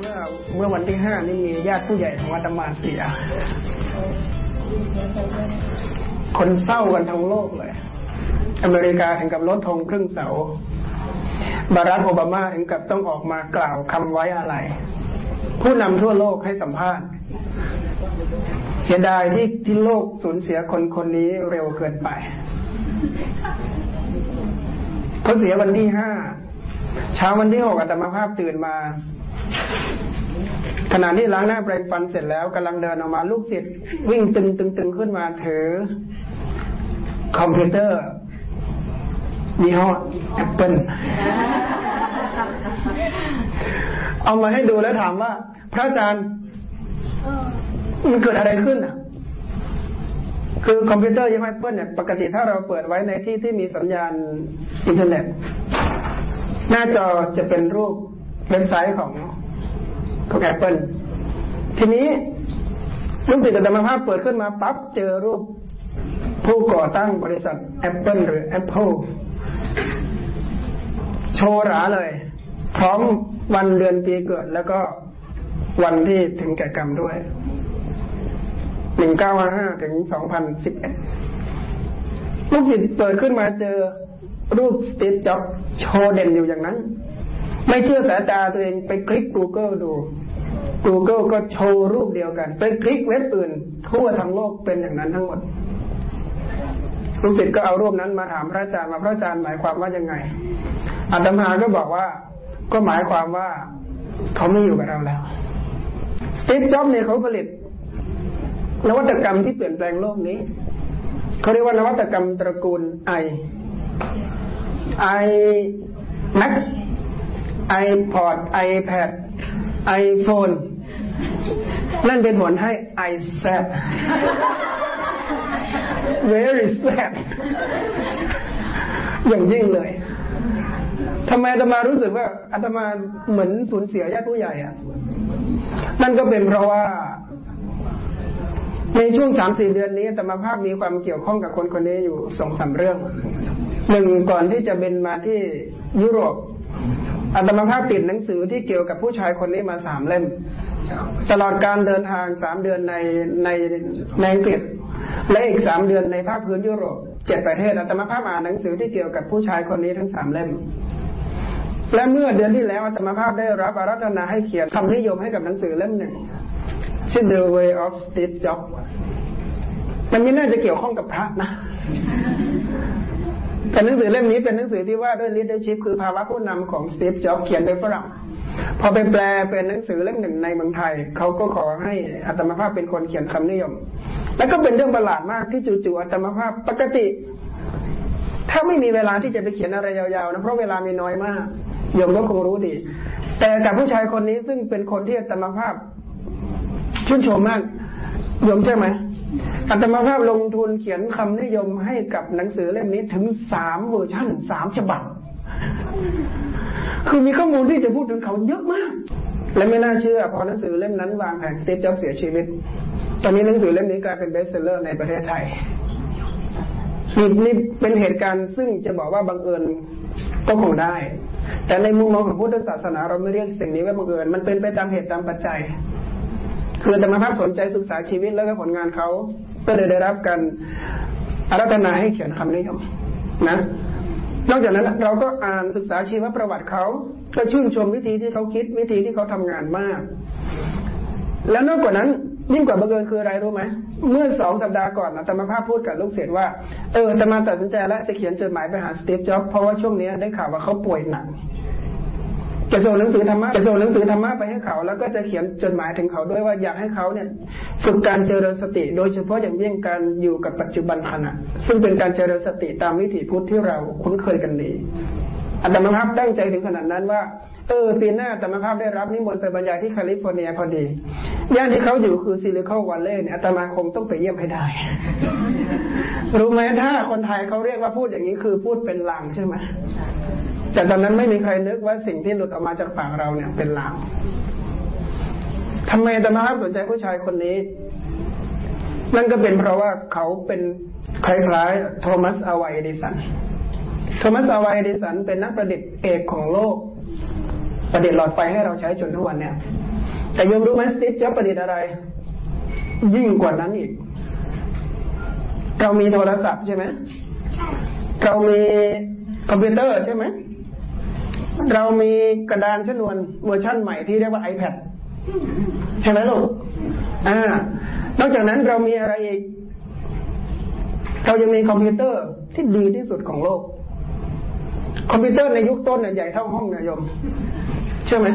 เมื่อเมื่อวันที่ห้านี่มีญาติผู้ใหญ่ของอาตมาเสีย คนเศร้ากันทั้งโลกเลย อเมริกาถึงกับลดธงครึ่งเสา บารักโอบามาถึงกับต้องออกมากล่าวคำไว้อะไร ผู้นำทั่วโลกให้สัมภาษณ์ เสียดายที่ที่โลกสูญเสียคนคนนี้เร็วเกินไปเขาเสียวันที่ห้าเช้าวันที่หกอาตมาภาพตื่นมา ขณะที่ล้างหน้าแปรงฟันเสร็จแล้วกำลังเดินออกมาลูกศิษย์วิ่งตึงตึงตึงขึ้นมาถือ คอมพิวเตอร์ยี่ห้อแอปเปิลเอามาให้ดูแล้วถามว่า พระอาจารย์มันเกิดอะไรขึ้นอะ คือคอมพิวเตอร์ยี่ห้อแอปเปิลเนี่ยปกติถ้าเราเปิดไว้ในที่ที่มีสัญญาณอินเทอร์เน็ต หน้าจอจะเป็นรูปเว็บไซต์ของ ของแอปเปิลทีนี้ลูกศิษย์กับอาตมาภาพเปิดขึ้นมาปั๊บเจอรูป ผู้ก่อตั้งบริษัท Apple หรือ Apple โชว์หราเลย พร้อมวันเดือนปีเกิด แล้วก็วันที่ถึงแก่กรรมด้วยหนึ่งเก้าห้าถึงสองพันสิบเอ็ดลูกศิษย์เปิดขึ้นมาเจอรูปสตีฟจ็อบโชว์เด่นอยู่อย่างนั้น ไม่เชื่อสายตาตัวเองไปคลิก Google ดู Google ก็โชว์รูปเดียวกัน ไปคลิกเว็บอื่น ทั่วทั้งโลกเป็นอย่างนั้นทั้งหมดลูกศิษย์ก็เอารูปนั้นมาถามพระอาจารย์มาพระอาจารย์หมายความว่ายังไงอาตมาก็บอกว่า ก็หมายความว่าเขาไม่อยู่กับเราแล้วสตีฟจ็อบเนี่ยเขาผลิต นวัตกรรมที่เปลี่ยนแปลงโลกนี้เขาเรียกว่านวัตกรรมตระกูลไอไอแม็ก ไอพอดไอแพดไอโฟนนั่นเป็นผลให้ไอแซด very sad อย่างยิ่งเลยทำไมอาตมารู้สึกว่าอาตมาเหมือนสูญเสียญาติผู้ใหญ่อะนั่นก็เป็นเพราะว่า ในช่วงสามสี่เดือนนี้อาตมาภาพมีความเกี่ยวข้องกับคนคนนี้อยู่สองสาเรื่องหนึ่งก่อนที่จะเป็นมาที่ยุโรป อาตมาภาพติดหนังสือที่เกี่ยวกับผู้ชายคนนี้มาสามเล่ม ตลอดการเดินทางสามเดือนในในในอังกฤษ และอีกสามเดือนในภาคพื้นยุโรปเจ็ดประเทศอาตมาภาพอ่านหนังสือที่เกี่ยวกับผู้ชายคนนี้ทั้งสามเล่ม และเมื่อเดือนที่แล้วอาตมาภาพได้รับอารัธนาให้เขียนคำนิยมให้กับหนังสือเล่มหนึ่งชื่อ The Way of Steve Jobs มันไม่น่าจะเกี่ยวข้องกับพระนะ แต่หนังสือเล่มนี้เป็นหนังสือที่ว่าด้วย leadership คือภาวะผู้นำของ Steve Jobs เขียนโดยฝรั่งพอไปแปลเป็นหนังสือเล่มหนึ่งในเมืองไทย เขาก็ขอให้อัตมาภาพเป็นคนเขียนคำนิยม แล้วก็เป็นเรื่องประหลาดมากที่จู่ๆอัตมาภาพปกติ ถ้าไม่มีเวลาที่จะไปเขียนอะไรยาวๆนะเพราะเวลามีน้อยมากโยมก็คงรู้ดี แต่กับผู้ชายคนนี้ซึ่งเป็นคนที่อัตมาภาพชื่นชมมากโยมใช่ไหม อัตมาภาพลงทุนเขียนคำนิยมให้กับหนังสือเล่มนี้ถึงสามเวอร์ชันสามฉบับ คือมีข้อมูลที่จะพูดถึงเขาเยอะมาก และไม่น่าเชื่อพอหนังสือเล่มนั้นวางแผนสตีฟจ็อบเสียชีวิต ตอนนี้หนังสือเล่มนี้กลายเป็นเบสเซอร์ในประเทศไทยนี่นี่เป็นเหตุการณ์ซึ่งจะบอกว่าบังเอิญก็คงได้ แต่ในมุมมองของพุทธศาสนาเราไม่เรียกสิ่งนี้ว่าบังเอิญมันเป็นไปตามเหตุตามปัจจัย คือธรรมภาพสนใจศึกษาชีวิตแล้วก็ผลงานเขาก็เลยได้รับการอารัธนาให้เขียนคำนิยมนะนอกจากนั้นเราก็อ่านศึกษาชีวประวัติเขาก็ชื่นชมวิธีที่เขาคิดวิธีที่เขาทำงานมาก แล้วนอกกว่านั้นยิ่งกว่าบังเอิญคืออะไรรู้ไหมเมื่อสองสัปดาห์ก่อนนะธรรมภาพพูดกับลูกศิษย์ว่าเออธรรมาตัดสินใจแล้วจะเขียนจดหมายไปหาสตีฟจ็อบเพราะว่าช่วงนี้ได้ข่าวว่าเขาป่วยหนัก จะส่งหนังสือธรรมะจะส่งหนังสือธรรมะไปให้เขา แล้วก็จะเขียนจดหมายถึงเขาด้วยว่าอยากให้เขาเนี่ย ฝึกการเจริญสติ โดยเฉพาะอย่างยิ่งการอยู่กับปัจจุบันขณะ ซึ่งเป็นการเจริญสติตามวิถีพุทธที่เราคุ้นเคยกันดีอาตมาภาพตั้งใจถึงขนาดนั้นว่าเออปีหน้าอาตมาภาพได้รับนิมนต์ไปบรรยายที่แคลิฟอร์เนียพอดีย่านที่เขาอยู่คือ Silicon Valley เนี่ยอาตมาคงต้องไปเยี่ยมให้ได้ รู้ไหมถ้าคนไทยเขาเรียกว่าพูดอย่างนี้คือพูดเป็นลางใช่ไหม แต่ตอนนั้นไม่มีใครนึกว่าสิ่งที่หลุดออกมาจากปากเราเนี่ยเป็นลางทำไมอาตมาสนใจผู้ชายคนนี้ นั่นก็เป็นเพราะว่าเขาเป็นคล้ายๆโทมัสอัลวาเอดิสัน โทมัสอัลวาเอดิสันเป็นนักประดิษฐ์เอกของโลก ประดิษฐ์หลอดไฟให้เราใช้จนทุกวันเนี่ย แต่โยมรู้ไหมสตีฟจ็อบส์ประดิษฐ์อะไร ยิ่งกว่านั้นอีก เรามีโทรศัพท์ใช่ไหม เรามีคอมพิวเตอร์ใช่ไหม เรามีกระดานชนวนเวอร์ชั่นใหม่ที่เรียกว่า iPad ใช่ไหมลูก อ่า นอกจากนั้นเรามีอะไรอีก เรายังมีคอมพิวเตอร์ที่ดีที่สุดของโลก คอมพิวเตอร์ในยุคต้นเนี่ยใหญ่เท่าห้องนะโยม เชื่อไหม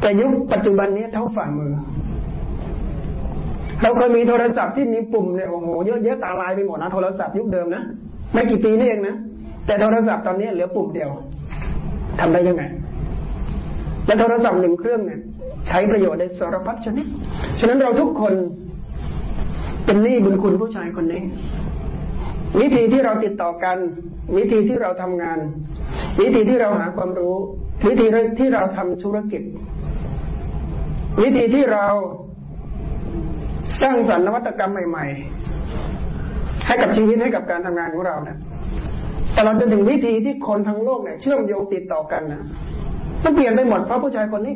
แต่ยุคปัจจุบันนี้เท่าฝ่ามือ เราเคยมีโทรศัพท์ที่มีปุ่มเนี่ยโอ้โหเยอะแยะตาลายไปหมดนะโทรศัพท์ยุคเดิมนะ ไม่กี่ปีนี่เองนะ แต่โทรศัพท์ตอนนี้เหลือปุ่มเดียว ทำได้ยังไงและโทรศัพท์หนึ่งเครื่องเนี่ยใช้ประโยชน์ในสารพัดชนิด ฉะนั้นเราทุกคนเป็นหนี้บุญคุณผู้ชายคนนี้ วิธีที่เราติดต่อกัน วิธีที่เราทำงาน วิธีที่เราหาความรู้ วิธีที่เราทำธุรกิจ วิธีที่เราสร้างสรรค์นวัตกรรมใหม่ ๆ ให้กับชีวิตให้กับการทำงานของเราเนะ แต่เราจะถึงวิธีที่คนทั้งโลกเนี่ยเชื่อมโยงติดต่อกันนะมันเปลี่ยนไปหมดเพราะผู้ชายคนนี้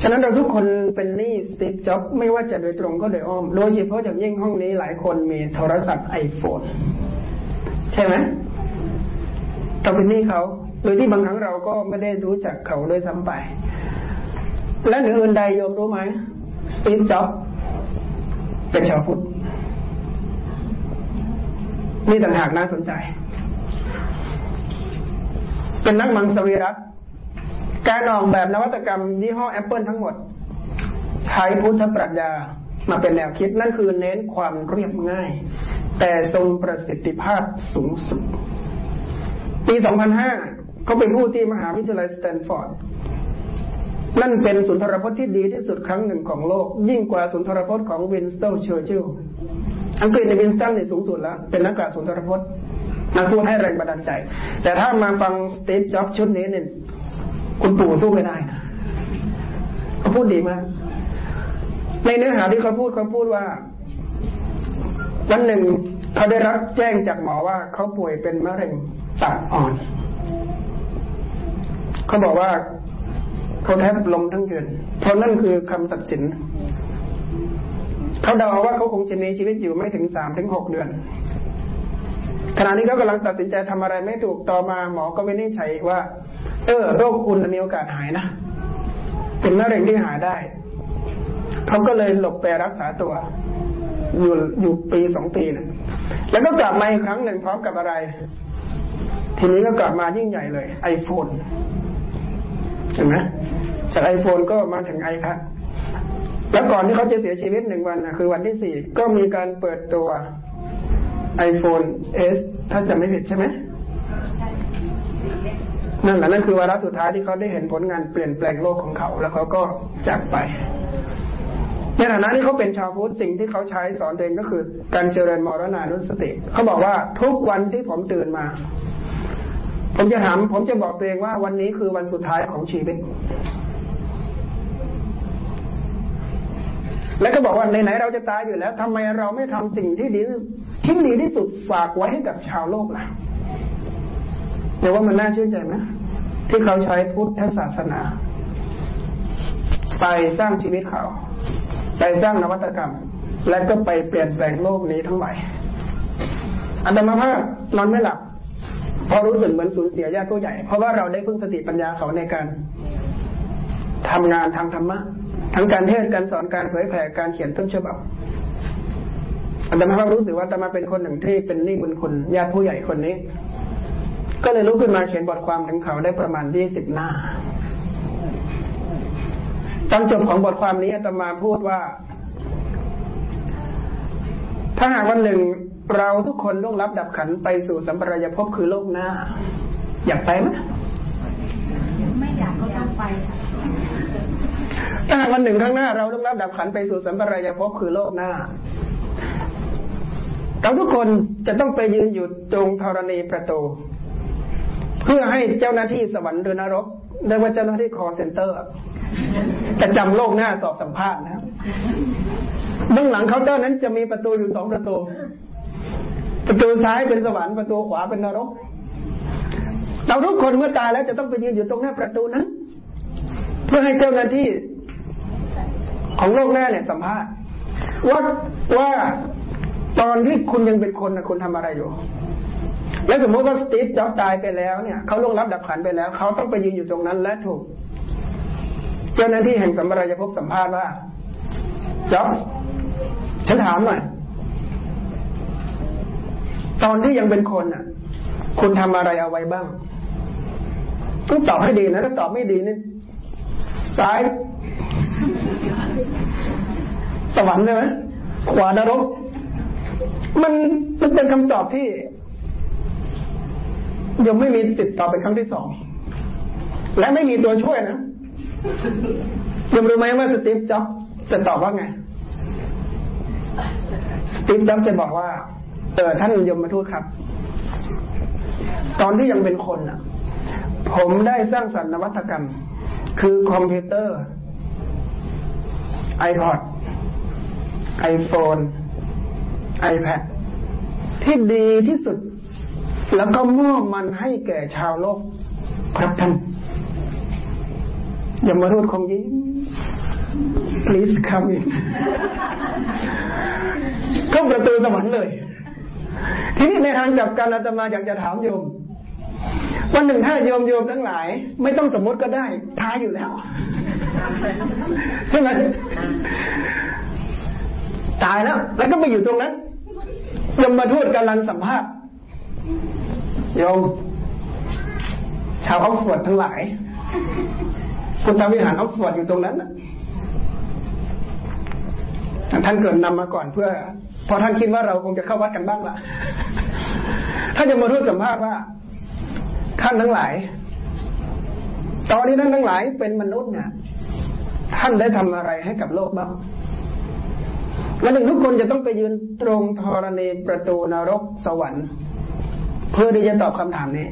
ฉะนั้นเราทุกคนเป็นหนี้สติจ็อบไม่ว่าจะโดยตรงก็โดยอ้อม โดยเฉพาะอย่างยิ่งห้องนี้หลายคนมีโทรศัพท์ไอโฟนใช่ไหมเราเป็นหนี้เขาโดยที่บางครั้งเราก็ไม่ได้รู้จักเขาด้วยซ้ำไป และหนึ่งอื่นใดโยมรู้ไหมสตีฟจ็อบเป็นชาวพุทธ นี่ต่างหากน่าสนใจ เป็นนักมังสวิรัตการออกแบบนวัตกรรมยี่ห้อแอปเปิลทั้งหมด ใช้พุทธปรัชญามาเป็นแนวคิดนั่นคือเน้นความเรียบง่าย แต่ทรงประสิทธิภาพสูงสุด ปี 2005 เขาเป็นผู้ที่มหาวิทยาลัยสแตนฟอร์ดนั่นเป็นสุนทรพจน์ที่ดีที่สุดครั้งหนึ่งของโลก ยิ่งกว่าสุนทรพจน์ของวินสตันเชอร์ชิลล์ อังกฤษในวินสตันเนี่ยสูงสุดแล้ว เป็นนักกล่าวสุนทรพจน์นักพูดให้แรงบันดาลใจ แต่ถ้ามาฟังสตีฟจ็อบส์ชุดนี้เนี่ยคุณปู่สู้ไม่ได้นะเขาพูดดีมาก ในเนื้อหาที่เขาพูดเขาพูดว่าวันหนึ่งเขาได้รับแจ้งจากหมอว่าเขาป่วยเป็นมะเร็งตับอ่อน เขาบอกว่าเขาแทบลมทั้งเดือนเพราะนั่นคือคำตัดสิน เขาเดาว่าเขาคงจะมีชีวิตอยู่ไม่ถึงสามถึงหกเดือนขณะนี้เขากำลังตัดสินใจทำอะไรไม่ถูกต่อมาหมอก็ไม่ได้ใช้ว่า เออ โรคคุณมีโอกาสหายนะเป็นมะเร็งที่หาได้เขาก็เลยหลบไปรักษาตัว อยู่อยู่ปีสองปีนะแล้วก็กลับมาอีกครั้งหนึ่งพร้อมกับอะไร ทีนี้ก็กลับมายิ่งใหญ่เลยไอโฟนเห็นไหมจากไอโฟนก็มาถึงไอแพด แล้วก่อนที่เขาจะเสียชีวิตหนึ่งวันนะคือวันที่สี่ก็มีการเปิดตัว iPhone S ถ้าจะไม่ผิดใช่ไหมนั่นแหละนั่นคือวาระสุดท้ายที่เขาได้เห็นผลงานเปลี่ยนแปลงโลกของเขา แล้วเขาก็จากไปในฐานะที่เขาเป็นชาวพุทธสิ่งที่เขาใช้สอนเองก็คือ การเจริญมรณานุสติ เขาบอกว่าทุกวันที่ผมตื่นมา ผมจะถามผมจะบอกตัวเองว่าวันนี้คือวันสุดท้ายของชีวิต แล้วก็บอกว่าไหนๆเราจะตายอยู่แล้วทำไมเราไม่ทำสิ่งที่ดีที่ดีที่สุดฝากไว้ให้กับชาวโลกล่ะเดี๋ยวว่ามันน่าชื่นใจไหมที่เขาใช้พุทธศาสนา ไปสร้างชีวิตเขา ไปสร้างนวัตกรรม และก็ไปเปลี่ยนแปลงโลกนี้ทั้งใบอันตมาภาพนอนไม่หลับพอรู้สึกเหมือนสูญเสียญาติผู้ใหญ่ เพราะว่าเราได้พึ่งสติปัญญาเขาในการทำงานทางธรรมะ ทั้งการเทศการสอนการเผยแผ่การเขียนต้นฉบับอาตมารู้สึกว่าอาตมาเป็นคนหนึ่งที่เป็นนี่บุญคุณญาติผู้ใหญ่คนนี้ ก็เลยลุกขึ้นมาเขียนบทความถึงเขาได้ประมาณยี่สิบหน้า ตอนจบของบทความนี้อาตมาพูดว่า ถ้าหากวันหนึ่งเราทุกคนต้องรับดับขันไปสู่สัมปรายภพคือโลกหน้า อยากไปไหมไม่อยากก็ต้องไป ถ้าวันหนึ่งข้างหน้าเราต้องรับดับขันไปสู่สัมปรายภพคือโลกหน้าเราทุกคนจะต้องไปยืนอยู่ตรงธรณีประตู เพื่อให้เจ้าหน้าที่สวรรค์หรือนรกเรียกว่าเจ้าหน้าที่ call center ประจำโลกหน้าสอบสัมภาษณ์นะครับเบื้องหลังเคาน์เตอร์นั้นจะมีประตูอยู่สองประตู ประตูซ้ายเป็นสวรรค์ประตูขวาเป็นนรก เราทุกคนเมื่อตายแล้วจะต้องไปยืนอยู่ตรงหน้าประตูนั้น เพื่อให้เจ้าหน้าที่ ของโลกหน้าเนี่ยสัมภาษณ์ว่าว่าตอนที่คุณยังเป็นคนนะคุณทำอะไรอยู่ แล้วสมมติว่าสตีฟจ็อบตายไปแล้วเนี่ยเขาลงรับดับขันไปแล้วเขาต้องไปยืนอยู่ตรงนั้นและถูก เจ้าหน้าที่แห่งสัมปรายภพสัมภาษณ์ว่าจ็อบฉันถามหน่อยตอนที่ยังเป็นคนน่ะ คุณทำอะไรเอาไว้บ้างต้องตอบให้ดีนะถ้าตอบไม่ดีนี่ตาย สวรรค์ใช่ไหมขวานรก มันมันเป็นคำตอบที่ยังไม่มีติดต่อไปครั้งที่สอง และไม่มีตัวช่วยนะยังรู้ไหมว่าสตีฟจ็อบจะตอบว่าไง สตีฟจ็อบจะบอกว่า เออท่านยมมาทูตครับ ตอนที่ยังเป็นคนอะ ผมได้สร้างสรรค์นวัตกรรม คือคอมพิวเตอร์ iPod iPhone iPad ที่ดีที่สุด แล้วก็มอบมันให้แก่ชาวโลกครับท่านอย่ามารูดคงยิ้ม please come in เข้าประตูสวรรค์เลย ทีนี้ในทางกลับกันอาตมาอยากจะถามโยมวันหนึ่งถ้าโยมโยมทั้งหลาย ไม่ต้องสมมติก็ได้ตายอยู่แล้ว ใช่ไหม ตายแล้ว แล้วก็ไปอยู่ตรงนั้นยมมาทูตกำลังสัมภาษณ์โยมชาวอ็อกซ์ฟอร์ดทั้งหลายคุณทำวิหารอ็อกซ์ฟอร์ดอยู่ตรงนั้นนะท่านเกิดนำมาก่อนเพื่อพอท่านคิดว่าเราคงจะเข้าวัดกันบ้างละท่านจะมาทูตสัมภาษณ์ว่า ท่านทั้งหลาย ตอนนี้ท่านทั้งหลายเป็นมนุษย์เนี่ยท่านได้ทำอะไรให้กับโลกบ้าง วันหนึ่งทุกคนจะต้องไปยืนตรงธรณีประตูนรกสวรรค์ เพื่อที่จะตอบคำถามนี้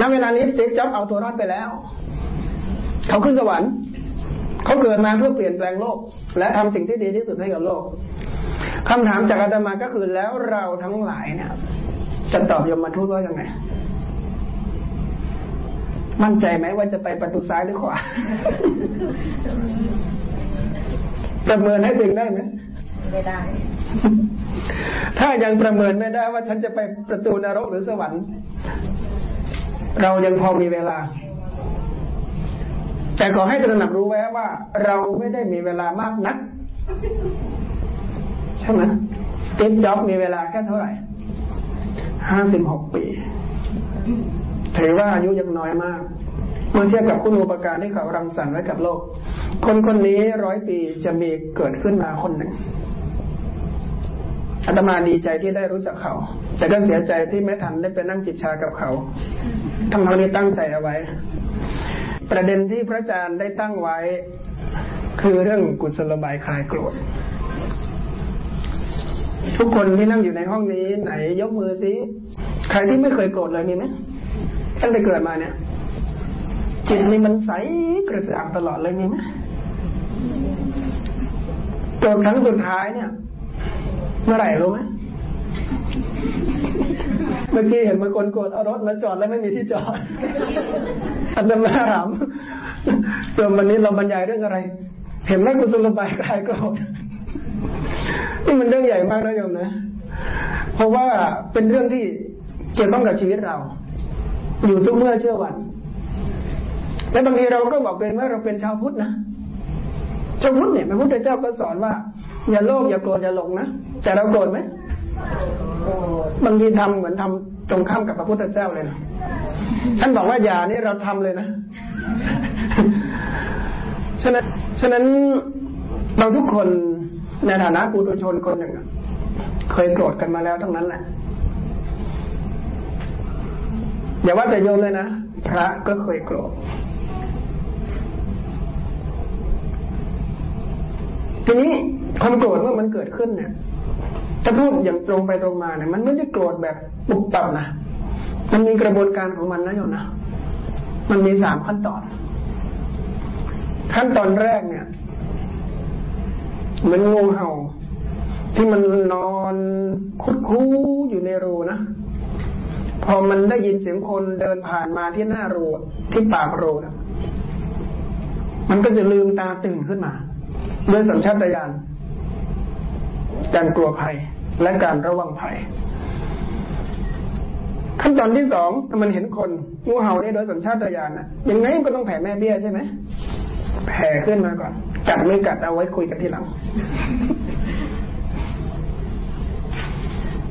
ณเวลานี้สตีฟจ็อบเอาตัวรอดไปแล้ว เขาขึ้นสวรรค์ เขาเกิดมาเพื่อเปลี่ยนแปลงโลก และทำสิ่งที่ดีที่สุดให้กับโลกคำถามจากอาตมาก็คือแล้วเราทั้งหลายเนี่ยจะตอบยมมาทูตว่ายังไง มั่นใจไหมว่าจะไปประตูซ้ายหรือขวา ประเมินให้ตัวเองได้ไหมไม่ได้ ถ้ายังประเมินไม่ได้ว่าฉันจะไปประตูนรกหรือสวรรค์ เรายังพอมีเวลา แต่ขอให้ตระหนักรู้ไว้ว่า เราไม่ได้มีเวลามากนัก ใช่ไหมติดจ็อบมีเวลาแค่เท่าไหร่ห้าสิบหกปีถือว่าอายุยังน้อยมาก เมื่อเทียบกับคุณอุปการที่เขารังสรรค์ไว้กับโลก คนคนนี้ร้อยปีจะมีเกิดขึ้นมาคนหนึ่งอาตมาดีใจที่ได้รู้จักเขา แต่ก็เสียใจที่ไม่ทันได้ไปนั่งจิตชากับเขา ทั้งทั้งนี้ตั้งใจเอาไว้ ประเด็นที่พระอาจารย์ได้ตั้งไว้ คือเรื่องกุศลบายคลายโกรธ ทุกคนที่นั่งอยู่ในห้องนี้ไหนยกมือสิใครที่ไม่เคยโกรธเลยมีไหมตั้งแต่เกิดมาเนี่ยจิตนี่มันใสกระจ่างตลอดเลยมีไหม จนครั้งสุดท้ายเนี่ย เมื่อไหร่รู้ไหมเมื่อกี้เห็นบางคนโกรธเอารถมาจอดแล้วไม่มีที่จอดอันนั้นมาถามตัววันนี้เราบรรยายเรื่องอะไร เห็นไหมกุศลบายกายกรธนี่มันเรื่องใหญ่มากนะโยมนะ เพราะว่าเป็นเรื่องที่เกี่ยวข้องกับชีวิตเรา อยู่ทุกเมื่อเชื่อวัน และบางทีเราก็บอกเป็นว่าเราเป็นชาวพุทธนะ ชาวพุธเนี่ยพระพุทธเจ้าก็สอนว่า อย่าโลภอย่าโกรธอย่าหลงนะแต่เราโกรธไหมบางทีทำเหมือนทำตรงข้ามกับพระพุทธเจ้าเลยนะท่านบอกว่าอย่านี่เราทำเลยนะฉะนั้นฉะนั้นเราทุกคนในฐานะปุถุชนคนหนึ่งเคยโกรธกันมาแล้วทั้งนั้นแหละ อย่าว่าแต่โยมเลยนะ พระก็เคยโกรธ ทีนี้ความโกรธเมื่อมันเกิดขึ้นเนี่ยถ้าพูดอย่างตรงไปตรงมาเนี่ยมันไม่ได้โกรธแบบปุบปับนะมันมีกระบวนการของมันนะโยมนะมันมีสามขั้นตอน ขั้นตอนแรกเนี่ยเหมือนงูเห่า ที่มันนอนคุดคู้อยู่ในรูนะพอมันได้ยินเสียงคนเดินผ่านมาที่หน้ารูที่ปากรูนะมันก็จะลืมตาตื่นขึ้นมา ด้วยสัญชาตญาณการกลัวภัยและการระวังภัย ขั้นตอนที่สองมันเห็นคนงูเห่านี่โดยสัญชาตญาณนะยังไงก็ต้องแผ่แม่เบี้ยใช่ไหมแผ่ขึ้นมาก่อน กัดไม่กัดเอาไว้คุยกันทีหลัง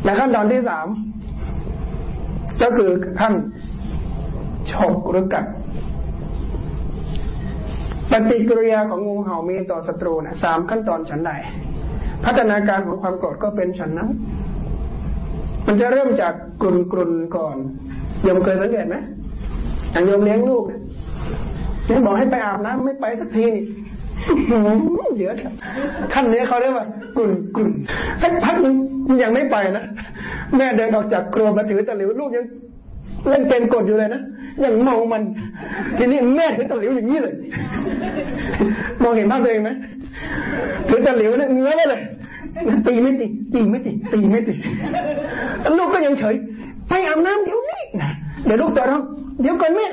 และขั้นตอนที่สามก็คือขั้นฉกหรือกัด ปฏิกิริยาของงูเห่ามีต่อศัตรูนะสามขั้นตอนฉันใดพัฒนาการของความโกรธก็เป็นฉันนั้น มันจะเริ่มจากกลุ่นกลุ่นก่อนยมเคยสังเกตไหมอย่างยมเลี้ยงลูกเนี่บอกให้ไปอาบน้ำไม่ไปสักทีนี่เดี๋ยวขั้นนี้เขาเรียกว่ากลุ่นกลุ่นสักพักนึงยังไม่ไปนะ แม่เดินออกจากครัวมาถือตะหลิวลูกยัง เล่นเกมกดอยู่เลยนะยังเมามัน ทีนี้แม่ถือตะหลิวอย่างนี้เลย มองเห็นภาพตัวเองไหมถือตะหลิวเนี่ยเงื้อไว้เลยตีไม่ตีตีไม่ตีตีไม่ตีลูกก็ยังเฉย ไปอาบน้ำเดี๋ยวนี้นะเดี๋ยวลูกตัวร้องเดี๋ยวก่อนแม่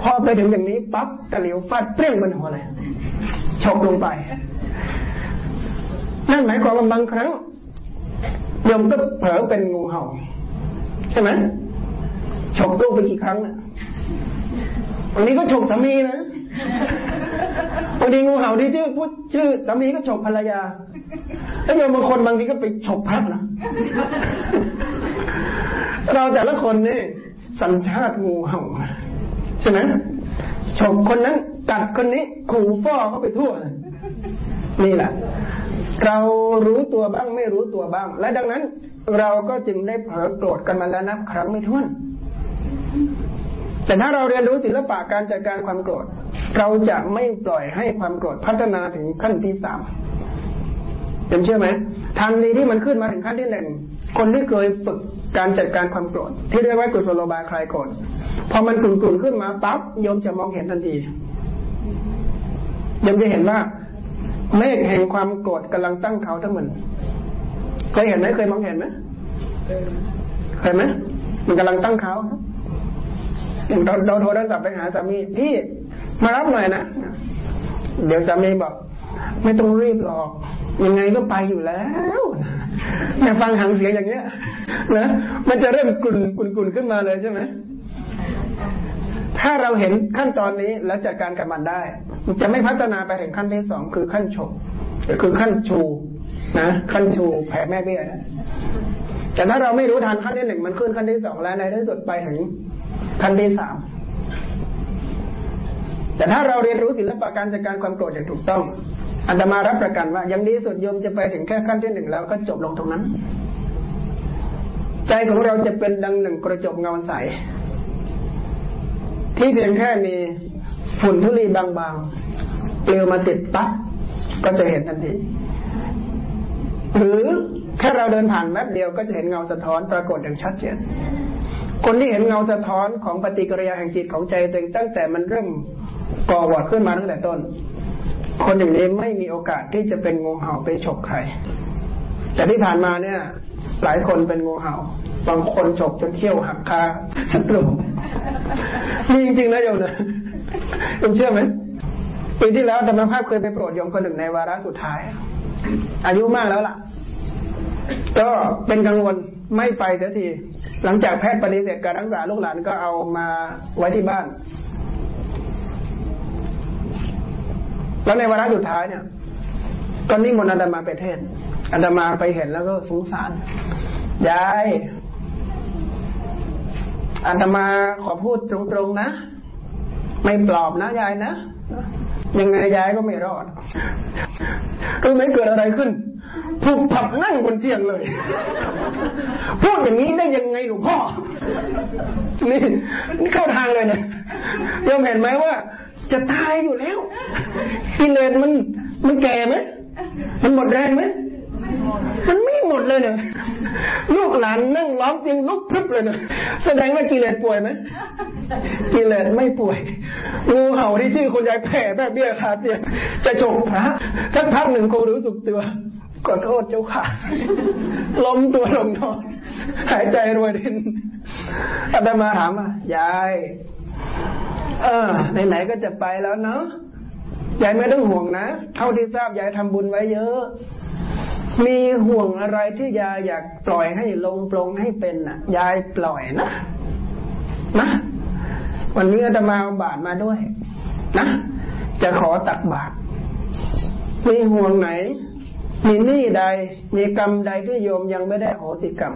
พอไปถึงอย่างนี้ปั๊บตะหลิวฟาดเปรี้ยงบนหัวเลยฉกลงไปนั่นหมายความว่าบางครั้งยมก็เผลอเป็นงูเห่าใช่ไหม ฉกลูกไปกี่ครั้งนะวันนี้ก็ฉกสามีนะวันนี้งูเห่าที่ชื่อพูดชื่อสามีก็ฉกภรรยาแล้วโยมบางคนบางทีก็ไปฉกพัดนะเราแต่ละคนนี่สัญชาติงูเห่าใช่ไหมฉกคนนั้นกัดคนนี้ขู่ฟ้อเขาไปทั่ว นี่แหละ เรารู้ตัวบ้างไม่รู้ตัวบ้าง และดังนั้น เราก็จึงได้เผลอโกรธกันมาแล้วนับครั้งไม่ถ้วน แต่ถ้าเราเรียนรู้ศิลปะการจัดการความโกรธ เราจะไม่ปล่อยให้ความโกรธพัฒนาถึงขั้นที่สามยังเชื่อไหมทันทีที่มันขึ้นมาถึงขั้นที่หนึ่งคนที่เคยฝึกการจัดการความโกรธที่เรียกว่ากุศโลบายคลายโกรธพอมันกลุ่นๆขึ้นมาปั๊บโยมจะมองเห็นทันทีโยมจะเห็นว่าเมฆแห่งความโกรธกำลังตั้งเขาทั้งหมดเคยเห็นไหมเคยมองเห็นไหมเคยไหมมันกำลังตั้งเขา อย่างเราเราโทรศัพท์ไปหาสามีพี่มารับหน่อยนะเดี๋ยวสามีบอก ไม่ต้องรีบหรอก ยังไงก็ไปอยู่แล้วเนี่ยฟังหางเสียงอย่างเนี้ยนะมันจะเริ่มกุ่นกุ่นกุ่นขึ้นมาเลยใช่ไหมถ้าเราเห็นขั้นตอนนี้แล้วจัดการกับมันได้ จะไม่พัฒนาไปถึงขั้นที่สองคือขั้นฉกคือขั้นชูนะขั้นชูแผ่แม่เบี้ยนะแต่ถ้าเราไม่รู้ทันขั้นที่หนึ่งมันขึ้นขั้นที่สองแล้วในที่สุดไปถึง ขั้นที่สามแต่ถ้าเราเรียนรู้ศิลปะการจัดการความโกรธอย่างถูกต้องอันตมารับประกันว่ายังดีสุดโยมจะไปถึงแค่ขั้นที่หนึ่งแล้วก็จบลงตรงนั้น ใจของเราจะเป็นดังหนึ่งกระจกเงาใส ที่เพียงแค่มีฝุ่นทุลีบางๆเปลวมาติดปั๊บก็จะเห็นทันทีหรือแค่เราเดินผ่านแวบเดียวก็จะเห็นเงาสะท้อนปรากฏอย่างชัดเจน คนที่เห็นเงาสะท้อนของปฏิกิริยาแห่งจิตของใจตัวเองตั้งแต่มันเริ่มก่อวอดขึ้นมาตั้งแต่ต้น คนอย่างนี้ไม่มีโอกาสที่จะเป็นงูเห่าไปฉกใคร แต่ที่ผ่านมาเนี่ย หลายคนเป็นงูเห่า บางคนฉกจนเขี้ยวหักคาศัตรูมีจริงๆนะโยมนะคุณเชื่อไหมปีที่แล้วธรรมภาพเคยไปโปรดโยมคนหนึ่งในวาระสุดท้าย อายุมากแล้วล่ะ ก็เป็นกังวล ไม่ไปเสียที หลังจากแพทย์ปฏิเสธการรักษาลูกหลานก็เอามาไว้ที่บ้าน แล้วในวาระสุดท้ายเนี่ย ก็นิ่งมนต์อาตมาไปเทศอาตมาไปเห็นแล้วก็สงสารยายอาตมาขอพูดตรงๆนะ ไม่ปลอบนะยายนะ ยังไงยายก็ไม่รอดรู้ไหมเกิดอะไรขึ้น ผูกผับนั่งบนเตียงเลย พูดอย่างนี้ได้ยังไงหลวงพ่อ นี่นี่เข้าทางเลยเนี่ยยอมเห็นไหมว่า จะตายอยู่แล้วกิเลสมัน มันแก่ไหมมันหมดแรงไหมมันไม่หมดเลยเนี่ยลูกหลานนั่งล้อมเตียงลุกพรึบเลยเนี่ยแสดงว่ากิเลสป่วยไหมกิเลสไม่ป่วยงูเห่าที่ชื่อคนยายแผ่แบบเบี้ยขาเตียงจะฉกพระสักพักหนึ่งคงรู้สึกตัว ขอโทษเจ้าค่ะ ล้มตัวลงนอนหายใจรวยดินอาตมาถามอะยาย เออไหนๆก็จะไปแล้วเนาะยายไม่ต้องห่วงนะ เท่าที่ทราบยายทำบุญไว้เยอะ มีห่วงอะไรที่ยายอยากปล่อยให้ลงปลงให้เป็นน่ะ ยายปล่อยนะนะวันนี้อาตมาเอาบาทมาด้วย นะ จะขอตักบาตรมีห่วงไหน มีหนี้ใด มีกรรมใดที่โยมยังไม่ได้โหสิกรรม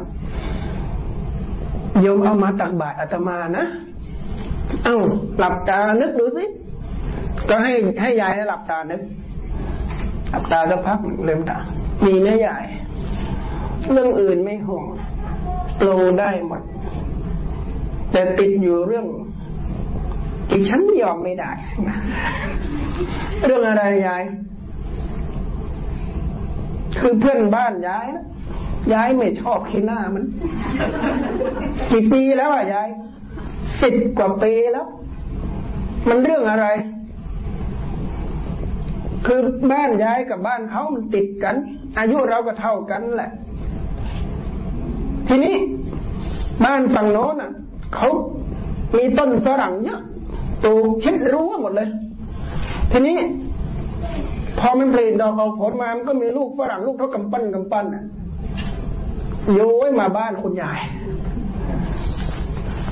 โยมเอามาตักบาตรอาตมานะ เอ้าหลับตานึกดูสิ ก็ให้ให้ยายหลับตานึกหลับตาสักพักเลืมตามีแม่ยาย เรื่องอื่นไม่ห่วงโลได้หมด แต่ติดอยู่เรื่องอีกฉันยอมไม่ได้ เรื่องอะไรยาย คือเพื่อนบ้านย้ายนะย้ายไม่ชอบขี้หน้ามันกี่ปีแล้วอะยายสิบกว่าปีแล้ว มันเรื่องอะไร คือบ้านย้ายกับบ้านเขามันติดกัน อายุเราก็เท่ากันแหละ ทีนี้บ้านฝั่งโน้นอะเขามีต้นฝรั่งเยอะปลูกเช็ดรั้วหมดเลย ทีนี้ พอมันผลิดอกออกผลมา มันก็มีลูกฝรั่งลูกเท่ากำปั้นกำปั้นอะโยยมาบ้านคุณยาย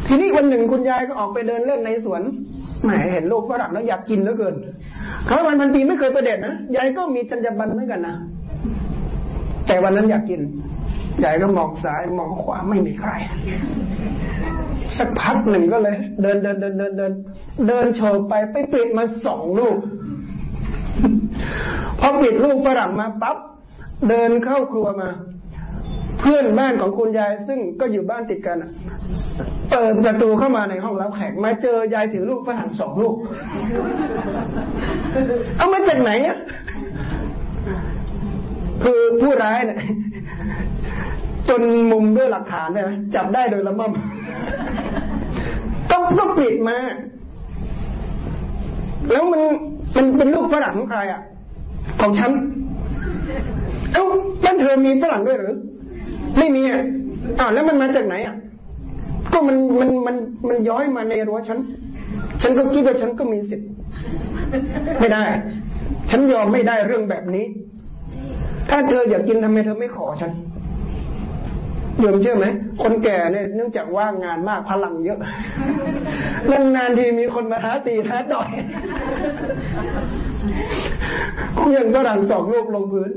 ทีนี้วันหนึ่งคุณยายก็ออกไปเดินเล่นในสวนแหมเห็นลูกฝรั่งแล้วอยากกินเหลือเกินเขาวันพันปีไม่เคยประเด็ดนะยายก็มีจรรยาบรรณเหมือนกันนะแต่วันนั้นอยากกินยายก็มองซ้ายมองขวาไม่มีใคร สักพักหนึ่งก็เลย เดินเดินเดินเดินเดินเดินโฉบไปไปเปิดมาสองลูก พอปิดลูกฝรั่งมาปั๊บเดินเข้าครัวมา เพื่อนบ้านของคุณยายซึ่งก็อยู่บ้านติดกันเปิดประตูเข้ามาในห้องรับแขกมาเจอยายถือลูกฝรั่งสองลูก เอามาจากไหนอะคือผู้ร้ายเนี่ยจนมุมด้วยหลักฐานเนี่ยจับได้โดยละม่อมต้องต้องปิดมา แล้วมันมันเป็นลูกฝรั่งของใครอะ ของฉัน เอ้าบ้านเธอมีฝรั่งด้วยหรือ ไม่มีอะอ้าวแล้วมันมาจากไหนอะ ก็มันมันมันมันย้อยมาในรั้วฉัน ฉันก็คิดว่าฉันก็มีสิทธิ์ ไม่ได้ ฉันยอมไม่ได้เรื่องแบบนี้ ถ้าเธออยากกินทำไมเธอไม่ขอฉัน โยมเชื่อไหมคนแก่เนี่ยเนื่องจากว่างงานมากพลังเยอะนานๆทีมีคนมาท้าตีท้าต่อยเคลื่อนก็รังสองลูกลงพื้น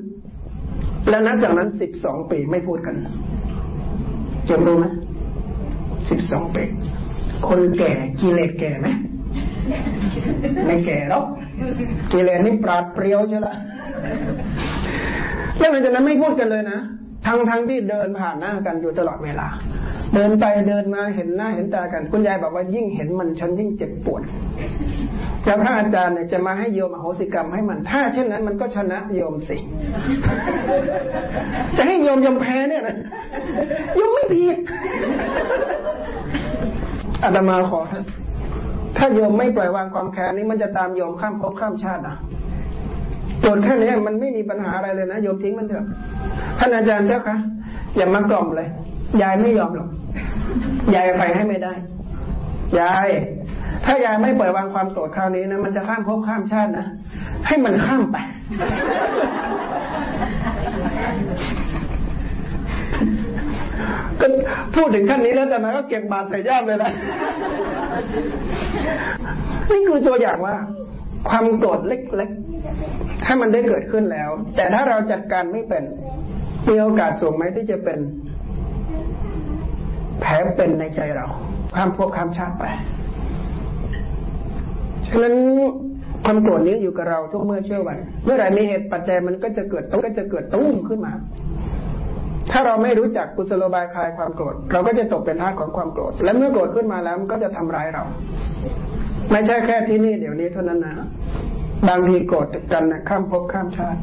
แล้วนับจากนั้นสิบสองปีไม่พูดกันจำรู้ไหมสิบสองปีคนแก่กิเลสแก่ไหมไม่แก่หรอกกิเลสนี่ปราดเปรียวใช่ละแล้วหลังจากนั้นไม่พูดกันเลยนะ ทั้งทั้งที่เดินผ่านหน้ากันอยู่ตลอดเวลา เดินไปเดินมาเห็นหน้าเห็นตากัน คุณยายบอกว่ายิ่งเห็นมันฉันยิ่งเจ็บปวดแล้วพระอาจารย์เนี่ยจะมาให้โยมอโหสิกรรมให้มัน ถ้าเช่นนั้นมันก็ชนะโยมสิ จะให้โยมยอมแพ้เนี่ยนะโยมไม่ผิดอาตมาขอถ้าโยมไม่ปล่อยวางความแค้นนี้มันจะตามโยมข้ามภพข้ามชาติอะ โจทย์แค่นี้มันไม่มีปัญหาอะไรเลยนะโยมทิ้งมันเถอะท่านอาจารย์เจ้าคะอย่ามากล่อมเลย ยายไม่ยอมหรอกยายไปให้ไม่ได้ยาย ถ้ายายไม่ปล่อยวางความโกรธคราวนี้นะมันจะข้ามภพข้ามชาตินะให้มันข้ามไป ก็พูดถึงขั้นนี้แล้วแต่มาก็เก็บบาดใส่ย่ามเลยนะนี่คือตัวอย่างว่า ความโกรธเล็กๆ ถ้ามันได้เกิดขึ้นแล้ว แต่ถ้าเราจัดการไม่เป็นมีโอกาสสูงไหมที่จะเป็น แผลเป็นในใจเราข้ามภพข้ามชาติไป ฉะนั้นความโกรธนี้อยู่กับเราทุกเมื่อเชื่อวัน เมื่อไหร่มีเหตุปัจจัยมันก็จะเกิดตุ้ก็จะเกิดตุ้มขึ้นมา ถ้าเราไม่รู้จักกุศโลบายคลายความโกรธ เราก็จะตกเป็นทาสของความโกรธ และเมื่อโกรธขึ้นมาแล้วมันก็จะทำร้ายเรา ไม่ใช่แค่ที่นี่เดี๋ยวนี้เท่านั้นนะบางทีโกรธกันนะข้ามภพข้ามชาติ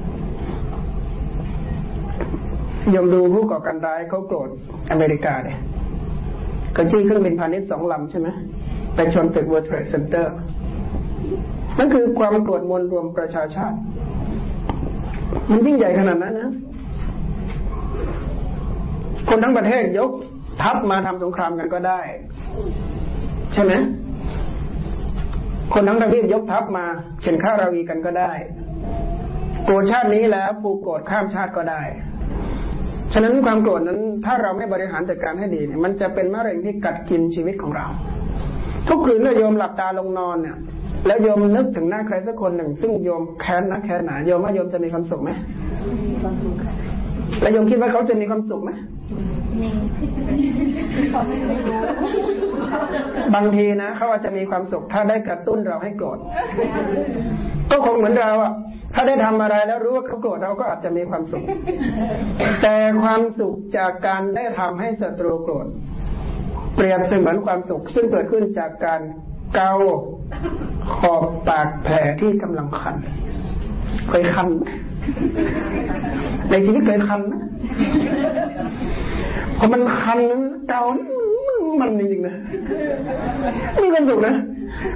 ยมดูผู้ก่อการร้ายเขาโกรธอเมริกาเนี่ยกระจี้เครื่องบินพาณิชย์สองลำใช่ไหมไปชนตึก World Trade Center นั่นคือความโกรธมวลรวมประชาชาติ มันยิ่งใหญ่ขนาดนั้นนะ คนทั้งประเทศยกทัพมาทำสงครามกันก็ได้ ใช่ไหม คนทั้งทวีปยกทัพมาเข็นฆ่าราวีกันก็ได้โกรธชาตินี้แล้วปูโกรธข้ามชาติก็ได้ ฉะนั้นความโกรธนั้นถ้าเราไม่บริหารจัดการให้ดีเนี่ยมันจะเป็นมะเร็งที่กัดกินชีวิตของเรา ทุกคืนเมื่อโยมหลับตาลงนอนเนี่ย แล้วโยมนึกถึงหน้าใครสักคนหนึ่ง ซึ่งโยมแค้นนะแค้นหนาโยมว่าโยมจะมีความสุขไหมมีความสุขค่ะแล้วโยมคิดว่าเขาจะมีความสุขไหมมีเขาไม่รู้ บางทีนะเขาอาจจะมีความสุข ถ้าได้กระตุ้นเราให้โกรธก็คงเหมือนเราอะถ้าได้ทำอะไรแล้วรู้ว่าเขาโกรธเราก็อาจจะมีความสุข แต่ความสุขจากการได้ทำให้ศัตรูโกรธเปรียบเสมือนความสุข ซึ่งเกิดขึ้นจากการเกาขอบปากแผลที่กำลังคันเคยคัน ในชีวิตเคยคันไหมพอมันคันเกามันจริงๆนะมีความสุขนะ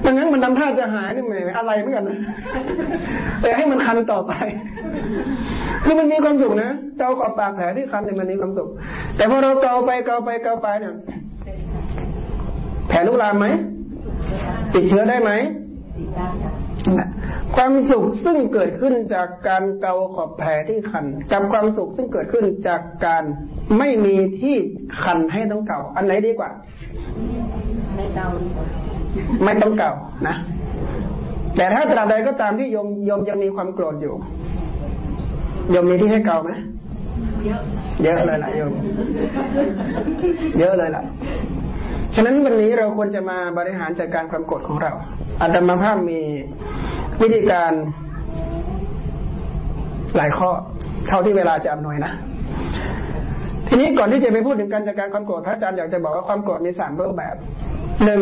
มันงั้นมันทำท่าจะหายนี่แหมอะไรเหมือนกันนะแต่ให้มันคันต่อไปคือมันมีความสุขนะเกาขอบปากแผลที่คันเนี่ยมันมีความสุข แต่พอเราเกาไปเกาไปเกาไปเนี่ยแผลลุกลามไหมติดเชื้อได้ไหมติดได้ ค่ะความสุขซึ่งเกิดขึ้นจากการเกาขอบแผลที่คัน กับความสุขซึ่งเกิดขึ้นจากการไม่มีที่คันให้ต้องเกาอันไหนดีกว่า ไม่เดาดีกว่า ไม่ต้องเกานะ แต่ถ้าตราบใดก็ตามที่โยมโยมยังมีความโกรธอยู่โยมมีที่ให้เกาไหมเยอะเยอะเลยล่ะโยมเยอะเลยล่ะ ฉะนั้นวันนี้เราควรจะมาบริหารจัดการความโกรธของเราอาตมาภาพมี วิธีการหลายข้อ เท่าที่เวลาจะอำนวยนะทีนี้ก่อนที่จะไปพูดถึงการจัดการความโกรธพระอาจารย์อยากจะบอกว่าความโกรธมีสามรูปแบบหนึ่ง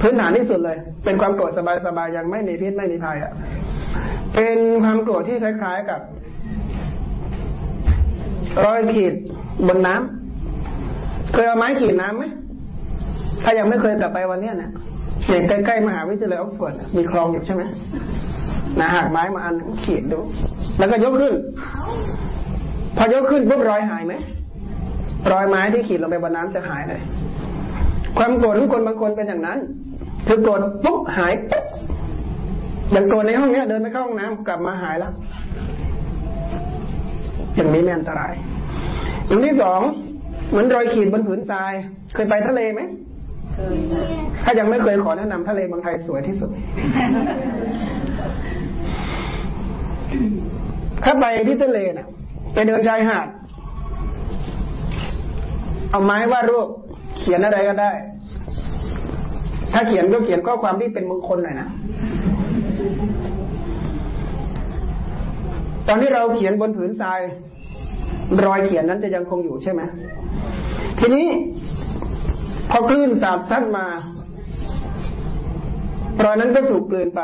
พื้นฐานที่สุดเลย เป็นความโกรธสบายๆยังไม่มีพิษไม่มีภัยอะเป็นความโกรธที่คล้ายๆกับรอยขีดบนน้ำเคยเอาไม้ขีดน้ำไหมถ้ายังไม่เคยกลับไปวันเนี้ยนี่ยเนี่ยใกล้ๆมหาวิทยาลัยออกซฟอร์ดมีคลองอยู่ใช่ไหม นะหักไม้มาอันขีดดู แล้วก็ยกขึ้น พอยกขึ้นปุ๊บรอยหายไหมรอยไม้ที่ขีดลงไปบนน้ำจะหายเลย ความโกรธของคนบางคนเป็นอย่างนั้น คือโกรธปุ๊บหายปุ๊บอย่างโกรธในห้องเนี้ย เดินไปเข้าห้องน้ำกลับมาหายแล้วอย่างนี้ไม่อันตรายอย่างที่สองเหมือนรอยขีดบนผืนทราย เคยไปทะเลไหมเคยค่ะถ้ายังไม่เคยขอแนะนำทะเลเมืองไทยสวยที่สุด ถ้าไปที่ทะเลน่ะไปเดินชายหาด เอาไม้วาดรูปเขียนอะไรก็ได้ ถ้าเขียนก็เขียนข้อความที่เป็นมงคลหน่อยนะ ตอนที่เราเขียนบนผืนทราย รอยเขียนนั้นจะยังคงอยู่ใช่ไหม ทีนี้ พอคลื่นสาดซัดมารอยนั้นก็ถูกกลืนไป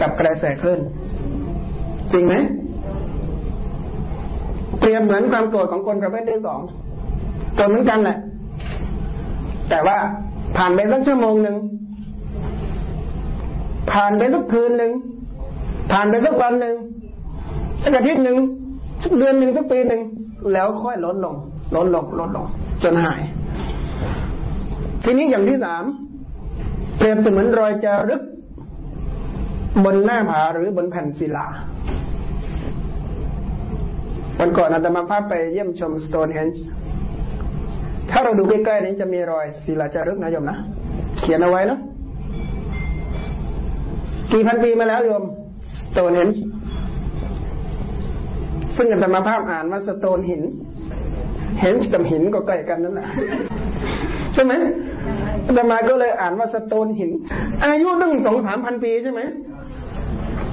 กับกระแสคลื่น จริงไหมเปรียบเหมือนความโกรธของคนประเภทที่สองโกรธเหมือนกันแหละ แต่ว่าผ่านไปสักชั่วโมงหนึ่งผ่านไปสักคืนหนึ่งผ่านไปสักวันหนึ่งสักอาทิตย์หนึ่งสักเดือนหนึ่งสักปีหนึ่งแล้วค่อยลดลงลดลงลดลง จนหาย ทีนี้อย่างที่สามเปรียบเสมือนรอยจารึก บนหน้าผาหรือบนแผ่นศิลาวันก่อนอาตมาภาพไปเยี่ยมชมสโตนเฮนจ์ถ้าเราดูใกล้ๆนี้จะมีรอยศิลาจารึกนะโยมนะ เขียนเอาไว้นะกี่พันปีมาแล้วโยมสโตนเฮนจ์ซึ่งอาตมาภาพอ่านว่าสโตนหิน เห็นกับหินก็ใกล้กันนั่นแหละใช่ไหมอาตมาก็เลยอ่านว่าสโตนหิน อายุตั้งสองสามพันปีใช่ไหม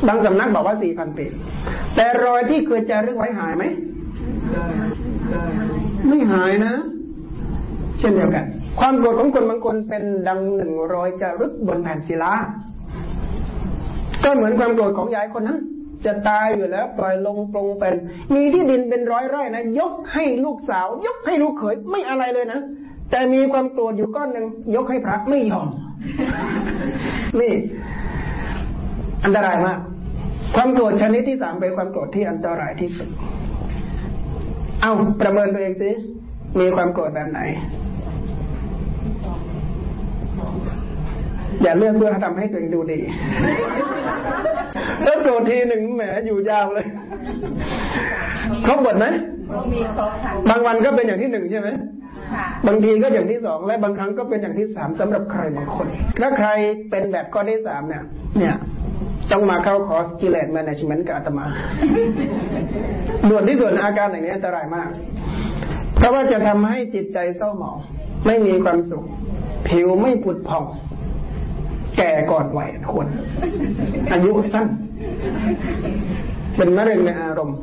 บางสำนักบอกว่าสี่พันปี แต่รอยที่เคยจารึกไว้หายไหม ไม่หายนะ เช่นเดียวกัน ความโกรธของคนบางคนเป็นดังหนึ่งรอยจารึกบนแผ่นศิลา ก็เหมือนความโกรธของยายคนนั้นจะตายอยู่แล้วปล่อยลงปรงเป็น มีที่ดินเป็นร้อยไร่นะ ยกให้ลูกสาว ยกให้ลูกเขยไม่อะไรเลยนะ แต่มีความโกรธอยู่ก้อนหนึ่งยกให้พระไม่ยอมนี่ อันตรายมาก ความโกรธชนิดที่สามเป็นความโกรธที่อันตรายที่สุด เอาประเมินตัวเองสิ มีความโกรธแบบไหน อย่าเลือกเพื่อทำให้ตัวเองดูดีแล้วโกรธทีหนึ่งแหมอยู่ยาวเลย ครบหมดไหมมีครบค่ะบางวันก็เป็นอย่างที่หนึ่งใช่ไหมค่ะบางทีก็อย่างที่สองและบางครั้งก็เป็นอย่างที่สามสำหรับใครบางคน ถ้าใครเป็นแบบข้อที่สามเนี่ย เนี่ย ต้องมาเข้าคอร์สกิเลส management กับอาตมาด่วนที่สุดอาการอย่างนี้อันตรายมาก เพราะว่าจะทำให้จิตใจเศร้าหมอง ไม่มีความสุข ผิวไม่ผุดผ่อง แก่ก่อนวัยควรอายุสั้น เป็นมะเร็งในอารมณ์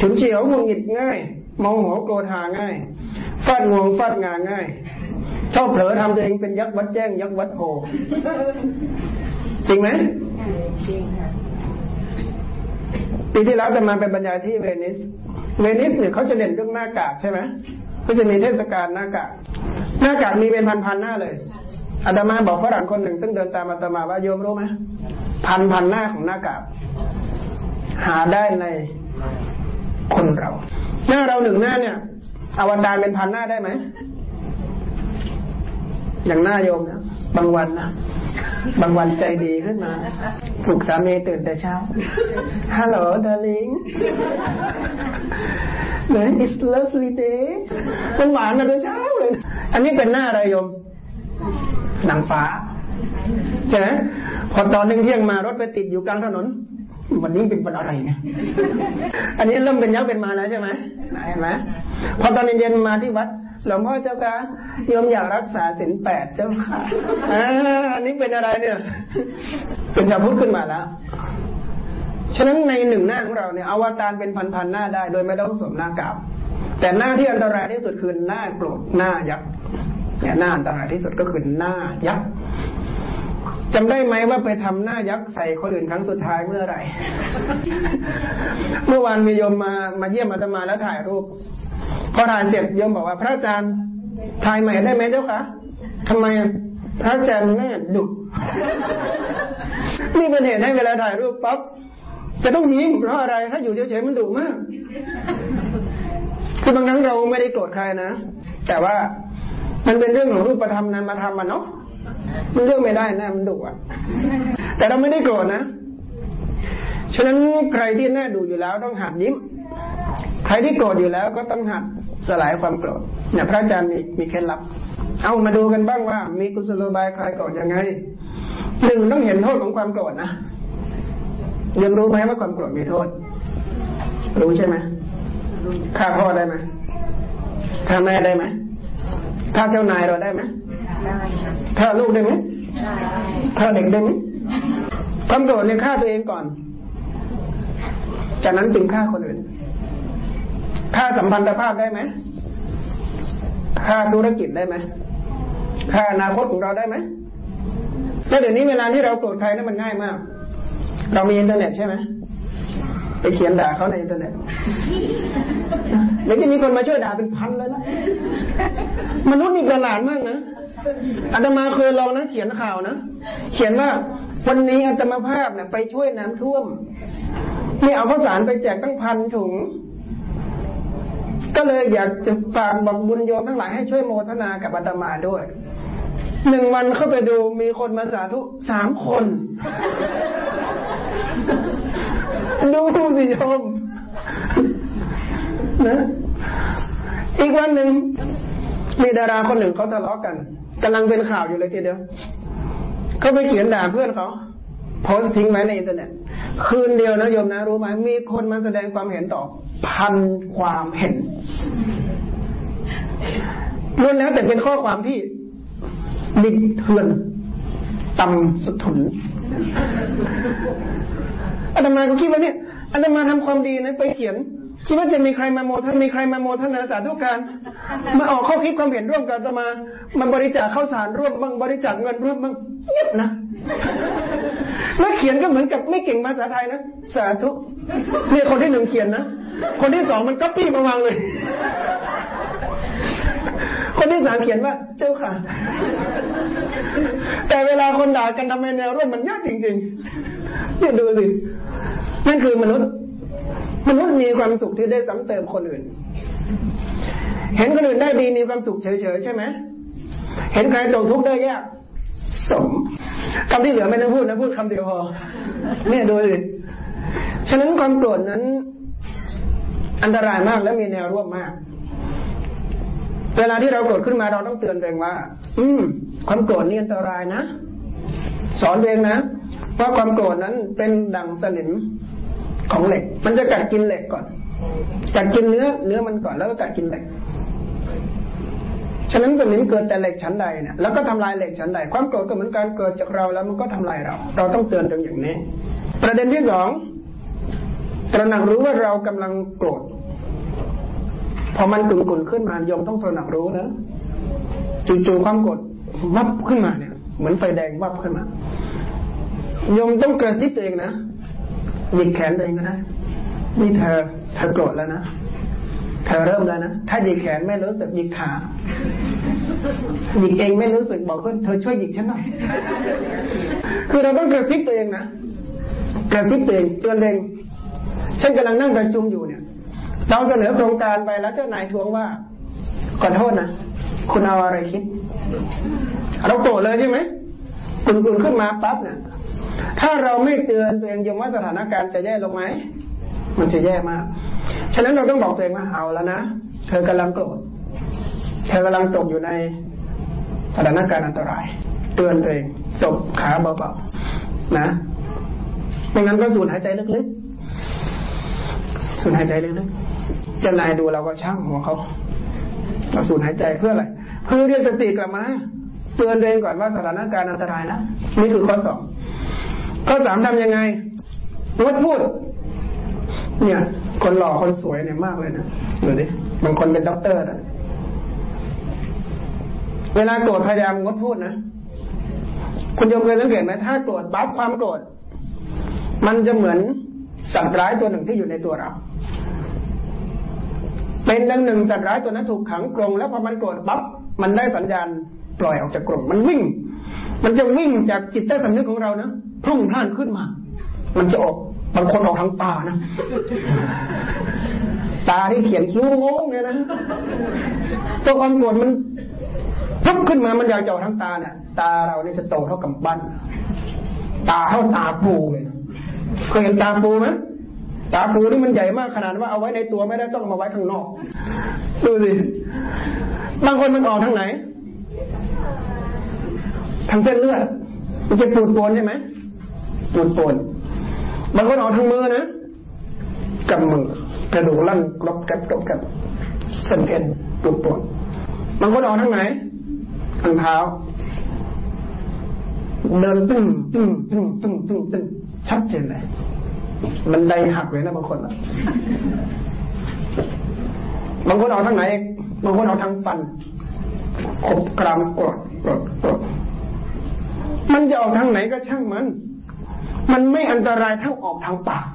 ฉุนเฉียวหงุดหงิดง่ายโมโหโกรธาง่าย ฟาดงวงฟาดงาง่าย ชอบเผลอทำตัวเองเป็นยักษ์วัดแจ้งยักษ์วัดโพจริงไหมจริงค่ะปีที่แล้วจะมาไปบรรยายที่เวนิส เวนิสเนี่ยเขาจะเด่นเรื่องหน้ากากใช่ไหมก็จะมีเทศกาลหน้ากากหน้ากากมีเป็นพันๆหน้าเลยอาตมาบอกฝรั่งคนหนึ่ง ซึ่งเดินตามอาตมาว่าโยมรู้ไหมพันพันหน้าของหน้ากากหาได้ในคนเรา หน้าเราหนึ่งหน้าเนี่ย อวตารเป็นพันหน้าได้ไหม อย่างหน้าโยมนะบางวันนะบางวันใจดีขึ้นมาปลุกสามีตื่นแต่เช้าฮัลโหล darling เหมือน it's lovely day มันหวานมาแต่เช้าเลย อันนี้เป็นหน้าอะไรโยมนางฟ้าใช่ไหมพอตอนหนึ่งเที่ยงมารถไปติดอยู่กลางถนน วันนี้เป็นวันอะไรเนี่ย อันนี้เริ่มเป็นยักษ์เป็นมาแล้วใช่ไหมเห็นไหมพอตอนเย็นๆมาที่วัด หลวงพ่อเจ้าค่ะโยมอยากรักษาศีลแปดเจ้าค่ะอ่าอันนี้เป็นอะไรเนี่ย เป็นชาวพุทธขึ้นมาแล้วฉะนั้นในหนึ่งหน้าของเราเนี่ยอวตารเป็นพันๆหน้าได้ โดยไม่ต้องสวมหน้ากากแต่หน้าที่อันตรายที่สุดคือหน้าโกรธหน้ายักษ์เนี่ยหน้าอันตรายที่สุดก็คือหน้ายักษ์จำได้ไหมว่าไปทำหน้ายักษ์ใส่คนอื่นครั้งสุดท้ายเมื่อไหร่ เมื่อวานมีโยมมามาเยี่ยมอาตมาแล้วถ่ายรูป พอถ่ายเสร็จโยมบอกว่าพระอาจารย์ถ่ายใหม่ได้ไหมเจ้าคะทำไมพระอาจารย์หน้าดุนี่เป็นเหตุให้เวลาถ่ายรูปปั๊บจะต้องยิ้มเพราะอะไร ถ้าอยู่เฉยๆมันดุมาก คือบางครั้งเราไม่ได้โกรธใครนะ แต่ว่ามันเป็นเรื่องของรูปธรรมนามธรรมมันเนาะมันเรื่องไม่ได้นะมันดุอะ แต่เราไม่ได้โกรธนะ ฉะนั้นใครที่แน่ดูอยู่แล้วต้องหัดยิ้ม ใครที่โกรธอยู่แล้วก็ต้องหัดสลายความโกรธเนี่ยพระอาจารย์มีมีเคล็ดลับ เอามาดูกันบ้างว่า มีกุศโลบายคลายโกรธยังไงหนึ่งต้องเห็นโทษของความโกรธนะยังรู้ไหมว่าความโกรธมีโทษ รู้ใช่ไหมฆ่าพ่อได้ไหมฆ่าแม่ได้ไหมฆ่าเจ้านายเราได้ไหมได้ฆ่าลูกได้ไหมได้ฆ่าเด็กได้ไหมความโกรธเนี่ยฆ่าตัวเองก่อน จากนั้นจึงฆ่าคนอื่น ฆ่าสัมพันธภาพได้ไหมฆ่าธุรกิจได้ไหมฆ่าอนาคตของเราได้ไหมแล้วเดี๋ยวนี้เวลาที่เราโกรธใครนั้นมันง่ายมาก เรามีอินเทอร์เน็ตใช่ไหมไปเขียนด่าเขาในอินเทอร์เน็ตเดี๋ยวจะมีคนมาช่วยด่าเป็นพันเลยนะ มนุษย์นี่ประหลาดมากนะอาตมาเคยลองนะเขียนข่าวนะ เขียนว่าวันนี้อาตมาภาพเนี่ยไปช่วยน้ำท่วมนี่เอาข้าวสารไปแจกตั้งพันถุง ก็เลยอยากจะฝากบอกบุญโยมทั้งหลายให้ช่วยโมทนากับอาตมาด้วยหนึ่งวันเข้าไปดูมีคนมาสาธุสามคน ดูสิโยมนะอีกวันหนึ่งมีดาราคนหนึ่งเขาทะเลาะกันกำลังเป็นข่าวอยู่เลยทีเดียวเขาไปเขียนด่าเพื่อนเขาโพสทิ้งไว้ในอินเทอร์เน็ตคืนเดียวนะโยมนะรู้ไหมมีคนมาแสดงความเห็นต่อ พันความเห็นล้วนแล้วแต่เป็นข้อความที่บิดเทือนตำสุทุนอาตมาก็คิดว่าเนี่ยอาตมาทำความดีนะไปเขียน คิดว่าจะมีใครมาโมท่านมีใครมาโมท่านาสาธุการมาออกข้อคิดความเห็นร่วมกับอาตมามาบริจาคข้าวสารร่วมบ้างบริจาคเงินร่วมบ้างเงียบนะแล้วเขียนก็เหมือนกับไม่เก่งภาษาไทยนะสาธุเนี่ยคนที่หนึ่งเขียนนะคนที่สองมันก็ปี้มาวางเลย คนที่สามเขียนว่า เจ้าค่ะ แต่เวลาคนด่ากันทำไมแนวร่วมมันยากจริงๆเนี่ยดูสินั่นคือมนุษย์ มนุษย์มีความสุขที่ได้ซ้ำเติมคนอื่น เห็นคนอื่นได้ดีมีความสุขเฉยๆใช่ไหมเห็นใครตกทุกข์ได้ยากสมคำที่เหลือไม่ต้องพูดนะพูดคำเดียวพอเนี่ยโดยฉะนั้นความโกรธนั้น อันตรายมากและมีแนวร่วมมาก เวลาที่เราโกรธขึ้นมาเราต้องเตือนตัวเองว่า อืม ความโกรธนี่อันตรายนะสอนเองนะว่าความโกรธนั้นเป็นดังสนิม ของเหล็ก มันจะกัดกินเหล็กก่อน กัดกินเนื้อ เนื้อมันก่อนแล้วก็กัดกินเหล็ก ฉะนั้นสนิมเกิดแต่เหล็กชั้นใดเนี่ยแล้วก็ทำลายเหล็กชั้นใด ความโกรธก็เหมือนการเกิดจากเราแล้วมันก็ทำลายเรา เราต้องเตือนตรงอย่างนี้ ประเด็นที่สองตระหนักรู้ว่าเรากำลังโกรธ พอมันกุ่นกุ่นขึ้นมาโยมต้องตระหนักรู้นะจู่ๆความโกรธวับขึ้นมาเนี่ย เหมือนไฟแดงวับขึ้นมาโยมต้องกระซิบตัวเองนะ หยิกแขนตัวเองก็ได้นี่เธอเธอโกรธแล้วนะเธอเริ่มแล้วนะถ้าหยิกแขนไม่รู้สึกหยิกขาหยิกเองไม่รู้สึกบอกว่าเธอช่วยหยิกฉันหน่อยคือเราต้องกระซิบตัวเองนะกระซิบตัวเองเตือนเองฉันกำลังนั่งประชุมอยู่เนี่ย เราเสนอโครงการไปแล้วเจ้านายทวงว่าขอโทษนะคุณเอาอะไรคิด เราโกรธเลยใช่ไหมคุณคุณขึ้นมาปั๊บเนี่ย ถ้าเราไม่เตือนตัวเองยมว่าสถานการณ์จะแย่ลงไหม มันจะแย่มาก ฉะนั้นเราต้องบอกตัวเองว่าเอาแล้วนะ เธอกำลังโกรธ เธอกำลังตกอยู่ในสถานการณ์อันตราย เตือนตัวเองตบขาเบาๆนะ ไม่งั้นก็สูดหายใจลึกๆ สูดหายใจลึกๆจ้านายดูเราก็ช่างหัวเขาเราสูดหายใจเพื่ออะไร เพื่อเรียกสติกลับมา เตือนตัวเองก่อนว่าสถานการณ์อันตรายนะ นี่คือข้อสอง ข้อสามทำยังไงงดพูด เนี่ย คนหล่อคนสวยเนี่ยมากเลยนะดูดิบางคนเป็นด็อกเตอร์นะเวลาโกรธพยายามงดพูดนะคุณโยมเคยสังเกตไหมถ้าโกรธปั๊บความโกรธมันจะเหมือนสัตว์ร้ายตัวหนึ่งที่อยู่ในตัวเรา เป็นดังหนึ่งสัตว์ร้ายตัวนั้นถูกขังกรงแล้วพอมันโกรธปั๊บมันได้สัญญาณปล่อยออกจากกรงมันวิ่ง มันจะวิ่งจากจิตใต้สำนึกของเรานะพุ่งทะยานขึ้นมา มันจะออกบางคนออกทางตานะ ตาที่เขียนคิ้วงงเนี่ยนะตัวความโกรธมันพุบขึ้นมามันอยากจะออกทางตาเนี่ยตาเราเนี่ยจะโตเท่ากับบ้านตาเท่าตาปูเลยเคยเห็นตาปูไหมตาปูนี่มันใหญ่มากขนาดว่าเอาไว้ในตัวไม่ได้ต้องมาไว้ข้างนอก ดูสิบางคนมันออกทางไหน ทางเส้นเลือด มันจะปูดปนใช่ไหมปูดปนบางคนออกทางมือนะกำมือกระดูกลั่นกรอบกับกรอบกับเส้นเอ็นปูดปนบางคนออกทางไหนทางเท้า เดินตึ้งตึ้งตึ้งตึ้งตึ้งตึ้งชัดเจนเลยมันไดหักเลยนะบางคนอะบางคนออกทางไหน บางคนออกทางฟันขบกรามกรดกรดกรด มันจะออกทางไหนก็ช่างมัน มันไม่อันตรายเท่าออกทางปาก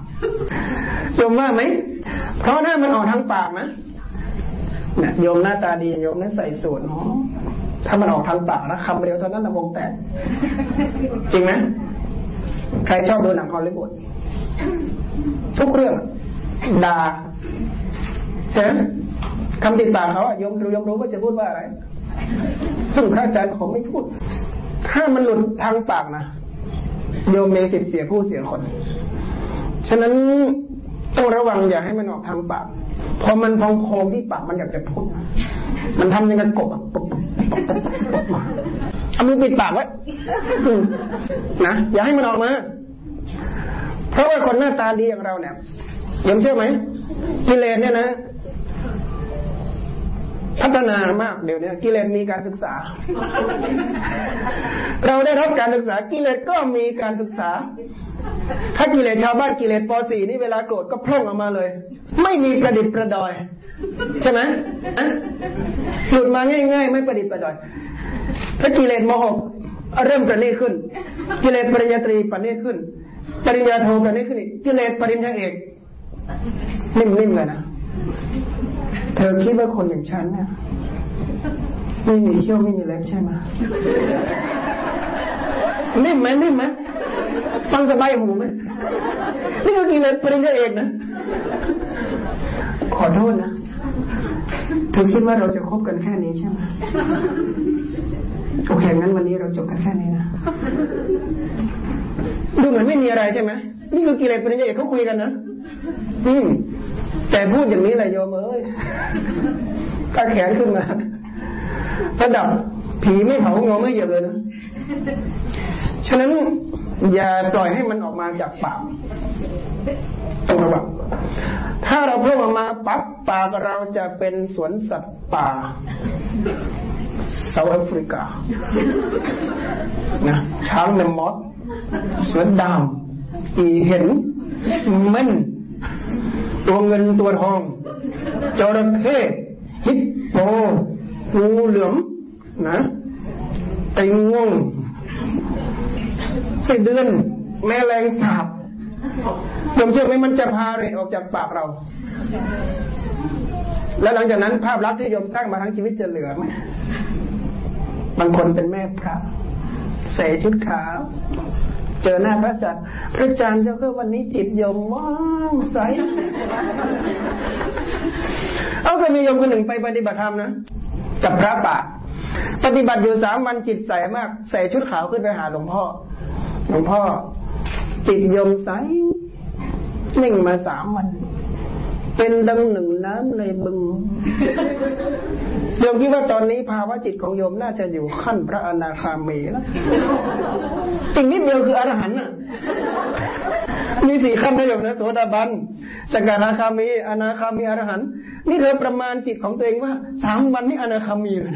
โยมว่าไหม เพราะถ้ามันออกทางปากนะนี่ยโยมหน้าตาดีโยมนั้นใส่สูตรเนาะถ้ามันออกทางปากนะคำเดียวเท่านั้นนะวงแตก จริงไหมใครชอบดูหนังฮอลลีวูดทุกเรื่องด่าใช่ไหมคำติดปากเขาอะยมรู้ยมรู้ว่าจะพูดว่าอะไร ซึ่งพระอาจารย์ผมไม่พูด ถ้ามันหลุดทางปากนะโยมมีสิทธิ์เสียผู้เสียคน ฉะนั้นต้องระวังอย่าให้มันออกทางปาก พอมันพองโคงที่ปากมันอยากจะพูด มันทำยังไงกบอะเอามือปิดปากไว้นะอย่าให้มันออกมา เพราะว่าคนหน้าตาดีอย่างเราเนี่ยยังเชื่อไหมกิเลสเนี่ยนะ พัฒนามากเดี๋ยวนี้กิเลสมีการศึกษา เราได้รับการศึกษากิเลสก็มีการศึกษา ถ้ากิเลสชาวบ้านกิเลสป .4 นี่เวลาโกรธก็พร่องออกมาเลย ไม่มีประดิษฐ์ประดอย ใช่ไหมหลุดมาง่ายๆ ไม่ประดิษฐ์ประดอย ถ้ากิเลสม .6 เริ่มประณีตขึ้น กิเลสปริญญาตรีประณีตขึ้น ปริญญาโทประณีตขึ้นอีกกิเลสปริญญาเอกนิ่มๆเลยนะ เธอคิดว่าคนอย่างฉันเนี่ยไม่มีเขี้ยวไม่มีเล็บใช่ไหมนิ่มไหมนิ่มไหมฟังสบายหูไหมนี่ก็กินเลยปริญญาเอกนะ ขอโทษนะเธอคิดว่าเราจะคบกันแค่นี้ใช่ไหมโอเคงั้นวันนี้เราจบกันแค่นี้นะดูเหมือนไม่มีอะไรใช่ไหมนี่คือกิเลสปริญญาเอกเขาคุยกันนะอืม แต่พูดอย่างนี้แหละโยมเอ้ยถ้าแขนขึ้นมาระดับผีไม่เผางาไม่เหยียบเลยนะ ฉะนั้นอย่าปล่อยให้มันออกมาจากปากต้องระวังถ้าเราเพิ่มออกมาปั๊บปากเราจะเป็นสวนสัตว์ป่าเซาท์แอฟริกา นะช้างแมมมอสเสือดาวอีเห็นม่น ตัวเงินตัวทองจระเข้ฮิปโปงูเหลือมนะไอ้ง่วงสิเดือน แม่แรงสาบผมเชื่อไหมมันจะพาเรออกจากปากเรา แล้วหลังจากนั้นภาพลักษณ์ที่โยมสร้างมาทั้งชีวิตจะเหลือไหมบางคนเป็นแม่พระใส่ชุดขาว เจอหน้าพระอาจารย์พระอาจารย์เจ้าก็วันนี้จิตโยมว่างใสเอาเคยมีโยมคนหนึ่งไปปฏิบัติธรรมนะกับพระป่าปฏิบัติอยู่สามวันจิตใสมาก ใส่ชุดขาวขึ้นไปหาหลวงพ่อ หลวงพ่อ จิตโยมใสนิ่งมาสามวัน เป็นดังหนึ่งน้ำในบึง โยมคิดว่าตอนนี้ภาวะจิตของโยมน่าจะอยู่ขั้นพระอนาคามีแล้วอีกนิดเดียวคืออรหันต์น่ะ มีสี่ขั้นนะโยมนะโสดาบันสกทาคามี อนาคามีอรหันต์นี่เธอประมาณจิตของตัวเองว่าสามวันนี่อนาคามีเลย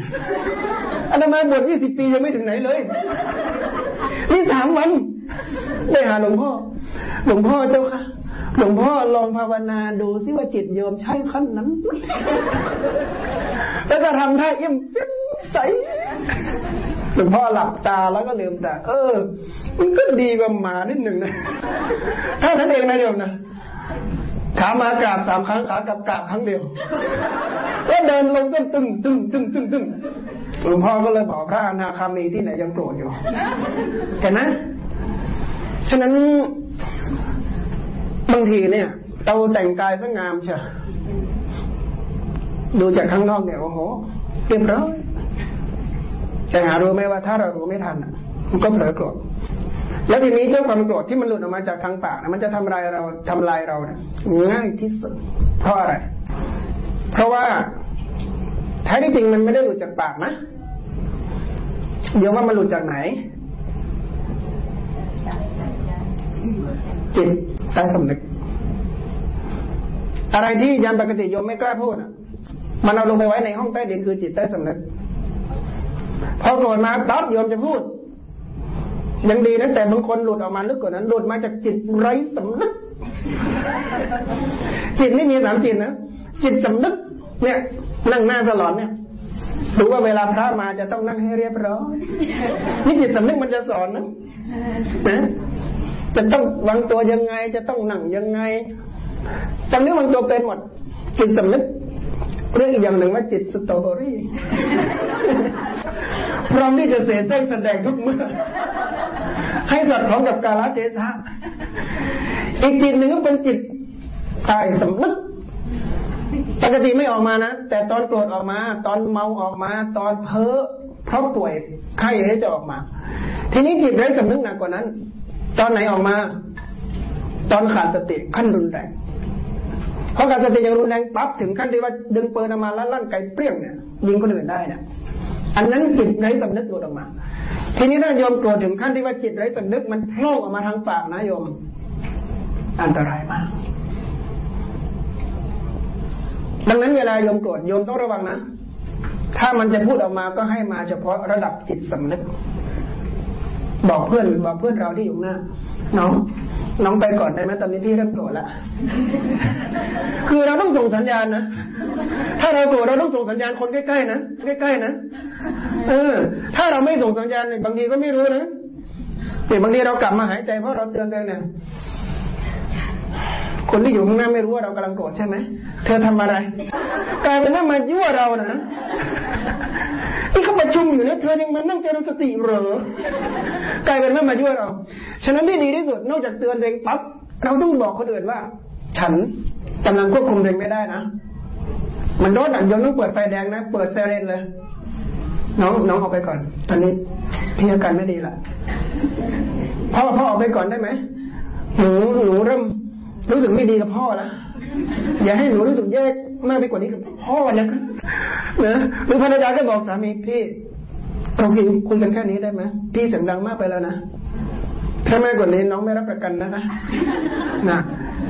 อนามาบวชยี่สิบปียังไม่ถึงไหนเลยนี่สามวัน ได้หาหลวงพ่อ หลวงพ่อเจ้าค่ะ หลวงพ่อลองภาวนาดูซิว่าจิตโยมใช่ขั้นนั้นแล้วก็ทำท่าเอี่ยมเปี้ยมใสหลวงพ่อหลับตาแล้วก็ลืมตาเออ มันก็ดีกว่าหมานิดหนึ่งนะถ้าท่านเองนะโยมนะขามากราบสามครั้งขากลับกราบครั้งเดียวแล้วเดินลงก็ตึงตึงตึงตึงตึงหลวงพ่อก็เลยบอกพระอนาคามีที่ไหนยังโกรธอยู่เห็นไหมฉะนั้น บางทีเนี่ยเราแต่งกายสวยงามเชียวดูจากข้างนอกเนี่ยโอ้โหเรียบร้อยแต่หารู้ไหมว่าถ้าเรารู้ไม่ทันมันก็เผลอโกรธแล้วทีนี้เจ้าความโกรธที่มันหลุดออกมาจากทางปากนะมันจะทำลายเราทำลายเรานะง่ายที่สุดเพราะอะไร เพราะว่าแท้ที่จริงมันไม่ได้หลุดจากปากนะเดี๋ยวว่ามันหลุดจากไหนจิต ใต้สำนึก อะไรที่ยามปกติโยมไม่กล้าพูดมันเอาลงไปไว้ในห้องใต้ดินคือจิตใต้สำนึกพอโกรธมาปั๊บโยมจะพูด ยังดีนะแต่บางคนหลุดออกมาลึกกว่านั้น หลุดมาจากจิตไร้สำนึก จิตไม่มีสามจิตนะจิตสำนึก เนี่ย นั่งหน้าตลอดเนี่ยรู้ว่าเวลาพระมาจะต้องนั่งให้เรียบร้อยนี่จิตสำนึกมันจะสอนนะนะ จะต้องวางตัวยังไง จะต้องนั่งยังไงจำเนื้อวางตัวเป็นหมด จิตสำนึกเรื่องอีกอย่างหนึ่งว่าจิตสตอรี่พร้อมที่จะเสียใจแสดงทุกเมื่อ ให้สอดคล้องกับกาลเทศะอีกจิตหนึ่งก็เป็นจิตตายสำนึกปกติไม่ออกมานะ แต่ตอนโกรธออกมา ตอนเมาออกมา ตอนเพ้อเพราะป่วยไข้ให้จะออกมา ทีนี้จิตไร้สำนึกหนักกว่านั้น ตอนไหนออกมา ตอนขาดสติขั้นรุนแรงเพอขาดสติยังรุนแรงปั๊บถึงขั้นที่ว่าดึงปืนออกมาแล้วลั่นไกเปรี้ยงเนี่ยยิงคนอื่นได้เนี่ยอันนั้นจิตไร้สำนึกหลุดออกมา ทีนี้ถ้าโยมโกรธถึงขั้นที่ว่าจิตไร้สำนึกมันโผล่ออกมาทางปากนะโยม อันตรายมาก ดังนั้นเวลาโยมโกรธโยมต้องระวังนะ ถ้ามันจะพูดออกมาก็ให้มาเฉพาะระดับจิตสำนึก บอกเพื่อนบอกเพื่อนเราที่อยู่หน้า น้องน้องไปก่อนได้ไหมตอนนี้พี่เริ่มโกรธแล้วคือเราต้องส่งสัญญาณนะถ้าเราโกรธเราต้องส่งสัญญาณคนใกล้ๆนะใกล้ๆนะเออ ถ้าเราไม่ส่งสัญญาณบางทีก็ไม่รู้นะแต่บางทีเรากลับมาหายใจเพราะเราเตือนตัวเนี่ย คนที่อยู่ข้างหน้าไม่รู้ว่าเรากำลังโกรธใช่ไหม เธอทำอะไรกลายเป็นว่ามายั่วเรานะนี่เขาประชุมอยู่เนี่ยเธอยังมานั่งเจริญสติเหรอกลายเป็นว่ามายั่วเรา ฉะนั้นที่ดีที่สุดนอกจากเตือนเองปั๊บเราต้องบอกคนอื่นว่า ฉันกำลังควบคุมเองไม่ได้นะมันโดนอะยนต้องเปิดไฟแดงนะเปิดไซเรนเลยน้องน้องออกไปก่อน ตอนนี้พี่อาการไม่ดีละพ่อพ่อออกไปก่อนได้ไหมหนูหนูเริ่ม รู้สึกไม่ดีกับพ่อแล้วอย่าให้หนูรู้สึกแย่มากไปกว่านี้กับพ่อนะเนะหรือภรรยาก็บอกสามีพี่เราคุยคุยกันแค่นี้ได้ไหมพี่เสียงดังมากไปแล้วนะถ้าไม่กว่านี้น้องไม่รับประกันนะนะนะ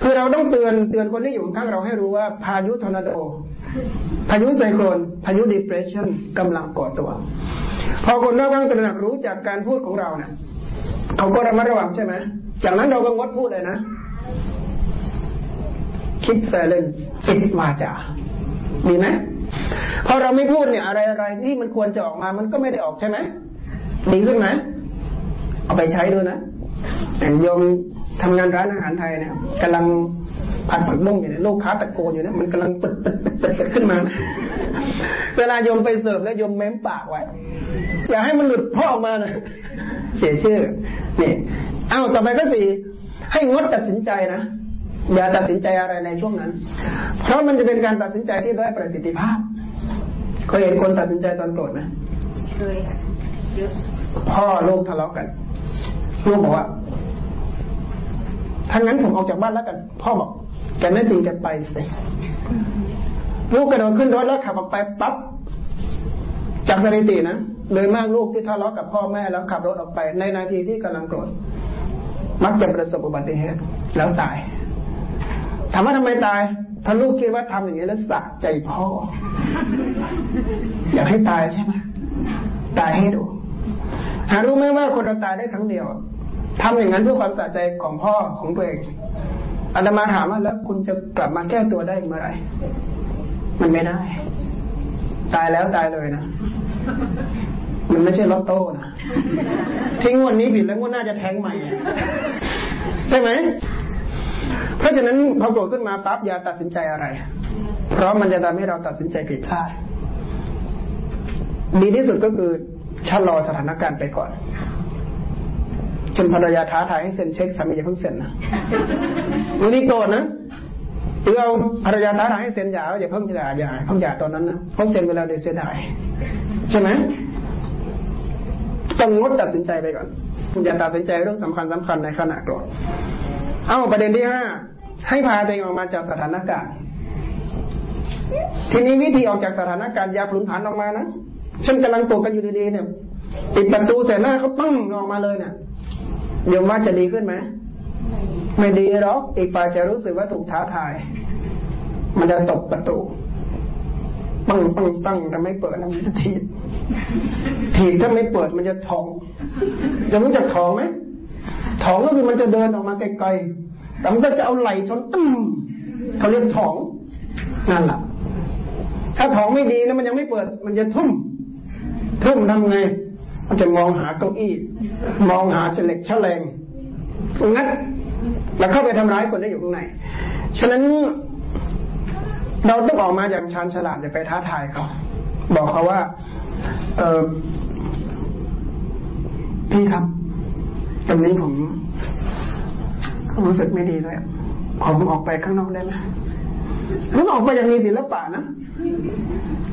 คือเราต้องเตือนเตือนคนที่อยู่ข้างเราให้รู้ว่าพายุทอร์นาโด พายุไซโคลนพายุดีเพรสชันกำลังก่อตัว พอคนรอบข้างตระหนักรู้จากการพูดของเราเนี่ยเขาก็ระมัดระวังใช่ไหมจากนั้นเราก็งดพูดเลยนะ คิด silence คิดวาจามีไหมพอเราไม่พูดเนี่ย อะไรอะไรที่มันควรจะออกมา มันก็ไม่ได้ออกใช่ไหมดีขึ้นไหมเอาไปใช้ดูนะแต่โยมทำงานร้านอาหารไทยเนี่ยกำลังผัดผักบุ้งอยู่เนี่ยลูกค้าตะโกนอยู่เนี่ยมันกำลังเปิดปิดปิดปิดขึ้นมา เวลาโยมไปเสิร์ฟแล้วโยมเม้มปากไว้อย่าให้มันหลุดพ่อออกมานะเสียชื่อนี่เอ้าต่อไปก็สี่ให้งดตัดสินใจนะ อย่าตัดสินใจอะไรในช่วงนั้น เพราะมันจะเป็นการตัดสินใจที่ได้ประสิทธิภาพเคยเห็นคนตัดสินใจตอนโกรธไหมเคยค่ะเยอะพ่อลูกทะเลาะกัน ลูกบอกว่าถ้างั้นผมออกจากบ้านแล้วกัน พ่อบอกแกไม่จริงแกไปสิลูกกระโดดขึ้นรถแล้วขับออกไปปั๊บจากสถิตินะโดยมากลูกที่ทะเลาะกับพ่อแม่แล้วขับรถออกไป ในนาทีที่กำลังโกรธมักจะประสบอุบัติเหตุแล้วตาย ถามว่าทำไมตายเพราะลูกคิดว่าทำอย่างนี้แล้วสะใจพ่อ อยากให้ตายใช่ไหมตายให้ดูหารู้ไหมว่าคนเราตายได้ครั้งเดียวทำอย่างนั้นเพื่อความสะใจของพ่อของตัวเองอาตมาถามว่าแล้วคุณจะกลับมาแก้ตัวได้เมื่อไหร่มันไม่ได้ ตายแล้วตายเลยนะมันไม่ใช่ลอตโต้นะทิ้งวันนี้ผิดแล้วงวดหน้าจะแทงใหม่ใช่ไหม เพราะฉะนั้นพอโกรธขึ้นมาปั๊บอย่าตัดสินใจอะไร เพราะมันจะทำให้เราตัดสินใจผิดพลาดดีที่สุดก็คือชะลอสถานการณ์ไปก่อนจนภรรยาท้าทายให้เซ็นเช็คสามีอย่าเพิ่งเซ็นนะวันนี้โกรธนะหรือเอาภรรยาท้าทายให้เซ็นหย่าอย่าเพิ่งหย่าอย่าเพิ่งหย่าตอนนั้นนะเพราะเซ็นเวลาเดี๋ยวเสียดายใช่ไหมต้องงดตัดสินใจไปก่อนอย่าตัดสินใจเรื่องสำคัญสำคัญในขณะโกรธ เอาประเด็นที่ห้าให้พาตัวเองออกมาจากสถานการณ์ทีนี้วิธีออกจากสถานการณ์อย่าพลุนผันออกมานะฉันกำลังโกกันอยู่ดีๆเนี่ยปิดประตูแต่หน้าเขาปึ้งออกมาเลยเนี่ยเดี๋ยวว่าจะดีขึ้นไหมไม่ดีหรอกอีกฝ่ายจะรู้สึกว่าถูกท้าทาย มันจะตบประตูปังปังปังแต่ไม่เปิดแล้วมันจะถีบถีบถ้าไม่เปิดมันจะทองจะรู้จักทองไหม ทองก็คือมันจะเดินออกมาไกลๆแต่มันก็จะเอาไหล่ชนตึ้มเขาเรียกทองนั่นแหละถ้าทองไม่ดีนะมันยังไม่เปิด มันจะทุ่ม ทุ่มทำไง มันจะมองหาเก้าอี้ มองหาเฉล็กฉลงงัดแล้วเข้าไปทำร้ายคนที่อยู่ข้างในฉะนั้นเราต้องออกมาอย่างชาญฉลาดอย่าไปท้าทายเขาบอกเขาว่า เออพี่ครับ ตรงนี้ผมรู้สึกไม่ดีเลยผมออกไปข้างนอกได้ไหมแล้วออกไปอย่างมีศิลปะนะ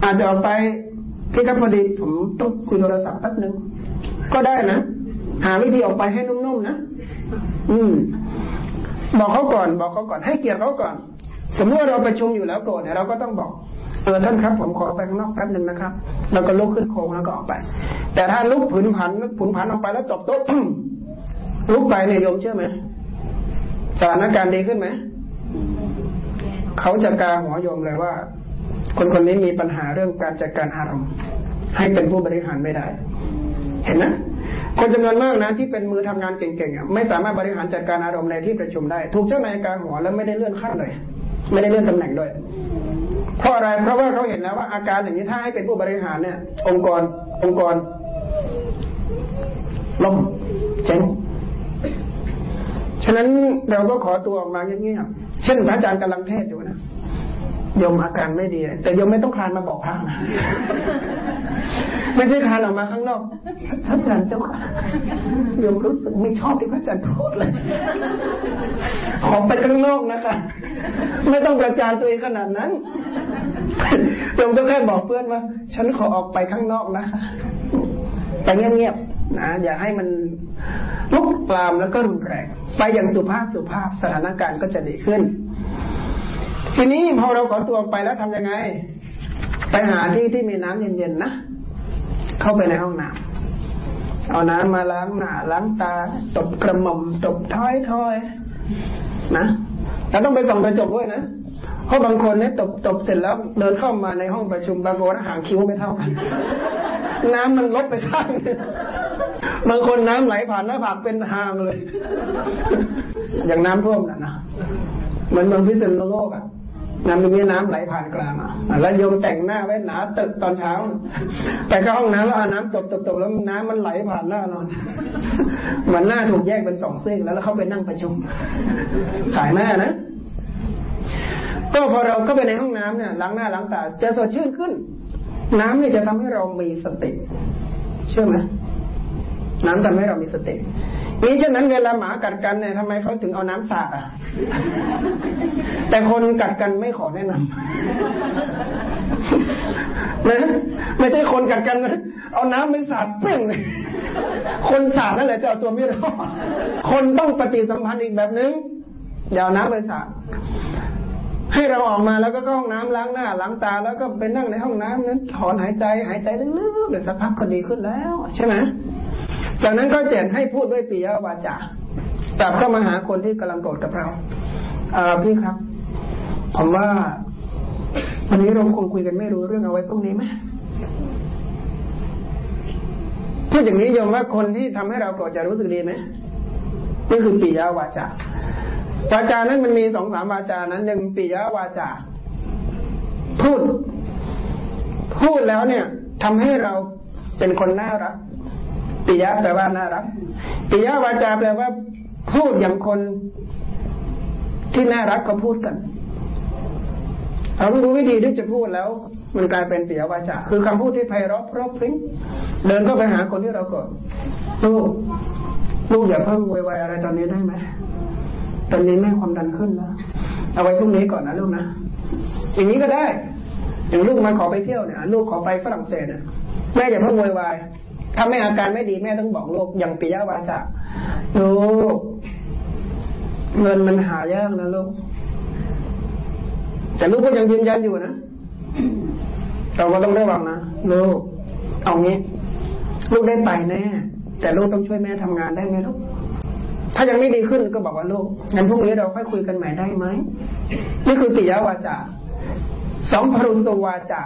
อาจจะออกไปพี่ครับพอดีผมต้องคุยโทรศัพท์แป๊บนึง ก็ได้นะ หาวิธีออกไปให้นุ่มๆนะ อืม บอกเขาก่อน บอกเขาก่อน ให้เกียรติเขาก่อน สมมติว่าเราไปชุมอยู่แล้วโกรธเนี่ยเราก็ต้องบอก เออท่านครับ ผมขอไปข้างนอกแป๊บหนึ่งนะครับ แล้วก็ลุกขึ้นโค้งแล้วก็ออกไป แต่ถ้าลุกผืนผันลุกผืนผันออกไปแล้วจบโต๊ะ ลุกไปเนี่ยโยมเชื่อไหมสถานการณ์ดีขึ้นไหมเขาจะกาหัวโยมเลยว่า คนคนนี้มีปัญหาเรื่องการจัดการอารมณ์ให้เป็นผู้บริหารไม่ได้ เห็นนะคนจำนวนมากนะที่เป็นมือทำงานเก่งๆอะไม่สามารถบริหารจัดการอารมณ์ในที่ประชุมได้ ถูกเจ้านายกาหัวแล้วไม่ได้เลื่อนขั้นเลย ไม่ได้เลื่อนตำแหน่งด้วยเพราะอะไรเพราะว่าเขาเห็นแล้วว่าอาการอย่างนี้ถ้าให้เป็นผู้บริหารเนี่ย องค์กรองค์กรล่มเจ๊ง ฉะนั้นเราก็ขอตัวออกมาเงียบๆ เช่นพระอาจารย์กำลังเทศอยู่นะโยมอาการไม่ดี แต่โยมไม่ต้องคลานมาบอกพระนะไม่ใช่คลานออกมาข้างนอกพระอาจารย์เจ้าค่ะโยมรู้สึกไม่ชอบที่พระอาจารย์พูดเลยขอไปข้างนอกนะคะ ไม่ต้องประจานตัวเองขนาดนั้นโยมก็แค่บอกเพื่อนว่า ฉันขอออกไปข้างนอกนะคะ แต่เงียบๆ นะอย่าให้มันลุกลามแล้วก็รุนแรง ไปอย่างสุภาพสุภาพสถานการณ์ก็จะดีขึ้น ทีนี้พอเราขอตัวไปแล้วทำยังไง ไปหาที่ที่มีน้ำเย็นๆนะเข้าไปในห้องน้ำเอาน้ำมาล้างหน้าล้างตาตบกระหม่อมตบท้อยทอยนะแล้วต้องไปส่องกระจกด้วยนะ เพราะบางคนเนี่ยตบตบเสร็จแล้วเดินเข้ามาในห้องประชุมบางคนห่างคิ้วไม่เท่ากันน้ำมันลดไปข้างบางคนน้ำไหลผ่านหน้าผากเป็นทางเลย อย่างน้ำท่วมน่ะนะเหมือนเมืองพิษณุโลกอะน้ำมีน้ำไหลผ่านกลางอะแล้วโยมแต่งหน้าไว้หนาตึกตอนเช้า แต่ก็ห้องน้ำแล้วเอาน้ำตบตบตบแล้วน้ำมันไหลผ่านหน้านอนเหมือนหน้าถูกแยกเป็นสองเส้นแล้วแล้วเขาไปนั่งประชุมขายหน้านะ ก็พอเราก็ไปในห้องน้ำเนี่ยล้างหน้าล้างตาจะสดชื่นขึ้น น้ำเนี่ยจะทำให้เรามีสติเชื่อไหมน้ำทำให้เรามีสตินี่ฉะนั้นเวลาหมากัดกันเนี่ยทำไมเขาถึงเอาน้ำสาดอะ แต่คนกัดกันไม่ขอแนะนำนะไม่ใช่คนกัดกันนะเอาน้ำไปสาดเปรี้ยงเลยคนสาดนั่นแหละจะเอาตัวไม่รอดคนต้องปฏิสัมพันธ์อีกแบบนึงอย่าเอาน้ำไปสาด ให้เราออกมาแล้วก็เข้าห้องน้ำล้างหน้าล้างตา แล้วก็ไปนั่งในห้องน้ำนั้น ถอนหายใจหายใจลึกๆเดี๋ยวสักพักก็ดีขึ้นแล้ว ใช่ไหมจากนั้นก็เจนให้พูดด้วยปิยวาจากลับเข้ามาหาคนที่กำลังโกรธกับเราเออพี่ครับ ผมว่า วันนี้เราคงคุยกันไม่รู้เรื่องเอาไว้ตรงนี้ไหมพูดอย่างนี้โยมว่าคนที่ทำให้เราโกรธจะรู้สึกดีไหมนี่คือปิยวาจา วาจานั้นมันมีสองสามวาจานั้นหนึ่งปิยวาจา พูด พูดแล้วเนี่ยทำให้เราเป็นคนน่ารักปิยะแปลว่าน่ารักปิยะวาจาแปลว่า พูดอย่างคนที่น่ารักก็พูดกันเรารู้วิธีที่จะพูดแล้ว มันกลายเป็นปิยวาจา คือคำพูดที่ไพเราะเพราะพริ้งเดินเข้าไปหาคนที่เรากดลูกลูกอย่าเพิ่งวยวายอะไรตอนนี้ได้ไหม ตอนนี้แม่ความดันขึ้นแล้วเอาไว้พรุ่งนี้ก่อนนะลูกนะอย่างนี้ก็ได้ อย่างลูกมาขอไปเที่ยวเนี่ยลูกขอไปฝรั่งเศสเนี่ยแม่อย่าเพิ่งวยวายถ้าแม่อาการไม่ดีแม่ต้องบอกลูกอย่างปิยวาจาลูกเงินมันหายากนะลูกแต่ลูกก็ยังยืนยันอยู่นะเราก็ต้องระวังนะลูกเอางี้ ลูกได้ไปแน่แต่ลูกต้องช่วยแม่ทำงานได้ไหมลูก ถ้ายังไม่ดีขึ้นก็บอกว่าลูกงั้นพรุ่งนี้เราค่อยคุยกันใหม่ได้ไหมนี่คือปิยวาจาสองพรุนตัววาจา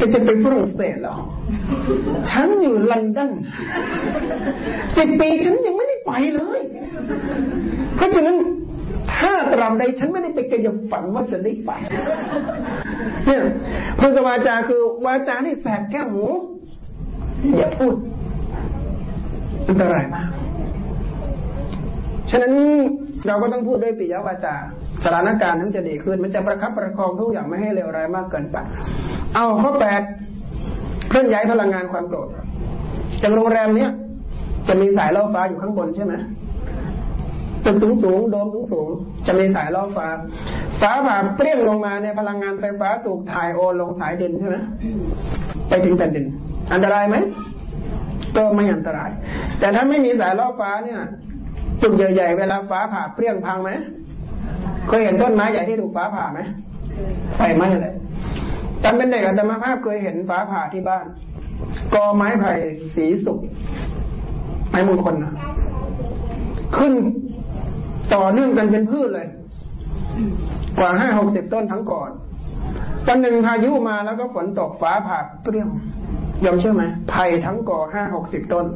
ก็จะไปฝรั่งเศสเหรอ ฉันอยู่ลอนดอนสิบปีฉันยังไม่ได้ไปเลย เพราะฉะนั้นถ้าตราบใดฉันไม่ได้ไปกระยบฝันว่าจะได้ไป เนี่ยพุทธวาจาคือวาจาที่แสบแก้วหูอย่าพูด อันตรายมาก ฉะนั้นเราก็ต้องพูดด้วยปิยวาจาสถานการณ์นั้นจะดีขึ้น มันจะประคับประคองทุกอย่างไม่ให้เลวร้ายมากเกินไป เอาข้อแปดเคลื่อนย้ายพลังงานความโกรธจากโรงแรมเนี้ยจะมีสายล่อฟ้าอยู่ข้างบนใช่ไหมตึกสูงสูงโดมสูงสูงจะมีสายล่อฟ้า ฟ้าผ่าเปรี้ยงลงมาเนี่ยพลังงานไฟฟ้าถูกถ่ายโอนลงสายดินใช่ไหมไปถึงแผ่นดิน อันตรายไหม ก็ไม่อันตราย แต่ถ้าไม่มีสายล่อฟ้าเนี่ยตึกใหญ่ๆเวลาฟ้าผ่าเปรี้ยงพังไหมเคยเห็นต้นไม้ใหญ่ที่ถูกฟ้าผ่าไหมไฟไหม้เลยตอนเป็นเด็กอาตมาภาพเคยเห็นฟ้าผ่าที่บ้าน กอไม้ไผ่สีสุกไม้มงคลนะขึ้นต่อเนื่องกันเป็นพืชเลย กว่าห้าหกสิบต้นทั้งก่อนวันหนึ่งพายุมาแล้วก็ฝนตกฟ้าผ่าเปรี้ยง ยอมเชื่อไหมไผ่ทั้งก่อห้าหกสิบต้น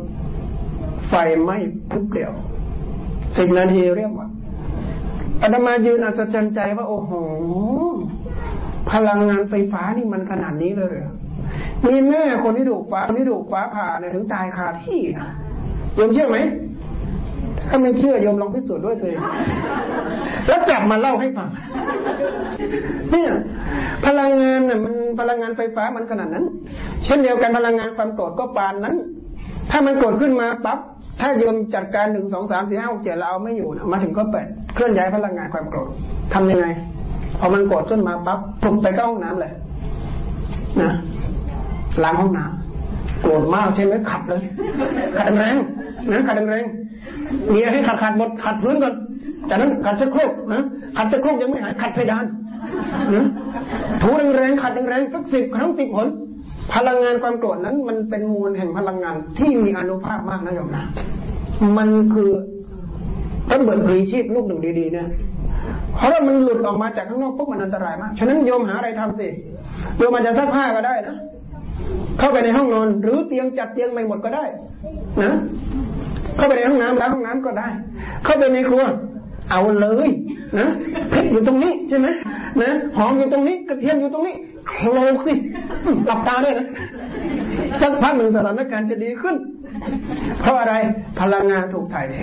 ไฟไหม้พุบเดียวสิบนาทีเรียบหมดอาตมายืนอัศจรรย์ใจว่า โอ้โห พลังงานไฟฟ้านี่มันขนาดนี้เลยหรอมีแม่คนที่ถูกฟ้าคนที่ถูกฟ้าผ่าเนี่ยถึงตายคาที่ยอมเชื่อไหม ถ้าไม่เชื่อโยมลองพิสูจน์ด้วยตัวเองแล้วกลับมาเล่าให้ฟังเนี่ยพลังงานน่ะมันพลังงานไฟฟ้ามันขนาดนั้น เช่นเดียวกันพลังงานความโกรธก็ปานนั้น ถ้ามันโกรธขึ้นมาปั๊บถ้าโยมจัดการหนึ่งสองสามสี่ห้าหกเจ็ดเราเอาไม่อยู่นะมาถึงก็เปิดเคลื่อนย้ายพลังงานความโกรธทำยังไง พอมันโกรธขึ้นมาปั๊บปลุกไปเข้าห้องน้ำเลยนะล้างห้องน้ำโกรธมากใช่ไหมขัดเลยขัดแรงนะขัดแรง มีอะไรให้ขัดขัดหมดขัดพื้นก่อนจากนั้นขัดชักโครกนะขัดชักโครกยังไม่หายขัดเพดานนะถูแรงๆขัดแรงๆสักสิบครั้งสิบผลพลังงานความโกรธนั้น มันเป็นมูลแห่งพลังงานที่มีอนุภาพมากนะโยมนะมันคือต้นเบิดปรีชีพลูกหนึ่งดีๆเนี่ยเพราะว่ามันหลุดออกมาจากข้างนอกปุ๊บมันอันตรายมาก ฉะนั้นโยมหาอะไรทำสิโยมอาจจะซักผ้าก็ได้นะ เข้าไปในห้องนอน หรือเตียงจัดเตียงใหม่หมดก็ได้ นะ เข้าไปในห้องน้ำล้างห้องน้ำก็ได้ เข้าไปในครัว เอาเลยนะพริกอยู่ตรงนี้ใช่ไหมนะหอมอยู่ตรงนี้กระเทียมอยู่ตรงนี้โคลกสิหลับตาด้วยนะสักพักหนึ่งสถานการณ์จะดีขึ้น เพราะอะไรพลังงานถูกถ่ายเท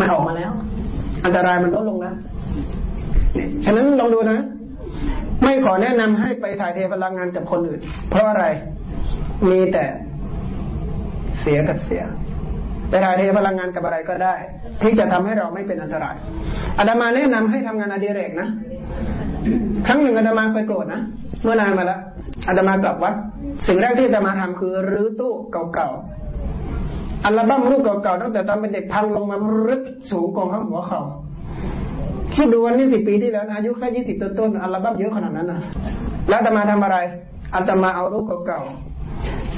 มันออกมาแล้ว อันตรายมันลดลงแล้วฉะนั้นลองดูนะ ไม่ขอแนะนำให้ไปถ่ายเทพลังงานกับคนอื่น เพราะอะไร มีแต่เสียกับเสีย ไปถ่ายเทพลังงานกับอะไรก็ได้ ที่จะทำให้เราไม่เป็นอันตรายอาดามาแนะนำให้ทำงานอดิเรกนะ ครั้งหนึ่งอาดามาเคยโกรธนะเมื่อนานมาแล้วอาดามากลับวัดสิ่งแรกที่อาดามาทำคือรื้อตู้เก่าๆอัลบั้มรูปเก่าๆตั้งแต่ตอนเป็นเด็กพังลงมารึกสูงกองข้างหัวเขา่าคิดดูวันนี้สิปีที่แล้วนะอายุแค่ยี่สิบต้นๆอัลบั้มเยอะขนาดนั้นนะแล้วอาตมาทำอะไรอาตมาเอารูปเก่าๆ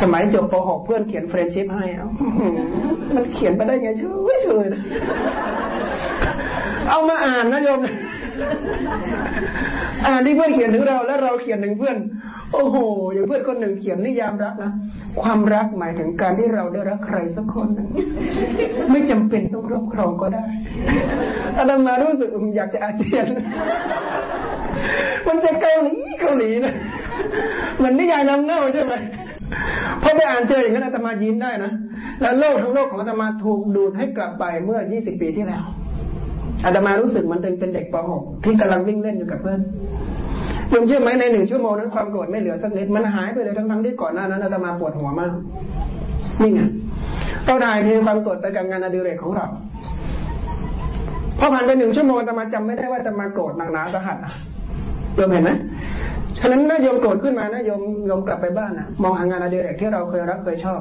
สมัยจบป .6 เพื่อนเขียนเฟรนชิพให้เอามันเขียนไปได้ไงช่วยช่วยเอามาอ่านนะโยมอ่านที่เพื่อนเขียนถึงเราแล้วเราเขียนถึงเพื่อน โอ้โห อย่างเพื่อนคนหนึ่งเขียนนิยามรักนะความรักหมายถึงการที่เราได้รักใครสักคนหนึ่งไม่จำเป็นต้องรบครองก็ได้อาตมารู้สึกอยากจะอาเจียนมันจะเกาหลีเกาหลีนะเหมือนนิยายนำเน่าใช่ไหม พอไปอ่านเจออย่างนั้นอาตมายิ้มได้นะแล้วโลกทั้งโลกของอาตมาถูกดูดให้กลับไปเมื่อ 20 ปีที่แล้วอาตมารู้สึกมันเป็นเด็กป .6 ที่กำลังวิ่งเล่นอยู่กับเพื่อนยมเชื่อไหมในหนึ่งชั่วโมงนั้นความโกรธไม่เหลือสักนิดมันหายไปเลยทั้งๆที่ก่อนหน้านั้นอาตมาปวดหัวมากนี่ไงเราได้เทความโกรธไปกับงานอดิเรกของเราพอผ่านไปหนึ่งชั่วโมงอาตมาจำไม่ได้ว่าจะมาโกรธหนักหนาสาหัส โยมเห็นไหมฉะนั้นถ้าโยมโกรธขึ้นมานะโยมโยมกลับไปบ้านนะมองหางานอดิเรกที่เราเคยรักเคยชอบ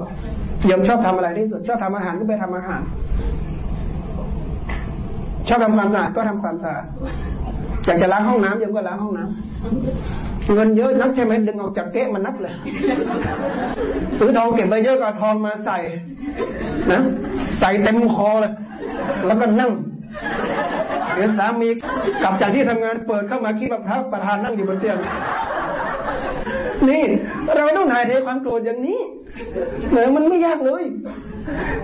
โยมชอบทำอะไรที่สุด ชอบทำอาหารก็ไปทำอาหาร ชอบทำความสะอาดก็ทำความสะอาดอยากจะล้างห้องน้ำโยมก็ล้างห้องน้ำเงินเยอะนักใช่ไหมดึงออกจากเก๊ะมันนับเลยซื้อทองเก็บไปเยอะก็ทองมาใส่นะใส่เต็มคอเลยแล้วก็นั่ง เดี๋ยวสามีกลับจากที่ทำงานเปิดเข้ามาคิดว่าพระประธานนั่งอยู่บนเตียงนี่เราต้องถ่ายเทความโกรธอย่างนี้เหมือนมันไม่ยากเลย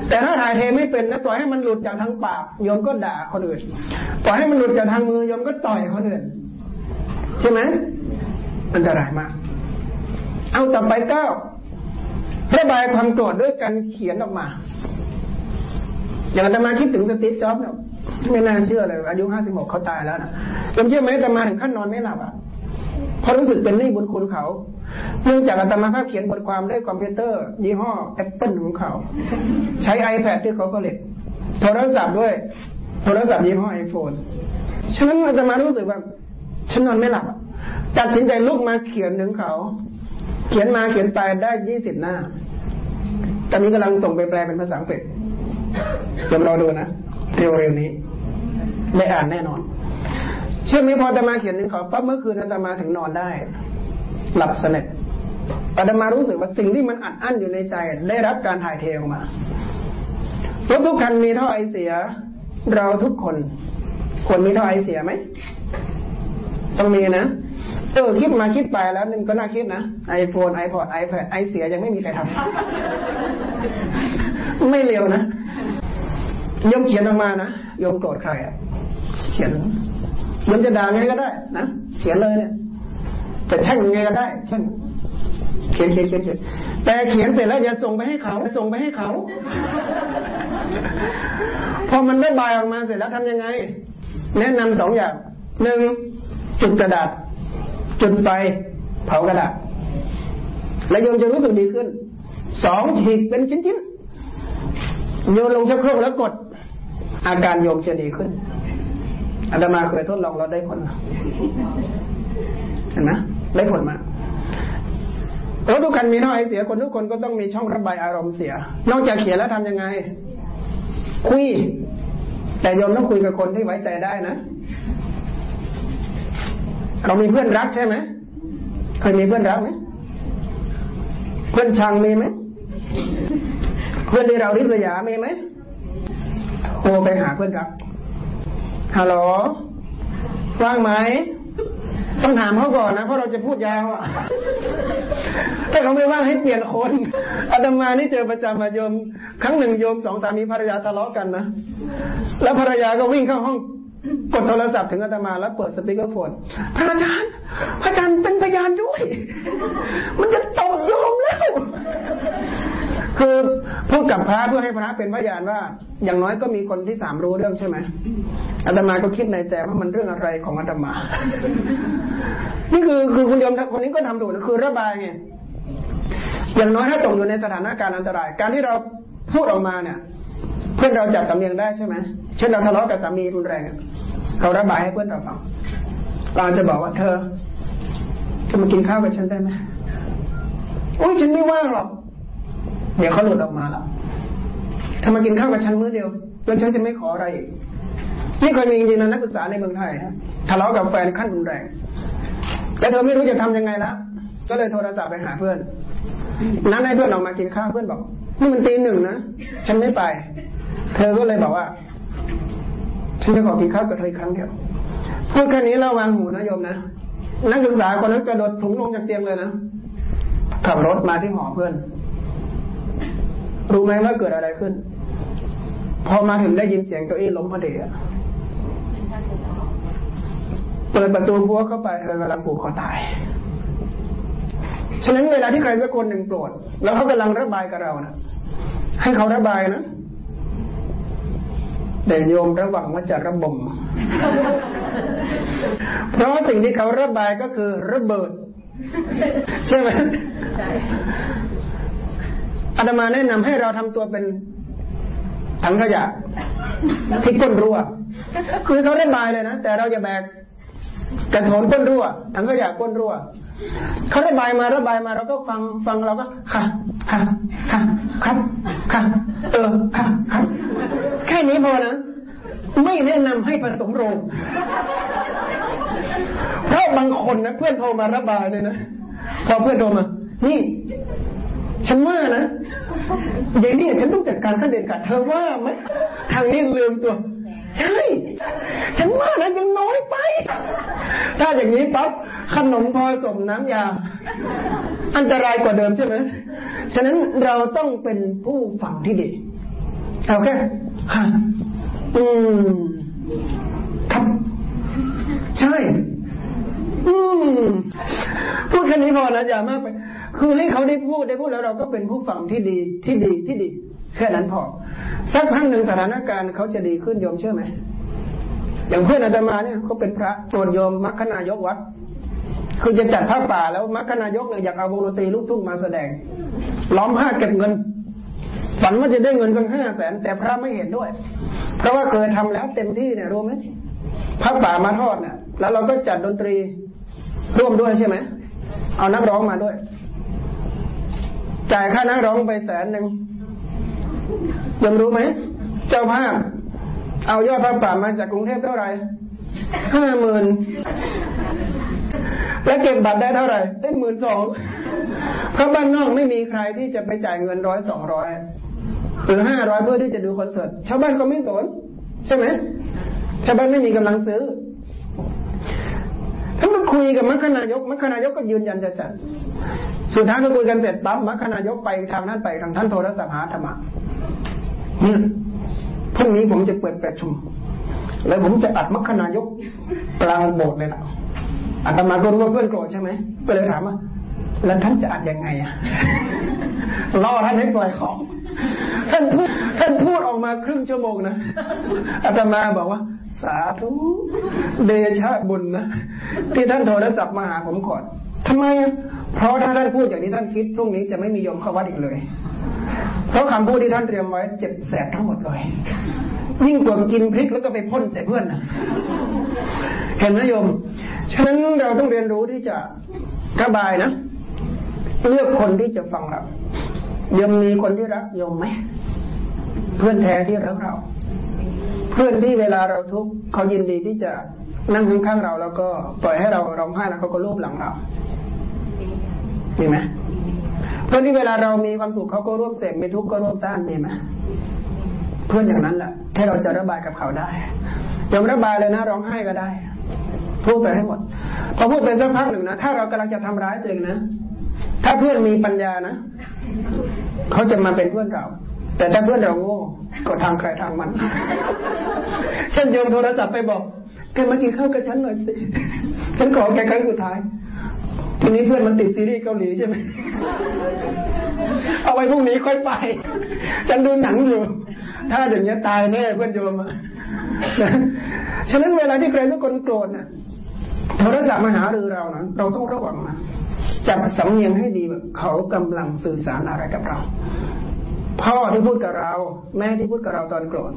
แต่ถ้าถ่ายเทไม่เป็นนะปล่อยให้มันหลุดจากทางปากโยมก็ด่าคนอื่นปล่อยให้มันหลุดจากทางมือโยมก็ต่อยคนอื่นใช่ไหมอันตรายมาก เอาต่อไปเก้าระบายความโกรธด้วยการเขียนออกมา อย่างอาตมาคิดถึงสตีฟจ็อบเนี่ย ไม่น่าเชื่อเลย อายุห้าสิบหกเขาตายแล้วนะยังเชื่อไหมอาตมาถึงขั้นนอนไม่หลับอะเพราะรู้สึกเป็นหนี้บุญคุณเขา เนื่องจากอาตมาภาพเขียนบทความด้วยคอมพิวเตอร์ ยี่ห้อแอปเปิลของเขา ใช้ iPad ที่เขาผลิตโทรศัพท์ด้วย โทรศัพท์ยี่ห้อ iPhone ฉะนั้นอาตมารู้สึกว่าฉันนอนไม่หลับตัดสินใจลุกมาเขียนถึงเขา เขียนมาเขียนไปได้ยี่สิบหน้า ตอนนี้กำลังส่งไปแปลเป็นภาษาอังกฤษเดี๋ยวรอดูนะเร็วๆนี้ ได้อ่านแน่นอน เชื่อไหมพออาตมาเขียนหนึ่งขอปั๊บเมื่อคืนอาตมาถึงนอนได้ หลับสนิทอาตมารู้สึกว่าสิ่งที่มันอัดอั้นอยู่ในใจ ได้รับการถ่ายเทออกมารถทุกคันมีท่อไอเสีย เราทุกคนควรมีท่อไอเสียไหมต้องมีนะเออคิดมาคิดไปแล้วนึงก็น่าคิดนะไอโฟนไอพอดไอแพดไอเสียยังไม่มีใครทำไม่เร็วนะยมเขียนออกมานะยมโกรธใครอะเขียนยมจะด่าไงก็ได้นะเขียนเลยเนี่ยจะแช่งยังไงก็ได้เช่นเขียนเขียนเขียนเขียนแต่เขียนเสร็จแล้วอย่าส่งไปให้เขาส่งไปให้เขา พอมันได้บายออกมาเสร็จแล้วทำยังไง แนะนำสองอย่างหนึ่งจุดกระดาษ จุดไฟเผากระดาษแล้วโยมจะรู้สึกดีขึ้นสองฉีกเป็นชิ้นๆโยนลงชักโครกแล้วกด อาการโยมจะดีขึ้น อาตมาเคยทดลองเราได้ผลเห็นไหมได้ผลมารถทุกคันมีท่อไอเสียคนทุกคนก็ต้องมีช่องระบายอารมณ์เสีย นอกจากเขียนแล้วทำยังไง คุย แต่โยมต้องคุยกับคนที่ไว้ใจได้นะ เรามีเพื่อนรักใช่ไหมเคยมีเพื่อนรักไหมเพื่อนชังมีไหมเพื่อนที่เราริษยามีไหมโทรไปหาเพื่อนรัก ฮัลโหลว่างไหมต้องถามเขาก่อนนะเพราะเราจะพูดยาวอะ ถ้าเขาไม่ว่างให้เปลี่ยนคนอาตมานี่เจอประจำมาโยม ครั้งหนึ่งโยมสองสามีภรรยาทะเลาะกันนะ แล้วภรรยาก็วิ่งเข้าห้องกดโทรศัพท์ถึงอาตมาแล้วเปิดสปีกเกอร์โฟนพระอาจารย์พระอาจารย์เป็นพยานด้วย มันจะตกโยมแล้ว คือพูดกับพระเพื่อให้พระเป็นพยานว่า อย่างน้อยก็มีคนที่สามรู้เรื่องใช่ไหมอาตมาก็คิดในใจว่ามันเรื่องอะไรของอาตมา นี่คือคือคุณโยมคนนี้ก็ทำถูกนะคือระบายไงอย่างน้อยถ้าตกอยู่ในสถานการณ์อันตราย การที่เราพูดออกมาเนี่ย เพื่อนเราจับสำเนียงได้ใช่ไหมเช่นเราทะเลาะกับสามีรุนแรงเราระบายให้เพื่อนเราฟังเราจะบอกว่าเธอ จะมากินข้าวกับฉันได้ไหมโอ้ยฉันไม่ว่างหรอก เดี๋ยวเขาหลุดออกมาแล้วถ้ามากินข้าวกับฉันมื้อเดียว แล้วฉันจะไม่ขออะไรอีกนี่เคยมีจริงๆนะนักศึกษาในเมืองไทยทะเลาะกับแฟนขั้นรุนแรงแต่เธอไม่รู้จะทำยังไงละก็เลยโทรศัพท์ไปหาเพื่อนนั้นให้เพื่อนออกมากินข้าวเพื่อนบอกนี่มันตีหนึ่งนะฉันไม่ไป เธอก็เลยบอกว่า ฉันจะขอกินข้าวกับเธออีกครั้งเดียวพูดแค่นี้ระวังหูนะโยมนะนักศึกษาคนนั้นกระโดดถุงลงจากเตียงเลยนะขับรถมาที่หอเพื่อน รู้ไหมว่าเกิดอะไรขึ้น พอมาถึงได้ยินเสียงเก้าอี้ล้มพอดีอะเปิดประตูบัวเข้าไปเธอกำลังผูกคอตาย ฉะนั้นเวลาที่ใครสักคนหนึ่งโกรธแล้วเขากำลังระบายกับเรานะให้เขาระบายนะแต่โยมระวังว่าจะระบม เพราะสิ่งที่เขาระบายก็คือระเบิด ใช่ไหม อาตมาแนะนำให้เราทำตัวเป็นถังขยะที่ก้นรั่ว คือเขาระบายเลยนะ แต่เราจะแบกกระโถนก้นรั่วถังขยะก้นรั่วเขาระบายมาระบายมาเราก็ฟังฟังเราก็ค่ะค่ะค่ะครับค่ะเออค่ะครับแค่นี้พอนะไม่แนะนำให้ผสมโรงเพราะบางคนนะเพื่อนโทรมาระบายเลยนะพอเพื่อนโทรมา นี่ ฉันว่านะอย่างนี้ฉันต้องจัดการขั้นเด็ดขาดเธอว่าไหมทางนี้ลืมตัว ใช่ ฉันว่านะยังน้อยไป ถ้าอย่างนี้ปั๊บขนมพอสมน้ำยา อันตรายกว่าเดิมใช่ไหมฉะนั้นเราต้องเป็นผู้ฟังที่ดีโอเคค่ะอืมครับใช่ อืมพูดแค่นี้พอนะอย่ามากไป คือให้เขาได้พูดได้พูดแล้วเราก็เป็นผู้ฟังที่ดีที่ดีที่ดี แค่นั้นพอ สักพักหนึ่งสถานการณ์เขาจะดีขึ้นโยมเชื่อไหมอย่างเพื่อนอาตมาเนี่ยเขาเป็นพระตรวจโยมมัคคณายกวัดคือจะจัดผ้าป่าแล้วมัคคณายกเนี่ยอยากเอาวงดนตรีลูกทุ่งมาแสดง ล้อมผ้าเก็บเงินฝันว่าจะได้เงินสักห้าแสนแต่พระไม่เห็นด้วย เพราะว่าเคยทำแล้วเต็มที่เนี่ยรู้ไหมผ้าป่ามาทอดเนี่ยแล้วเราก็จัดดนตรีร่วมด้วยใช่ไหมเอานักร้องมาด้วย จ่ายค่านักร้องไปแสนหนึ่งยังรู้ไหม เจ้าภาพ เอายอดพระป่ามาจากกรุงเทพเท่าไหร่ห้าหมื่นแล้วเก็บบัตรได้เท่าไหร่ ได้หมื่นสองเพราะบ้านนอกไม่มีใครที่จะไปจ่ายเงินร้อยสองร้อยหรือห้าร้อยเพื่อที่จะดูคอนเสิร์ตชาวบ้านก็ไม่สนใช่ไหมชาวบ้านไม่มีกำลังซื้อถ้ามาคุยกับมัคคนายกมัคคนายกก็ยืนยันจะจัด สุดท้ายก็คุยกันเสร็จปั๊บมัคคนายกไปทางนั้นไปทางท่านโทรศัพท์หาธรรมะเนี่ยพรุ่งนี้ผมจะเปิดประชุม แล้วผมจะอัดมัคคนายกกลางโบสถ์เลยล่ะอาตมาก็รู้ว่าเพื่อนโกรธใช่ไหมก็เลยถามว่าแล้วท่านจะอัดยังไงอะล่อท่านให้ปล่อยของ ท่านพูดท่านพูดออกมาครึ่งชั่วโมงนะอาตมาบอกว่า สาธุเดชะบุญนะที่ท่านโทรศัพท์มาหาผมก่อน ทำไมเพราะถ้าท่านพูดอย่างนี้ท่านคิดพรุ่งนี้จะไม่มีโยมเข้าวัดอีกเลยเพราะราะคำพูดที่ท่านเตรียมไว้เจ็บแสบทั้งหมดเลยยิ่งกว่ากินพริกแล้วก็ไปพ่นใส่เพื่อนนะเห็นไหมโยม ฉะนั้นเราต้องเรียนรู้ที่จะระบายนะ เลือกคนที่จะฟังเรายมมีคนที่รักโยมไหม เพื่อนแท้ที่รักเรา เพื่อนที่เวลาเราทุกข์เขายินดีที่จะนั่งข้างๆเราแล้วก็ปล่อยให้เราร้องไห้แล้วเขาก็รูปหลังเรา มีไหมเพื่อนที่เวลาเรามีความสุขเขาก็ร่วมเสพมีทุกข์ก็ร่วมต้านมีไหมเพื่อนอย่างนั้นแหละให้เราจะระบายกับเขาได้ยอมระบายเลยนะร้องไห้ก็ได้พูดไปให้หมดพอพูดไปสักพักหนึ่งนะถ้าเรากำลังจะทำร้ายตัวเองนะถ้าเพื่อนมีปัญญานะเขาจะมาเป็นเพื่อนเรา แต่ถ้าเพื่อนเราโง่ก็ทางใครทางมันเช่นโยมโทรศัพท์ไปบอกแกมากินข้าวกับฉันหน่อยสิ ฉันขอแกครั้งสุดท้าย ทีนี้เพื่อนมันติดซีรีส์เกาหลีใช่ไหม เอาไว้พรุ่งนี้ค่อยไป ฉันดูหนังอยู่ ถ้าอย่างนี้ตายแน่เพื่อนโยมอะฉะนั้นเวลาที่ใครทุกคนโกรธน่ะโทรศัพท์มาหารือเรานะเราต้องระวังนะจับสำเนียงให้ดีแบบเขากำลังสื่อสารอะไรกับเรา พ่อที่พูดกับเรา แม่ที่พูดกับเราตอนโกรธ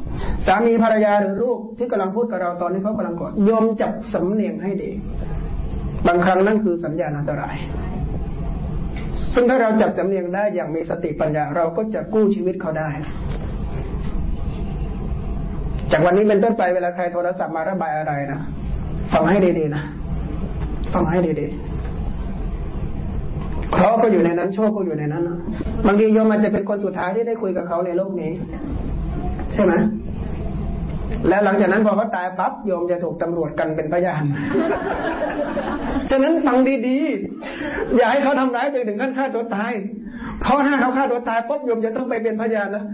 สามีภรรยาหรือลูกที่กำลังพูดกับเราตอนที่เขากำลังโกรธยมจับสำเนียงให้ดี บางครั้งนั่นคือสัญญาณอันตราย ซึ่งถ้าเราจับสำเนียงได้อย่างมีสติปัญญาเราก็จะกู้ชีวิตเขาได้ จากวันนี้เป็นต้นไปเวลาใครโทรศัพท์มาระบายอะไรนะฟังให้ดีๆนะฟังให้ดีๆเคราก็อยู่ในนั้นโชคก็อยู่ในนั้นนะบางทีโยมอาจจะเป็นคนสุดท้ายที่ได้คุยกับเขาในโลกนี้ ใช่ไหม และหลังจากนั้นพอเขาตายปั๊บโยมจะถูกตำรวจกันเป็นพยานฉะนั้นฟังดีๆ อย่าให้เขาทำร้ายตัวถึงขั้นฆ่าตัวตาย เพราะถ้าเขาฆ่าตัวตายปุ๊บโยมจะต้องไปเป็นพยานนะ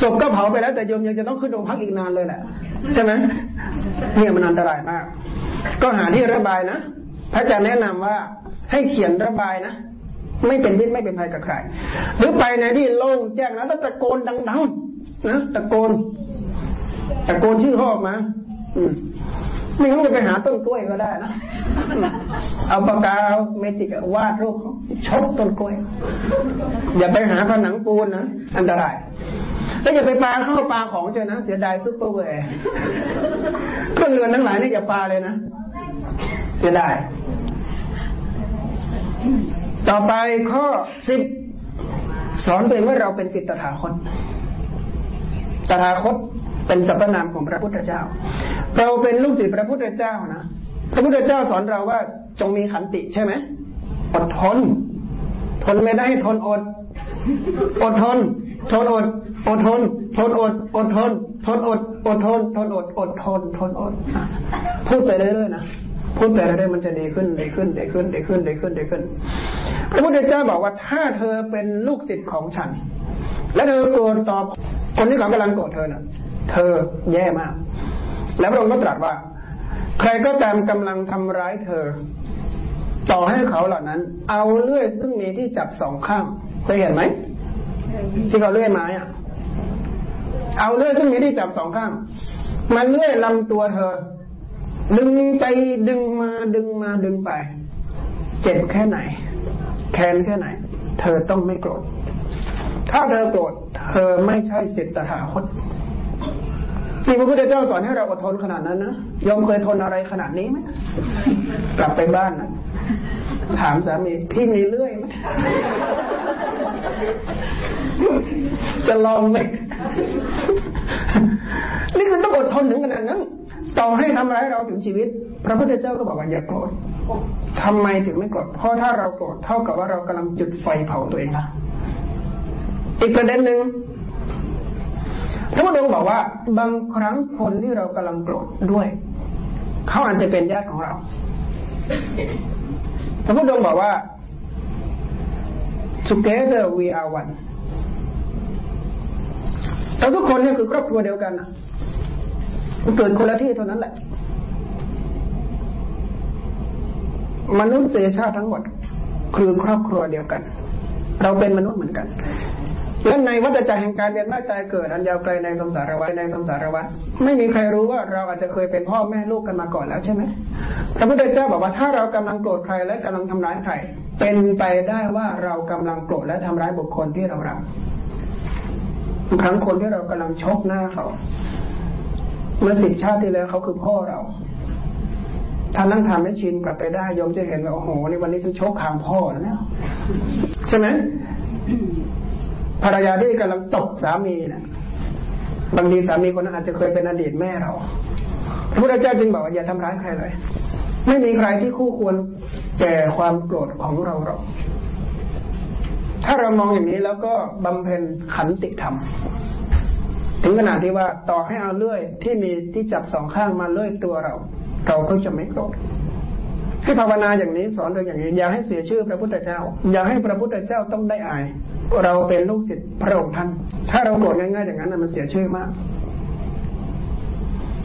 ศพก็เผาไปแล้วแต่โยมยังจะต้องขึ้นโรงพักอีกนานเลยแหละ ใช่ไหมเนี่ยมันอันตรายมาก ก็หาที่ระบายนะพระอาจารย์แนะนำว่าให้เขียนระบายนะไม่เป็นพิษไม่เป็นภัยกับใคร หรือไปในที่โล่งแจ้งแล้วตะโกนดังๆนะตะโกน ตะโกนชื่อพ่อออกมาไม่รู้จะไปหาต้นกล้วยก็ได้นะเอาปากกาเมจิกวาดรูปชกต้นกล้วย อย่าไปหาผนังปูนนะอันตรายแล้วอย่าไปปาเข้าปลาของเจนะ เสียดายซุปเปอร์เวร์เครื่องเรือนทั้งหลายนี่อย่าปาเลยนะ เสียดาย ต่อไปข้อสิบสอนตัวเองว่าเราเป็นจิตตถาคตตถาคต เป็นสรรพนามของพระพุทธเจ้า เราเป็นลูกศิษย์พระพุทธเจ้านะพระพุทธเจ้าสอนเราว่าจงมีขันติใช่ไหมอดทน ทนไม่ได้ทนอด อดทน ทนอด อดทน ทนอด อดทน ทนอด อดทน ทนอด อดทน ทนอด พูดไปเรื่อยๆนะพูดไปเรื่อยๆมันจะดีขึ้นดีขึ้นดีขึ้นดีขึ้นดีขึ้นดีขึ้น พระพุทธเจ้าบอกว่าถ้าเธอเป็นลูกศิษย์ของฉัน และเธอโกรธตอบคนที่เขากำลังโกรธเธอน่ะ เธอแย่มาก แล้วพระองค์ก็ตรัสว่า ใครก็ตามกำลังทำร้ายเธอ ต่อให้เขาเหล่านั้น เอาเลื่อยซึ่งมีที่จับสองข้างเคยเห็นไหมที่เขาเลื่อยไม้อะเอาเลื่อยซึ่งมีที่จับสองข้างมันเลื่อยลำตัวเธอ ดึงไปดึงมาดึงมาดึงไป เจ็บแค่ไหน แค้นแค่ไหน เธอต้องไม่โกรธถ้าเธอโกรธเธอไม่ใช่สิทธาคต ที่พระพุทธเจ้าสอนให้เราอดทนขนาดนั้นนะยอมเคยทนอะไรขนาดนี้ไหมกลับไปบ้านนะถามสามีพี่มีเลื่อยไหมจะลองไหมนี่มันต้องอดทนถึงขนาดนั้นต่อให้ทำร้ายเราถึงชีวิต พระพุทธเจ้าก็บอกว่าอย่าโกรธทำไมถึงไม่โกรธเพราะถ้าเราโกรธเท่ากับว่าเรากำลังจุดไฟเผาตัวเองนะอีกประเด็นหนึ่ง พระพุทธองค์บอกว่า บางครั้งคนที่เรากำลังโกรธด้วย เขาอาจจะเป็นญาติของเราพระพุทธองค์บอกว่า together we are one เราทุกคนเนี่ยคือครอบครัวเดียวกันมันเกิดคนละที่เท่านั้นแหละ มนุษยชาติทั้งหมด คือครอบครัวเดียวกัน เราเป็นมนุษย์เหมือนกัน และในวัฏจักรแห่งการเวียนว่ายตายเกิดอันยาวไกลในสงสารวัฏในสงสารวัฏไม่มีใครรู้ว่าเราอาจจะเคยเป็นพ่อแม่ลูกกันมาก่อนแล้วใช่ไหมพระพุทธเจ้าบอกว่าถ้าเรากำลังโกรธใครและกำลังทำร้ายใครเป็นไปได้ว่าเรากำลังโกรธและทำร้ายบุคคลที่เรารักบางครั้งคนที่เรากำลังชกหน้าเขาเมื่อสิบชาติที่แล้วเขาคือพ่อเราถ้านั่งทำให้ชินกลับไปได้ยมจะเห็นว่าโอ้โหในวันนี้ฉันชกขางพ่อนะเนี่ยใช่ไหม ภรรยาที่กำลังตกสามีนะบางทีสามีคนนั้นอาจจะเคยเป็นอดีตแม่เราพระพุทธเจ้าจึงบอกว่าอย่าทำร้ายใครเลย ไม่มีใครที่คู่ควรแก่ความโกรธของเราหรอกถ้าเรามองอย่างนี้แล้วก็บำเพ็ญขันติธรรม ถึงขนาดที่ว่าต่อให้เอาเลื่อยที่มีที่จับสองข้างมาเลื่อยตัวเรา เราก็จะไม่โกรธ ให้ภาวนาอย่างนี้สอนเราอย่างนี้ อย่าให้เสียชื่อพระพุทธเจ้า อย่าให้พระพุทธเจ้าต้องได้อาย เราเป็นลูกศิษย์พระองค์ท่าน ถ้าเราโกรธง่ายๆอย่างนั้นมันเสียชื่อมาก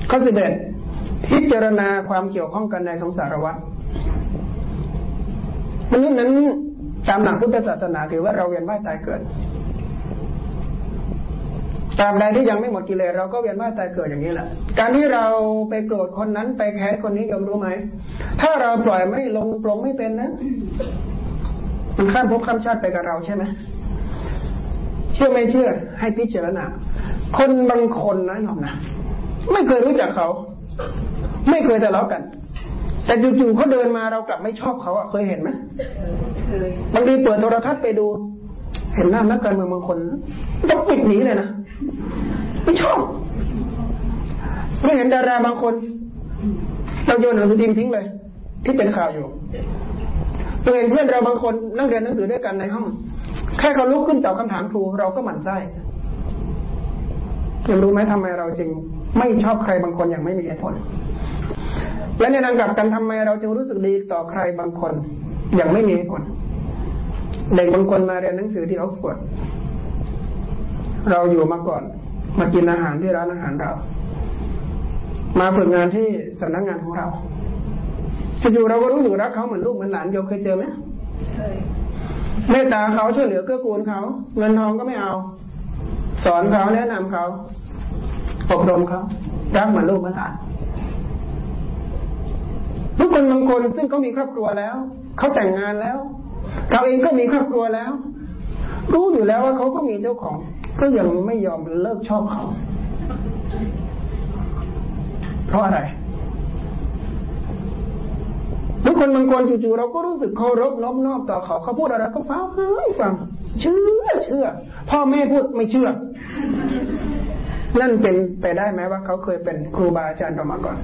ข้อสิบเอ็ดพิจารณาความเกี่ยวข้องกันในสงสารวัฏมนุษย์นั้นตามหลักพุทธศาสนาถือว่าเราเวียนว่ายตายเกิด ตราบใดที่ยังไม่หมดกิเลสเราก็เวียนว่ายตายเกิดอย่างนี้แหละ การที่เราไปโกรธคนนั้นไปแค้นคนนี้ยอมรู้ไหม ถ้าเราปล่อยไม่ลงปลงไม่เป็นนะ มันข้ามภพข้ามชาติไปกับเราใช่ไหมเชื่อไม่เชื่อ ให้พิจารณา คนบางคนนะยอมนะ ไม่เคยรู้จักเขา ไม่เคยทะเลาะกัน แต่จู่ๆเขาเดินมาเรากลับไม่ชอบเขาอะเคยเห็นไหมเคยบางทีเปิดโทรทัศน์ไปดู เห็นหน้านักการเมืองบางคนต้องปิดหนีเลยนะไม่ชอบไม่เห็นดาราบางคนเราโยนหนังสือพิมพ์ทิ้งเลย ที่เป็นข่าวอยู่เราเห็นเพื่อนเราบางคนนั่งเรียนหนังสือด้วยกันในห้องแค่เขาลุกขึ้นตอบคำถามครูเราก็หมั่นไส้ยังรู้ไหมทำไมเราจึงไม่ชอบใครบางคนอย่างไม่มีเหตุผล และในทางกลับกันทำไมเราจึงรู้สึกดีต่อใครบางคนอย่างไม่มีเหตุผล เด็กบางคนมาเรียนหนังสือที่ออกซฟอร์ดเราอยู่มาก่อน มากินอาหารที่ร้านอาหารเรา มาฝึกงานที่สำนักงานของเราจู่เราก็รู้สึกรักเขาเหมือนลูกเหมือนหลานโยมเคยเจอไหมเคยเมตตาเขาช่วยเหลือเกื้อกูลเขา เงินทองก็ไม่เอา สอนเขาแนะนำเขาอบรมเขารักเหมือนลูกเหมือนหลานทุกคนบางคนซึ่งเขามีครอบครัวแล้วเขาแต่งงานแล้ว เราเองก็มีครอบครัวแล้ว รู้อยู่แล้วว่าเขาก็มีเจ้าของก็ยังไม่ยอมเลิกชอบเขา เพราะอะไร ทุกคนบางคนจู่ๆเราก็รู้สึกเคารพน้อมนอบต่อเขาเขาพูดอะไรก็ฟังฟังเชื่อเชื่อ พ่อแม่พูดไม่เชื่อ นั่นเป็นไปได้ไหมว่าเขาเคยเป็นครูบาอาจารย์เรามาก่อน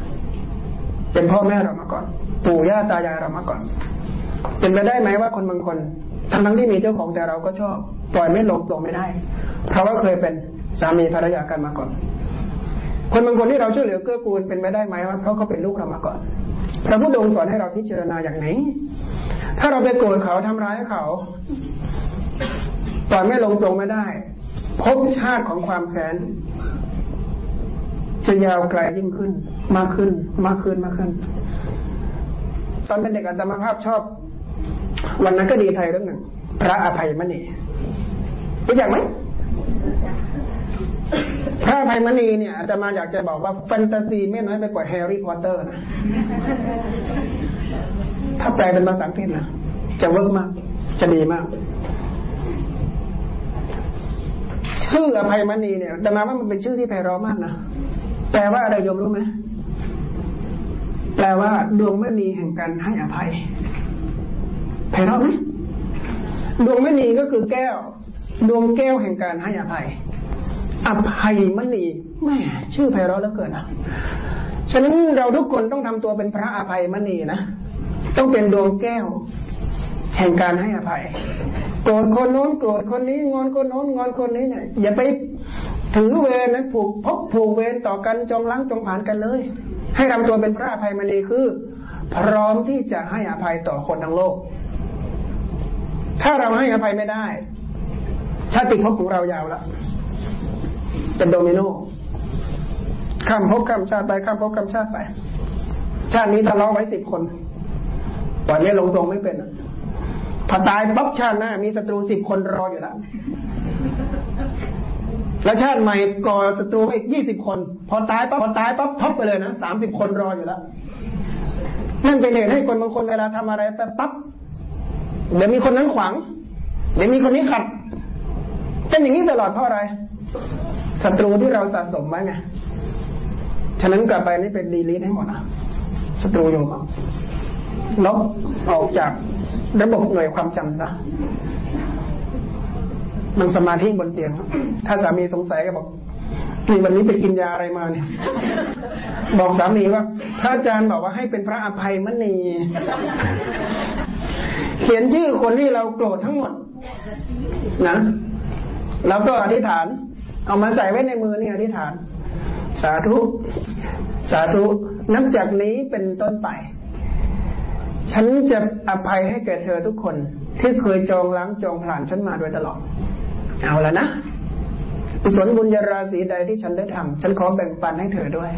เป็นพ่อแม่เรามาก่อน ปู่ย่าตายายเรามาก่อน เป็นไปได้ไหมว่าคนบางคนทั้งทั้งที่มีเจ้าของแต่เราก็ชอบปล่อยไม่ลงปลงไม่ได้ เพราะว่าเคยเป็นสามีภรรยากันมาก่อน คนบางคนที่เราช่วยเหลือเกื้อกูลเป็นไปได้ไหมว่าเพราะเขาเป็นลูกเรามาก่อนพระพุทธองค์สอนให้เราพิจารณาอย่างไหน ถ้าเราไปโกรธเขาทำร้ายเขาปล่อยไม่ลงปลงไม่ได้ภพชาติของความแค้นจะยาวไกลยิ่งขึ้น มากขึ้น มากขึ้นมากขึ้น ตอนเป็นเด็กอาตมาภาพชอบ วันนั้นก็ดีไทยเรื่องหนึ่ง พระอภัยมณีรู้จักไหมพระอภัยมณีเนี่ยอาตมาอยากจะบอกว่าแฟนตาซีไม่น้อยไปกว่าแฮร์รี่พอตเตอร์นะถ้าแปลเป็นภาษาอังกฤษนะจะเวิร์กมาก จะดีมากชื่ออภัยมณีเนี่ยแต่มาว่ามันเป็นชื่อที่ไพเราะมากนะแปลว่าอะไรโยมรู้ไหมแปลว่าดวงมณีแห่งการให้อภัย ไพเราะไหมดวงมณีก็คือแก้ว ดวงแก้วแห่งการให้อภัย อภัยมณีแม่ชื่อไพเราะแล้วเกินอะฉะนั้นเราทุกคนต้องทำตัวเป็นพระอภัยมณีนะต้องเป็นดวงแก้ว แห่งการให้อภัย โกรธคนโน้นโกรธคนนี้งอนคนโน้นงอนคนนี้เนี่ยอย่าไปถือเวรนะผูกพกผูกเวรต่อกันจองล้างจองผ่านกันเลย ให้ทำตัวเป็นพระอภัยมณีคือ พร้อมที่จะให้อภัยต่อคนทั้งโลก ถ้าเราให้อภัยไม่ได้ ชาติภพของเรายาวละเป็นโดมิโนข้ามภพข้ามชาติไปข้ามภพข้ามชาติไป ชาตินี้ทะเลาะไว้สิบคนปล่อยไม่ลงตรงไม่เป็นพอตายปั๊บชาติหน้า มีศัตรูสิบคนรออยู่แล้วแล้วชาติใหม่ก่อศัตรูอีกยี่สิบคน พอตายปั๊บพอตายปั๊บท็อไปเลยนะสามสิบคนรออยู่แล้วนั่นเป็นเหตุให้คนบางคนเวลาทำอะไรไปปั๊บ เดี๋ยวมีคนนั้นขวาง เดี๋ยวมีคนนี้ขัดเป็นอย่างนี้ตลอดเพราะอะไรศัตรูที่เราสะสมไว้ไงฉะนั้นกลับไปนี่เป็นดีลีทให้หมดนะศัตรูโยมลบออกจากระบบหน่วยความจำซะมันสมาธิบนเตียง ถ้าสามีสงสัยก็บอก นี่วันนี้ไปกินยาอะไรมาเนี่ย บอกสามีว่า พระอาจารย์บอกว่าให้เป็นพระอภัยมณีเขียนชื่อคนที่เราโกรธทั้งหมด นะแล้วก็อธิษฐาน เอามาใส่ไว้ในมือนี่อธิษฐาน สาธุ สาธุนับจากนี้เป็นต้นไป ฉันจะอภัยให้แก่เธอทุกคน ที่เคยจองล้างจองผ่านฉันมาโดยตลอด เอาแล้วนะ กุศลบุญญาราศีใดที่ฉันได้ทำฉันขอแบ่งปันให้เธอด้วย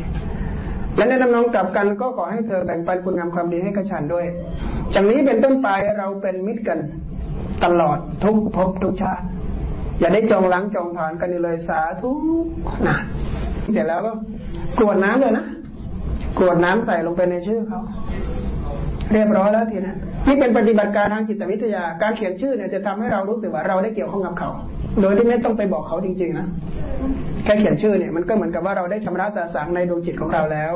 และในทำนองกลับกันก็ขอให้เธอแบ่งปันคุณงามความดีให้กับฉันด้วยจากนี้เป็นต้นไปเราเป็นมิตรกันตลอดทุกภพทุกชาติ อย่าได้จองล้างจองผ่านกันเลยสาธุนะเสร็จแล้วก็กรวดน้ำเลยนะกรวดน้ำใส่ลงไปในชื่อเขา เรียบร้อยแล้วทีนะ นี่เป็นปฏิบัติการทางจิตวิทยา การเขียนชื่อเนี่ยจะทำให้เรารู้สึกว่าเราได้เกี่ยวข้องกับเขา โดยที่ไม่ต้องไปบอกเขาจริง ๆ นะ แค่เขียนชื่อเนี่ยมันก็เหมือนกับว่าเราได้ชำระสาสางในดวงจิตของเราแล้ว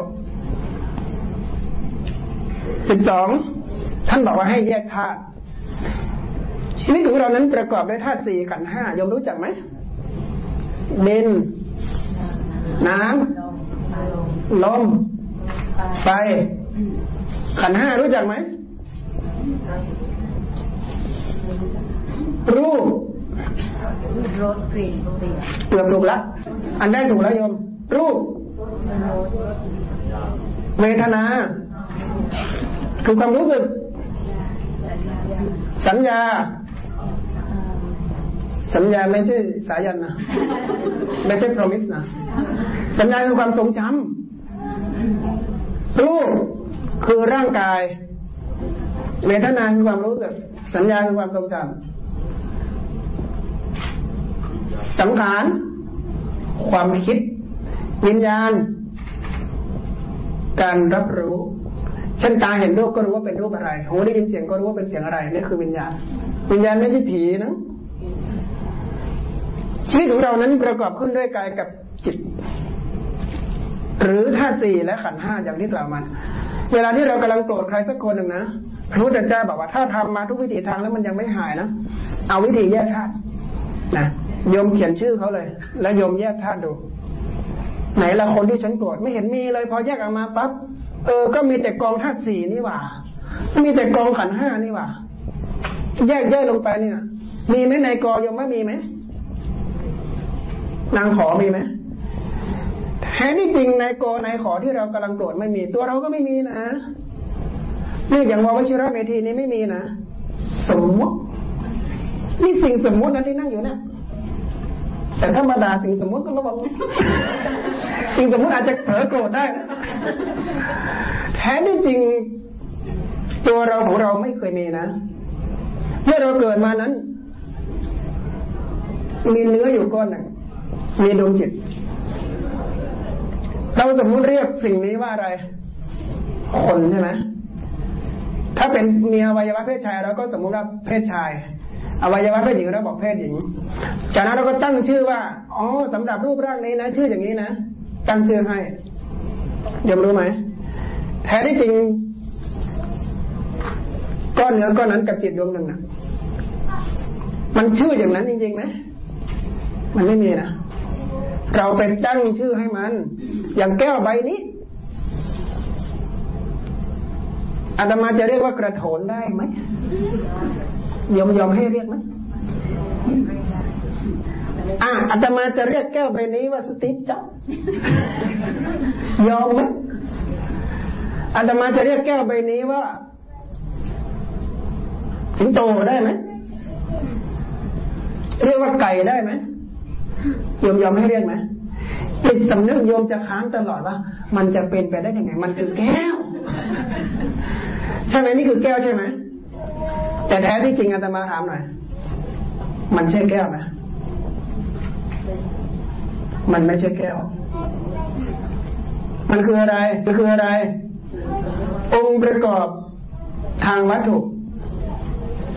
สิบสองท่านบอกว่าให้แยกธาตุชีวิตของเรานั้นประกอบด้วยธาตุสี่ขันห้ายมรู้จักไหมดิน น้ำลมไฟขันห้ารู้จักไหม รูปรถกลิ่นเสียงเกือบถูกแล้วอันได้ถูกแล้วโยม รูป เวทนา คือความรู้สึก สัญญา สัญญาไม่ใช่สายันนะ ไม่ใช่ promise นะ สัญญาคือความทรงจำรูปคือร่างกาย เวทนาคือความรู้สึกสัญญาคือความทรงจำสังขารความคิด วิญญาณ การรับรู้เช่นตาเห็นรูปก็รู้ว่าเป็นรูปอะไรหูได้ยินเสียงก็รู้ว่าเป็นเสียงอะไรนี่คือวิญญาณ วิญญาณไม่ใช่ผีนะชีวิตของเรานั้นประกอบขึ้นด้วยกายกับจิต หรือธาตุสี่และขันห้าอย่างที่กล่าวมา เวลาที่เรากำลังโกรธใครสักคนหนึ่งนะ พระพุทธเจ้าบอกว่าถ้าทำมาทุกวิถีทางแล้วมันยังไม่หายนะเอาวิธีแยกธาตุนะโยมเขียนชื่อเขาเลย แล้วโยมแยกธาตุดู ไหนละคนที่ฉันโกรธไม่เห็นมีเลย พอแยกออกมาปั๊บเออก็มีแต่กองธาตุสี่นี่หว่ามีแต่กองขันห้านี่หว่าแยกแย่อยลงไปเนี่ย มีไหมในกอโยมว่ามีไหมนางขอมีไหมแท้ที่จริงในกอในขอที่เรากำลังโกรธไม่มีตัวเราก็ไม่มีนะ นี่อย่างววชิระเมธีนี้ไม่มีนะสมมตินี่สิ่งสมมตินั้นที่นั่งอยู่เนี่ยแต่ธรรมดาสิ่งสมมติก็ระวังสิ่งสมมติอาจจะเผลอโกรธได้แท้ที่จริง ตัวเราของเราไม่เคยมีนะเมื่อเราเกิดมานั้น มีเนื้ออยู่ก้อนหนึ่งมีดวงจิต เราสมมติเรียกสิ่งนี้ว่าอะไร คนใช่ไหม ถ้าเป็นมีอวัยวะเพศชายเราก็สมมุติว่าเพศชาย อวัยวะเพศหญิงเราบอกเพศหญิง จากนั้นเราก็ตั้งชื่อว่าอ๋อสำหรับรูปร่างนี้นะ ชื่ออย่างนี้นะตั้งชื่อให้ยอมรู้ไหมแท้ที่จริงก้อนเนื้อก้อนนั้นกับจิตดวงหนึ่งนะมันชื่ออย่างนั้นจริงๆไหมมันไม่มีนะเราเป็นตั้งชื่อให้มัน อย่างแก้วใบนี้ อาตมาจะเรียกว่ากระโถนได้ไหมยอมยอมให้เรียกไหมอะอาตมาจะเรียกแก้วใบนี้ว่าสติจับยอมไหมอาตมาจะเรียกแก้วใบนี้ว่าสิงโตได้ไหมเรียกว่าไก่ได้ไหมโยมยอมให้เรียกไหมจิตสำนึกโยมจะค้านตลอดว่า มันจะเป็นไปได้ยังไง มันคือแก้ว ใช่ไหมนี่คือแก้วใช่ไหมแต่แท้ที่จริงอาตมาถามหน่อย มันใช่แก้วไหมมันไม่ใช่แก้ว มันคืออะไร มันคืออะไร องค์ประกอบทางวัตถุ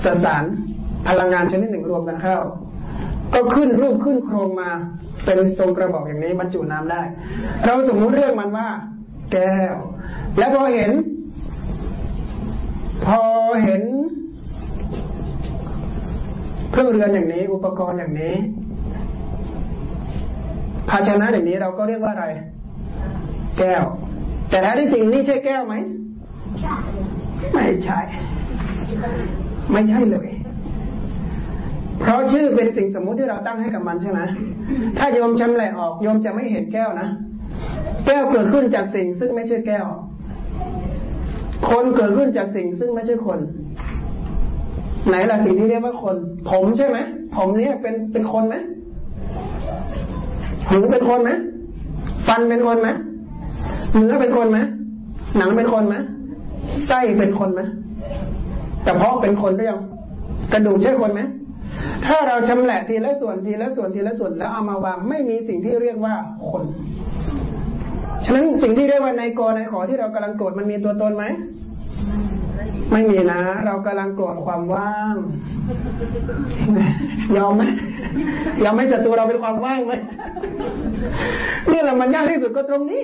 สสารพลังงานชนิดหนึ่งรวมกันเข้า ก็ขึ้นรูปขึ้นโครงมา เป็นทรงกระบอกอย่างนี้บรรจุน้ำได้ เราสมมุติเรื่องมันว่า แก้ว และพอเห็น พอเห็นเครื่องเรือนอย่างนี้ อุปกรณ์อย่างนี้ ภาชนะอย่างนี้เราก็เรียกว่าอะไร แก้ว แต่แท้ที่จริงนี่ใช่แก้วไหมไม่ใช่ ไม่ใช่เลย เพราะชื่อเป็นสิ่งสมมุติที่เราตั้งให้กับมันใช่ไหมถ้าโยมชำแหละออกโยมจะไม่เห็นแก้วนะ แก้วเกิดขึ้นจากสิ่งซึ่งไม่ใช่แก้ว คนเกิดขึ้นจากสิ่งซึ่งไม่ใช่คน ไหนล่ะสิ่งที่เรียกว่าคน ผมใช่ไหมผมเนี่ยเป็นเป็นคนไหมหูเป็นคนไหมฟันเป็นคนไหมเนื้อเป็นคนไหมหนังเป็นคนไหมไส้เป็นคนไหมกระเพาะเป็นคนหรือยังกระดูกใช่คนไหมถ้าเราชำแหละทีละส่วนทีละส่วนทีละส่วนแล้วเอามาวางไม่มีสิ่งที่เรียกว่าคน ฉะนั้นสิ่งที่เรียกว่าในกอในขอที่เรากำลังโกรธมันมีตัวตนไหม ไม่มีนะ เรากำลังโกรธความว่าง ยอมไหมยอมไหมศัตรูเราเป็นความว่างไหมนี่แหละมันยากที่สุดก็ตรงนี้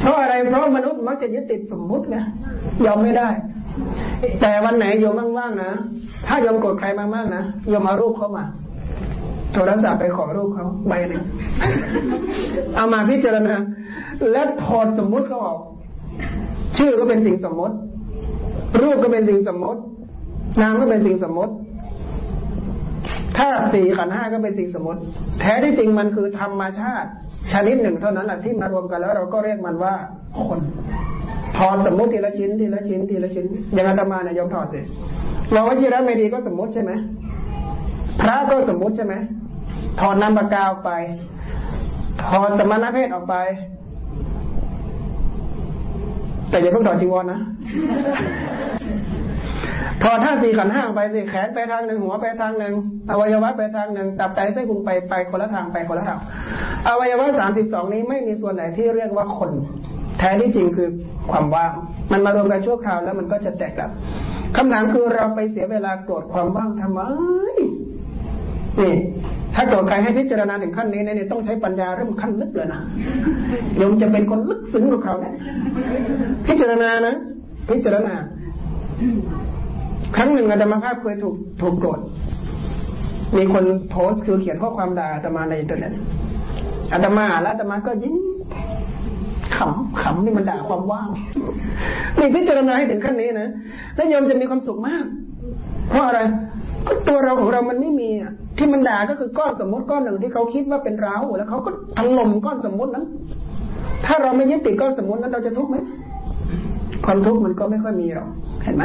เพราะอะไร เพราะมนุษย์มักจะยึดติดสมมุตินะยอมไม่ได้ แต่วันไหนโยมว่างๆนะ ถ้าโยมโกรธใครมากๆนะโยมเอารูปเขามาโทรศัพท์ไปขอรูปเขาใบหนึ่งเอามาพิจารณา และถอดสมมุติเขาออก ชื่อก็เป็นสิ่งสมมติ รูปก็เป็นสิ่งสมมติ นามก็เป็นสิ่งสมมติ ถ้าสี่ขันห้าก็เป็นสิ่งสมมติ แท้ที่จริงมันคือธรรมชาติ ชนิดหนึ่งเท่านั้นแหละที่มารวมกันแล้ว เราก็เรียกมันว่าคนถอดสมมติทีละชิ้นทีละชิ้นทีละชิ้น อย่างอาตมาเนี่ยยอมถอดสิเราว่าชิระเมดีก็สมมติใช่ไหมพระก็สมมติใช่ไหมถอดนามปากกาออกไปถอดสมณเพศออกไป แต่อย่าเพิ่งถอดจีวรนะถอดท่าสี่ขันห้าไปสิแขนไปทางหนึ่งหัวไปทางหนึ่งอวัยวะไปทางหนึ่งตับไตไส้พุงไปไปคนละทางไปคนละทางอวัยวะสามสิบสองนี้ไม่มีส่วนไหนที่เรียกว่าคน แท้ที่จริงคือความว่างมันมารวมกันชั่วคราวแล้วมันก็จะแตกดับคำถามคือเราไปเสียเวลาโกรธความว่างทำไมนี่ ถ้าโกรธใครให้พิจารณาถึงขั้นนี้เนี่ยต้องใช้ปัญญาเริ่มขั้นลึกเลยนะโยมจะเป็นคนลึกซึ้งกว่าเขาเนี่ยพิจารณานะพิจารณา ครั้งหนึ่งอาตมาภาพเคยถูกถูกโกรธมีคนโพสต์คือเขียนข้อความด่าอาตมาในอินเทอร์เน็ตอาตมาแล้วอาตมาก็ยิ้มขำขำนี่มันด่าความว่างนี่พิจารณาให้ถึงขั้นนี้นะแล้วโยมจะมีความสุขมาก เพราะอะไรก็ตัวเราของเรามันไม่มีอะ ที่มันด่าก็คือก้อนสมมติก้อนหนึ่งที่เขาคิดว่าเป็นเราแล้วเขาก็ถล่มก้อนสมมตินั้น ถ้าเราไม่ยึดติดก้อนสมมตินั้นเราจะทุกข์ไหมความทุกข์มันก็ไม่ค่อยมีหรอกเห็นไหม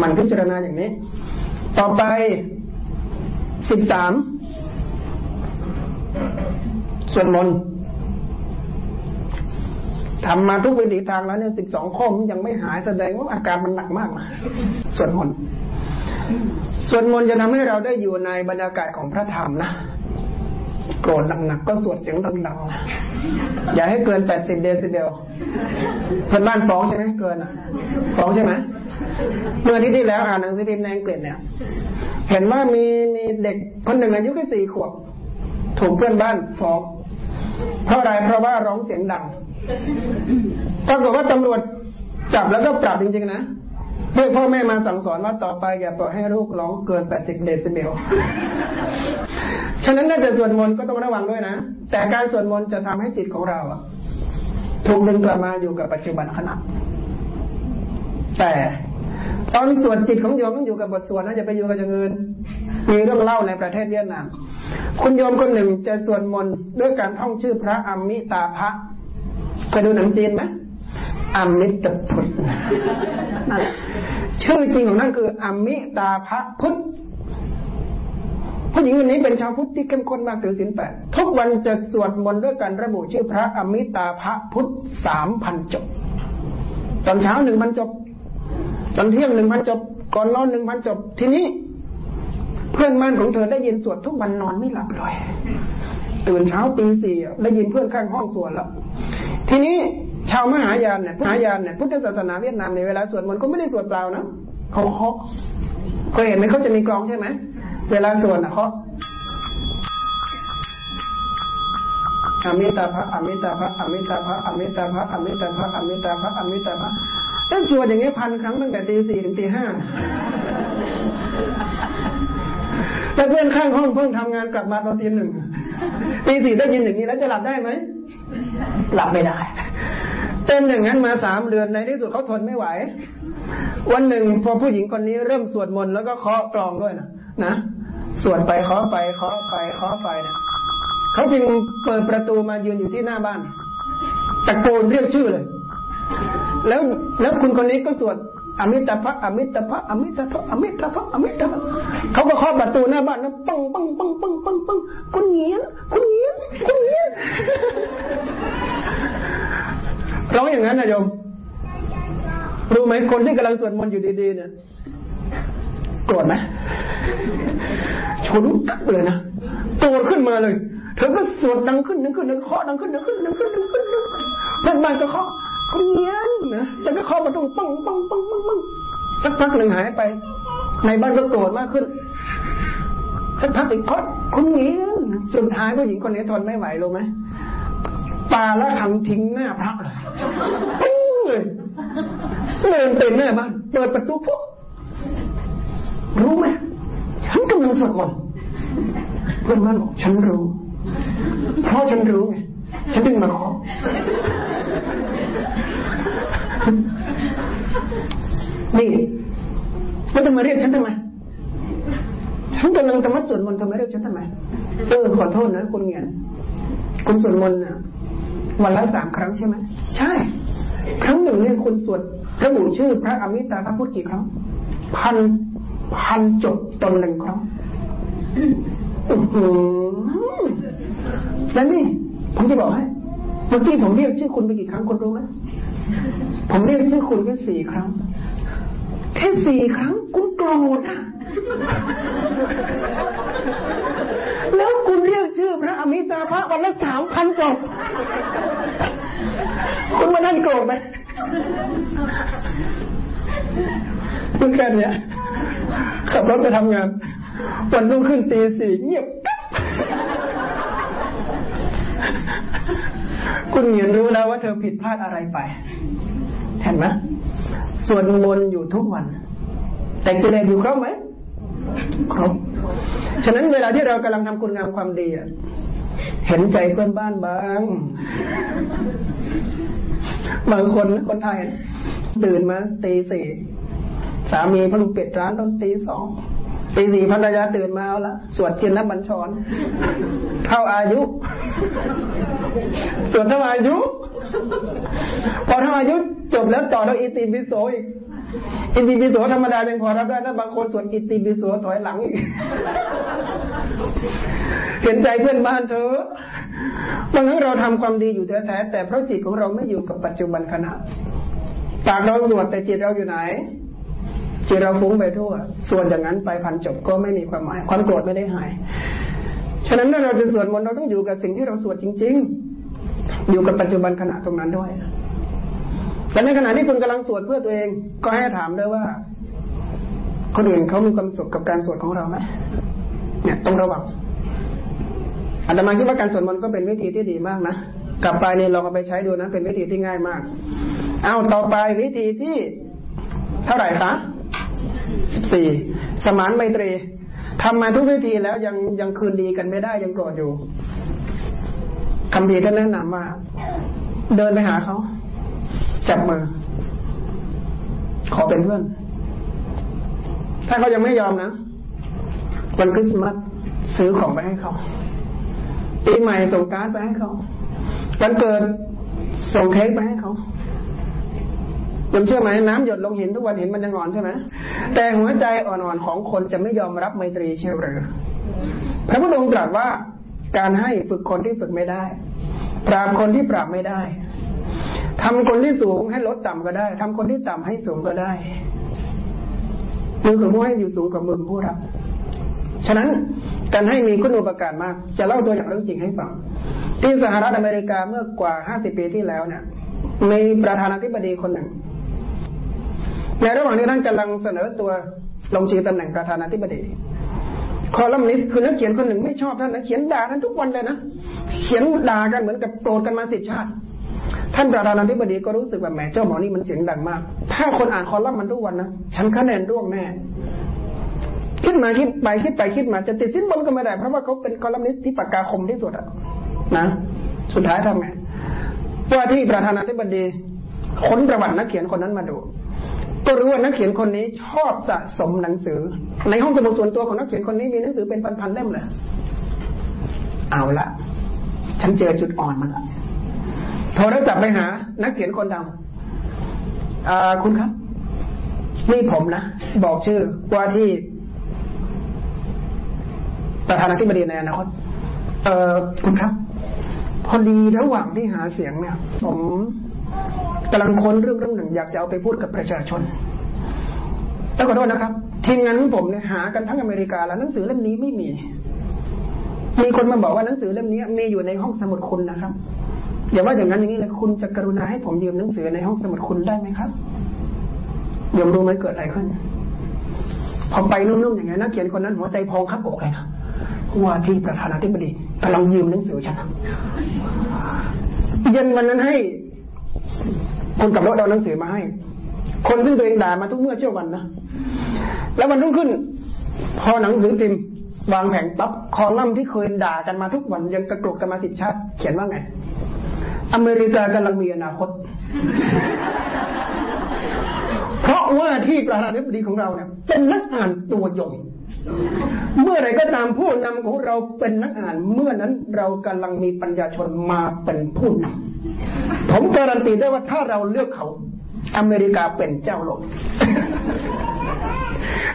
มันพิจารณาอย่างนี้ ต่อไปสิบสามส่วนมนต์ทำมาทุกวิธีทางแล้วเนี่ยสิบสองข้อมันยังไม่หายแสดงว่าอาการมันหนักมากนะสวดมนต์ สวดมนต์จะทำให้เราได้อยู่ในบรรยากาศของพระธรรมนะโกรธหนักๆก็สวดเสียงดังๆอย่าให้เกินแปดสิบเดซิเบลเพื่อนบ้านฟ้องใช่ไหมเกินอะฟ้องใช่ไหมเมื่อที่ที่แล้วอ่านหนังสือพิมพ์ในอังกฤษเนี่ย เห็นว่ามีมีเด็กคนหนึ่งอายุแค่สี่ขวบถูกเพื่อนบ้านฟ้องเพราะอะไรเพราะว่าร้องเสียงดังปรากฏว่าตำรวจจับแล้วก็ปรับจริงๆนะ เพื่อพ่อแม่มาสั่งสอนว่าต่อไปอย่าปล่อยให้ลูกร้องเกินแปดสิบเดซิเบล ฉะนั้นถ้าจะสวดมนต์ก็ต้องระวังด้วยนะ แต่การสวดมนต์จะทำให้จิตของเราถูกดึงกลับมาอยู่กับปัจจุบันขณะ แต่ตอนสวดจิตของโยมต้องอยู่กับบทสวดนะอย่าไปอยู่กับอย่างอื่นมีเรื่องเล่าในประเทศเวียดนาม คุณโยมคนหนึ่งจะสวดมนต์ด้วยการท่องชื่อพระอมิตาภะเคยดูหนังจีนไหม อมิตพุทธชื่อจริงของนั่นคืออมิตาภะพุทธผู้หญิงคนนี้เป็นชาวพุทธที่เข้มข้นมากถือศีลแปดทุกวันจะสวดมนต์ด้วยการระบุชื่อพระอมิตาภะพุทธสามพันจบ ตอนเช้าหนึ่งพันจบ ตอนเที่ยงหนึ่งพันจบ ก่อนนอนหนึ่งพันจบ ทีนี้ เพื่อนบ้านของเธอได้ยินสวดทุกวันนอนไม่หลับเลยตื่นเช้าตีสี่ได้ยินเพื่อนข้างห้องสวดแล้ว ทีนี้ ชาวมหายานเนี่ยมหายานเนี่ยพุทธศาสนาเวียดนามในเวลาสวดมนต์ก็ไม่ได้สวดเปล่านะเขาเคาะเคยเห็นไหมเขาจะมีกลองใช่ไหมเวลาสวดนะเคาะอมิตาภะอมิตาภะอมิตาภะอมิตาภะอมิตาภะอมิตาภะอมิตาภะต้องสวดอย่างนี้พันครั้งตั้งแต่ตีสี่ถึงตีห้าแต่เพื่อนข้างห้องเพิ่งทำงานกลับมาตอนตีหนึ่งตีสี่ได้ยินอย่างนี้แล้วจะหลับได้ไหมหลับไม่ได้ เต้นอย่างนั้นมาสามเดือนในที่สุดเขาทนไม่ไหว วันหนึ่งพอผู้หญิงคนนี้เริ่มสวดมนต์แล้วก็เคาะกลองด้วยนะนะสวดไปเคาะไปเคาะไปเคาะไปนะเขาจึงเปิดประตูมายืนอยู่ที่หน้าบ้านตะโกนเรียกชื่อเลย แล้วแล้วคุณคนนี้ก็สวดอมิตาภะอมิตาภะอมิตาภะอมิตาภะอมิตาภะเขาก็เคาะประตูหน้าบ้านนะปังปังปังปังปังปังคุณเงี้ยคุณเงี้ยคุณเงี้ย ร้องอย่างนั้นนะโยมรู้ไหมคนที่กำลังสวดมนต์อยู่ดีๆเนี่ยโกรธไหมฉุนกักเลยนะโกรธขึ้นมาเลย เธอก็สวดดังขึ้นดังขึ้นดังเคาะดังขึ้นดังขึ้นดังขึ้นดังขึ้นดังขึ้นเพื่อนบ้านก็เคาะเงียนนะแล้วก็เคาะประตูปังปังปังปังปังสักพักหนึ่งหายไป ในบ้านก็โกรธมากขึ้นสักพักอีกเคาะคุณเงียนสุดท้ายผู้หญิงคนนี้ทนไม่ไหวรู้ไหม ปาล้วทำทิ้งหน้าพระเลยปิ้งเลยเดินเต็มหน้าบ้านเปิดประตูปุ๊บรู้ไหมฉันกำลังสวดมนต์เพื่อนบ้านบอกฉันรู้ เพราะฉันรู้ไงฉันดึงมาขอนี่ไม่ต้องมาเรียกฉันทำไมฉันกำลังจะมาสวดมนต์ทำไมเรียกฉันทำไมเออขอโทษนะคุณเงียนคุณสวดมนต์น่ะ วันละสามครั้งใช่ไหมใช่ ครั้งหนึ่งเนี่ยคุณสวดระบุชื่อพระอมิตาพระพุทธกี่ครั้งพันพันจบตนหนึ่งครั้งแล้วนี่ผมจะบอกให้เมื่อกี้ผมเรียกชื่อคุณไปกี่ครั้งคุณรู้ไหมผมเรียกชื่อคุณแค่สี่ครั้งแค่สี่ครั้งคุณโกรธอะ แล้วคุณเรียกชื่อพระอมิตาพระวันละสามพันจบ คุณมานั่นโกรธไหมคุณแค่เนี้ยขับรถไปทำงาน วันรุ่งขึ้นตีสี่เงียบ คุณเห็นรู้แล้วว่าเธอผิดพลาดอะไรไป เห็นไหมสวดมนต์อยู่ทุกวัน แต่กิเลสอยู่ครบไหม ครบ ฉะนั้นเวลาที่เรากำลังทำคุณงามความดีอะเห็นใจเพื่อนบ้านบ้าง บางคนคนไทยตื่นมาตีสี่สามีเพิ่งปิดร้านตอนตีสองตีสี่ภรรยาตื่นมาเอาละสวดเทียนนับบัญชรเท่าอายุ สวนเท่าอายุ พอเท่าอายุจบแล้วต่อแล้วอิติปิโสอีก อิติปิโสธรรมดายังพอรับได้นะบางคนส่วนอิติปิโสถอยหลังอีกเห็นใจเพื่อนบ้านเธอบางครั้งเราทำความดีอยู่แท้ๆแต่เพราะจิตของเราไม่อยู่กับปัจจุบันขณะปากเราสวดแต่จิตเราอยู่ไหนจิตเราฟุ้งไปทั่ว ส่วนอย่างนั้นไปพันจบก็ไม่มีความหมาย ความโกรธไม่ได้หาย ฉะนั้นถ้าเราจะสวดมนต์เราต้องอยู่กับสิ่งที่เราสวดจริง ๆ อยู่กับปัจจุบันขณะตรงนั้นด้วย และในขณะที่คุณกำลังสวดเพื่อตัวเอง ก็ให้ถามด้วยว่าคนอื่นเขามีความสุขกับการสวดของเราไหมเนี่ยต้องระวังอาตมาคิดว่าการสวดมนต์ก็เป็นวิธีที่ดีมากนะกลับไปเนี่ยลองเอาไปใช้ดูนะเป็นวิธีที่ง่ายมาก เอาต่อไปวิธีที่เท่าไหร่คะสิบสี่สมานไมตรีทำมาทุกวิธีแล้วยังยังคืนดีกันไม่ได้ยังโกรธอยู่คำพีท่านแนะนำว่า เดินไปหาเขา จับมือ ขอเป็นเพื่อน ถ้าเขายังไม่ยอมนะ วันคริสต์มาสซื้อของไปให้เขาปีใหม่ส่งการ์ดไปให้เขาวันเกิดส่งเค้กไปให้เขายมเชื่อไหมน้ำหยดลงหินทุกวันเห็นมันยังอ่อนใช่ไหมแต่หัวใจอ่อนๆของคนจะไม่ยอมรับไมตรีเชื่อหรือพระพุทธองค์ตรัสว่าการให้ฝึกคนที่ฝึกไม่ได้ ปราบคนที่ปราบไม่ได้ ทำคนที่สูงให้ลดต่ำก็ได้ทำคนที่ต่ำให้สูงก็ได้มือของผู้ให้อยู่สูงกว่ามือผู้รับฉะนั้นการให้มีคุณอุปการมาก จะเล่าตัวอย่างเรื่องจริงให้ฟัง ที่สหรัฐอเมริกาเมื่อกว่าห้าสิบปีที่แล้วเนี่ยมีประธานาธิบดีคนหนึ่ง ในระหว่างที่ท่านกำลังเสนอตัวลงชิงตำแหน่งประธานาธิบดี คอลัมนิสต์คือนักเขียนคนหนึ่งไม่ชอบท่านนะเขียนด่าท่านทุกวันเลยนะ เขียนด่ากันเหมือนกับโกรธกันมาสิบชาติ ท่านประธานาธิบดีก็รู้สึกว่าแหมเจ้าหมอนี่มันเสียงดังมาก ถ้าคนอ่านคอลัมน์มันทุกวันนะฉันคะแนนร่วงแน่คิดมาคิดไปคิดไปคิดมาจะติดสินบนก็ไม่ได้เพราะว่าเขาเป็นคอลัมนิสต์ที่ปากกาคมที่สุดอะนะสุดท้ายทำไงว่าที่ประธานาธิบดีค้นประวัตินักเขียนคนนั้นมาดู ก็รู้ว่านักเขียนคนนี้ชอบสะสมหนังสือ ในห้องสมุดส่วนตัวของนักเขียนคนนี้มีหนังสือเป็นพันๆเล่มเลยเอาละฉันเจอจุดอ่อนมันละ โทรศัพท์ไปหา นักเขียนคนดังคุณครับ นี่ผมนะ บอกชื่อว่าที่ ประธานาธิบดีในอนาคตเออคุณครับ พอดีระหว่างที่หาเสียงเนี่ย ผมกำลังค้นเรื่องเรื่องหนึ่งอยากจะเอาไปพูดกับประชาชนแล้วขอโทษนะครับ ทีมงานของผมเนี่ยหากันทั้งอเมริกาแล้วหนังสือเล่มนี้ไม่มี มีคนมาบอกว่าหนังสือเล่มนี้มีอยู่ในห้องสมุดคุณนะครับ อย่าว่าอย่างนั้นอย่างนี้เลยคุณจะกรุณาให้ผมยืมหนังสือในห้องสมุดคุณได้ไหมครับยมรู้ไหมเกิดอะไรขึ้น พอไปนุ่มๆอย่างนี้นักเขียนคนนั้นหัวใจพองครับอกเลยนะว่าที่ประธานาธิบดีกำลังยืมหนังสือฉันเย็นวันนั้นให้คนกับรถเอาหนังสือมาให้ คนซึ่งตัวเองด่ามาทุกเมื่อเชื่อวันนะแล้ววันรุ่งขึ้น พอหนังสือพิมพ์วางแผงปั๊บคอลัมน์ที่เคยด่ากันมาทุกวันยังกระกรกกันมาสิบชาติเขียนว่าไง อเมริกากำลังมีอนาคต เพราะว่าที่ประธานาธิบดีของเราเนี่ยเป็นนักอ่านตัวยงเมื่อไรก็ตามผู้นำของเราเป็นนักอ่าน เมื่อนั้นเรากำลังมีปัญญาชนมาเป็นผู้นำผมการันตีได้ว่าถ้าเราเลือกเขา อเมริกาเป็นเจ้าโลก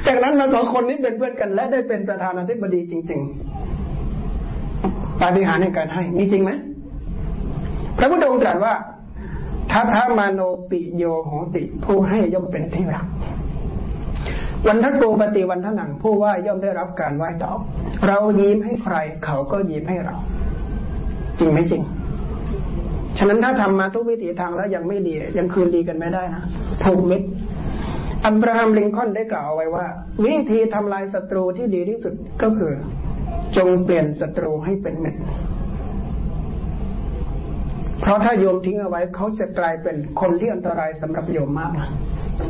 จากนั้นเราสองคนนี้เป็นเพื่อนกัน และได้เป็นประธานาธิบดีจริง ๆปาฏิหาริย์ในการให้มีจริงไหม พระพุทธองค์ตรัสว่าทัพมาโนปิโยโหติผู้ให้ย่อมเป็นที่รัก วันทักโกปฏิวันทนังผู้ว่าย่อมได้รับการไหว้ตอบ เรายิ้มให้ใคร เขาก็ยิ้มให้เรา จริงไหมจริง ฉะนั้นถ้าทำมาทุกวิถีทางแล้วยังไม่ดี ยังคืนดีกันไม่ได้นะถูกมิดอับราฮัมลิงคอนได้กล่าวเอาไว้ว่า วิธีทำลายศัตรูที่ดีที่สุดก็คือ จงเปลี่ยนศัตรูให้เป็นม็ดเพ ราะถ้าโยมทิ้งเอาไว้เขาจะกลายเป็นคนที่อันตรายสำหรับโยมมากนะ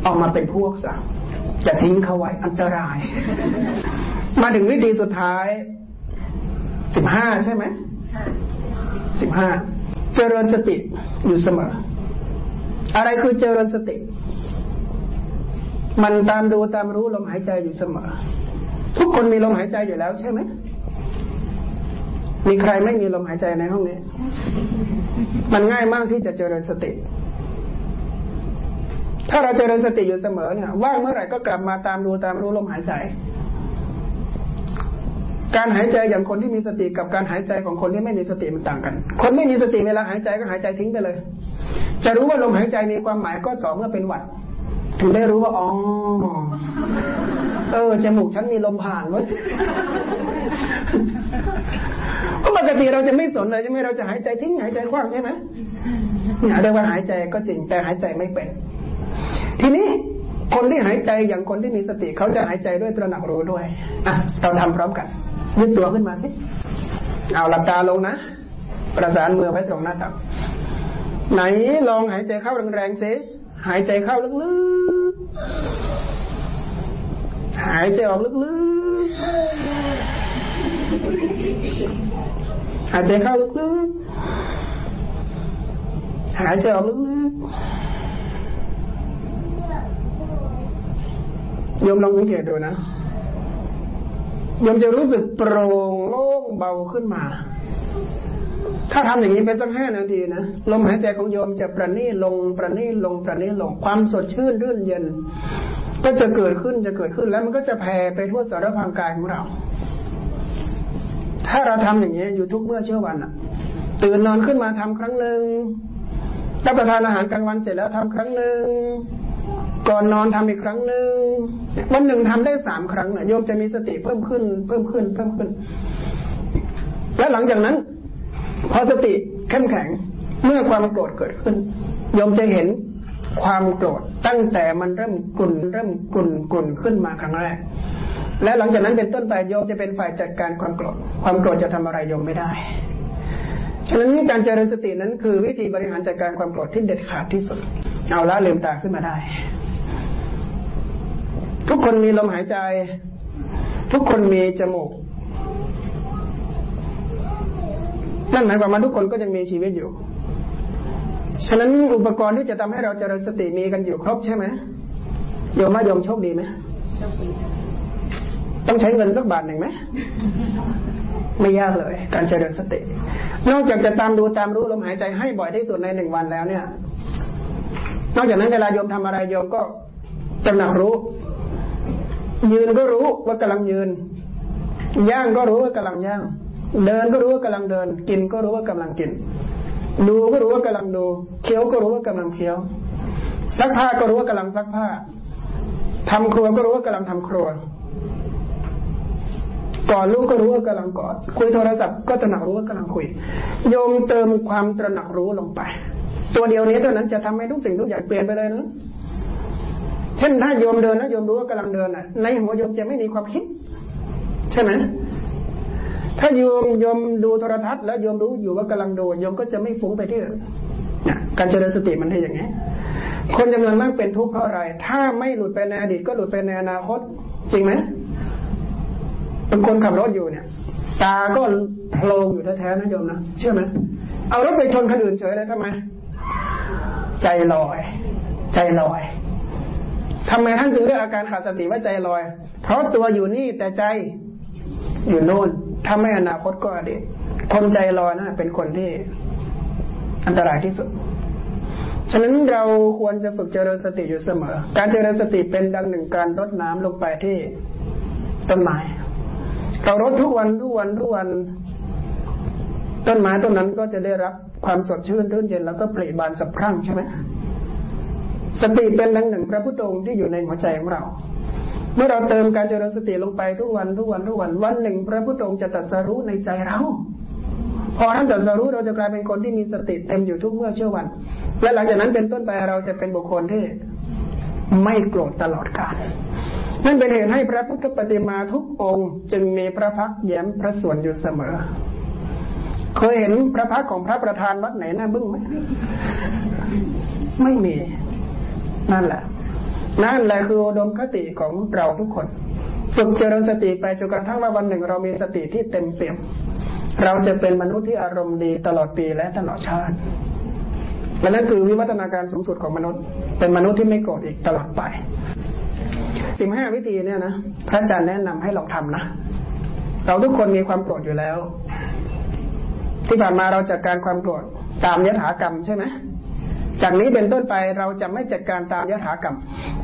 ออกมาเป็นพวกซะจะทิ้งเขาไว้อันตราย มาถึงวิธีสุดท้ายสิบห้าใช่ไหมสิบห้าเจริญสติอยู่เสมอ อะไรคือเจริญสติ มันตามดูตามรู้ลมหายใจอยู่เสมอ ทุกคนมีลมหายใจอยู่แล้วใช่ไหม มีใครไม่มีลมหายใจในห้องนี้ มันง่ายมากที่จะเจริญสติ ถ้าเราเจริญสติอยู่เสมอเนี่ยว่างเมื่อไหร่ก็กลับมาตามดูตามรู้ลมหายใจ การหายใจอย่างคนที่มีสติกับการหายใจของคนที่ไม่มีสติมันต่างกัน คนไม่มีสติเวลาหายใจก็หายใจทิ้งไปเลย จะรู้ว่าลมหายใจมีความหมายก็ต่อเมื่อเป็นหวัด ถึงได้รู้ว่าอ๋อเออจมูกฉันมีลมผ่านเว้ยเพราะปกติเราจะไม่สนเลยใช่ไหมเราจะหายใจทิ้งหายใจคว่างใช่ไหมเนี่ยเรียกว่าหายใจก็จริงแต่หายใจไม่เป็น ทีนี้คนที่หายใจอย่างคนที่มีสติเขาจะหายใจด้วยตระหนักรู้ด้วยอะเราทำพร้อมกันยืดตัวขึ้นมาสิเอาหลับตาลงนะประสานมือไว้ตรงหน้าตักไหนลองหายใจเข้าแรงๆสิ หายใจเข้าลึกๆ หายใจออกลึกๆ หายใจเข้าลึกๆ หายใจออกลึกๆ โยมลองสังเกตดูนะโยมจะรู้สึกโปร่งโล่งเบาขึ้นมา ถ้าทำอย่างนี้ไปสักห้านาทีนะลมหายใจของโยมจะประณีลงประณีลงประณีลงความสดชื่นรื่นเย็น ก็จะเกิดขึ้นจะเกิดขึ้นแล้วมันก็จะแผ่ไปทั่วสารพางกายของเรา ถ้าเราทำอย่างนี้อยู่ทุกเมื่อเช้าวันอะตื่นนอนขึ้นมาทำครั้งหนึ่งรับประทานอาหารกลางวันเสร็จแล้วทำครั้งหนึ่งก่อนนอนทำอีกครั้งหนึ่งวันหนึ่งทำได้สามครั้งเนี่ยโยมจะมีสติเพิ่มขึ้น เพิ่มขึ้น เพิ่มขึ้น และหลังจากนั้น พอสติเข้มแข็งเมื่อความโกรธเกิดขึ้นโยมจะเห็นความโกรธตั้งแต่มันเริ่มกลุ่นเริ่มกลุ่นกลุ่นขึ้นมาครั้งแรก และหลังจากนั้นเป็นต้นไปโยมจะเป็นฝ่ายจัดการความโกรธความโกรธจะทำอะไรโยมไม่ได้ฉะนั้นการเจริญสตินั้นคือวิธีบริหารจัดการความโกรธที่เด็ดขาดที่สุด เอาละลืมตาขึ้นมาได้ ทุกคนมีลมหายใจ ทุกคนมีจมูก นั่นหมายความว่าทุกคนก็ยังมีชีวิตอยู่ ฉะนั้นอุปกรณ์ที่จะทำให้เราเจริญสติมีกันอยู่ครบใช่ไหมโยมมาโยมโชคดีไหมต้องใช้เงินสักบาทหนึ่งไหมไม่ยากเลย การเจริญสติ นอกจากจะตามดูตามรู้ลมหายใจให้บ่อยที่สุดในหนึ่งวันแล้วเนี่ย นอกจากนั้นเวลาโยมทำอะไรโยมก็ตระหนักรู้ ยืนก็รู้ว่ากำลังยืน ย่างก็รู้ว่ากำลังย่าง เดินก็รู้ว่ากำลังเดิน กินก็รู้ว่ากำลังกิน ดูก็รู้ว่ากำลังดูเคี้ยวก็รู้ว่ากำลังเคี้ยวซักผ้าก็รู้ว่ากำลังซักผ้าทำครัวก็รู้ว่ากำลังทำครัวกอดลูกก็รู้ว่ากำลังกอดคุยโทรศัพท์ก็ตระหนักรู้ว่ากำลังคุย โยมเติมความตระหนักรู้ลงไป ตัวเดียวนี้เท่านั้นจะทำให้ทุกสิ่งทุกอย่างเปลี่ยนไปเลยนะเช่นถ้าโยมเดินนะโยมรู้ว่ากำลังเดินอะ ในหัวโยมจะไม่มีความคิด ใช่ไหม ถ้าโยมโยมดูโทรทัศน์แล้วโยมรู้อยู่ว่ากำลังดูโยมก็จะไม่ฟุ้งไปที่อื่นการเจริญสติมันให้อย่างนี้ คนจำนวนมากเป็นทุกข์เพราะอะไร ถ้าไม่หลุดไปในอดีตก็หลุดไปในอนาคต จริงไหมเป็นคนขับรถอยู่เนี่ย ตาก็โพลงอยู่แท้ๆนะโยมนะเชื่อไหมเอารถไปชนคนอื่นเฉยเลยทำไม ใจลอย ใจลอยทำไมท่านจึงเรียกอาการขาดสติว่าใจลอย เพราะตัวอยู่นี่แต่ใจอยู่โน่น ถ้าไม่อนาคตก็อดีตคนใจลอยนะเป็นคนที่อันตรายที่สุด ฉะนั้นเราควรจะฝึกเจริญสติอยู่เสมอ การเจริญสติเป็นดังหนึ่งการรดน้ำลงไปที่ต้นไม้ เรารดทุกวันทุกวันทุกวัน ต้นไม้ต้นนั้นก็จะได้รับความสดชื่นรื่นเย็นแล้วก็เปลี่บานสะพรั่งใช่ไหมสติเป็นดังหนึ่งพระพุทธองค์ที่อยู่ในหัวใจของเรา เมื่อเราเติมการเจริญสติลงไปทุกวันทุกวันทุกวันวันหนึ่ง พระพุทธองค์จะตรัสรู้ในใจเราพอท่านตรัสรู้เราจะกลายเป็นคนที่มีสติเต็มอยู่ทุกเมื่อเชื่อวัน และหลังจากนั้นเป็นต้นไปเราจะเป็นบุคคลที่ไม่โกรธตลอดกาลนั่นเป็นเหตุให้พระพุทธปฏิมาทุกองค์ จึงมีพระพักแย้มพระส่วนอยู่เสมอ เคยเห็นพระพักของพระประธานวัดไหนหน้าบึ้งไหมไม่มี นั่นแหละ นั่นแหละคืออุดมคติของเราทุกคน ฝึกเจริญสติไปจนกระทั่งว่าวันหนึ่ง เรามีสติที่เต็มเปี่ยม เราจะเป็นมนุษย์ที่อารมณ์ดีตลอดปีและตลอดชาติและนั่นคือวิวัฒนาการสูงสุดของมนุษย์ เป็นมนุษย์ที่ไม่โกรธอีกตลอดไปสิบห้าวิธีเนี่ยนะพระอาจารย์แนะนำให้ลองทำนะเราทุกคนมีความโกรธอยู่แล้ว ที่ผ่านมาเราจัดการความโกรธตามยถากรรมใช่ไหม จากนี้เป็นต้นไปเราจะไม่จัดการตามยถากรรม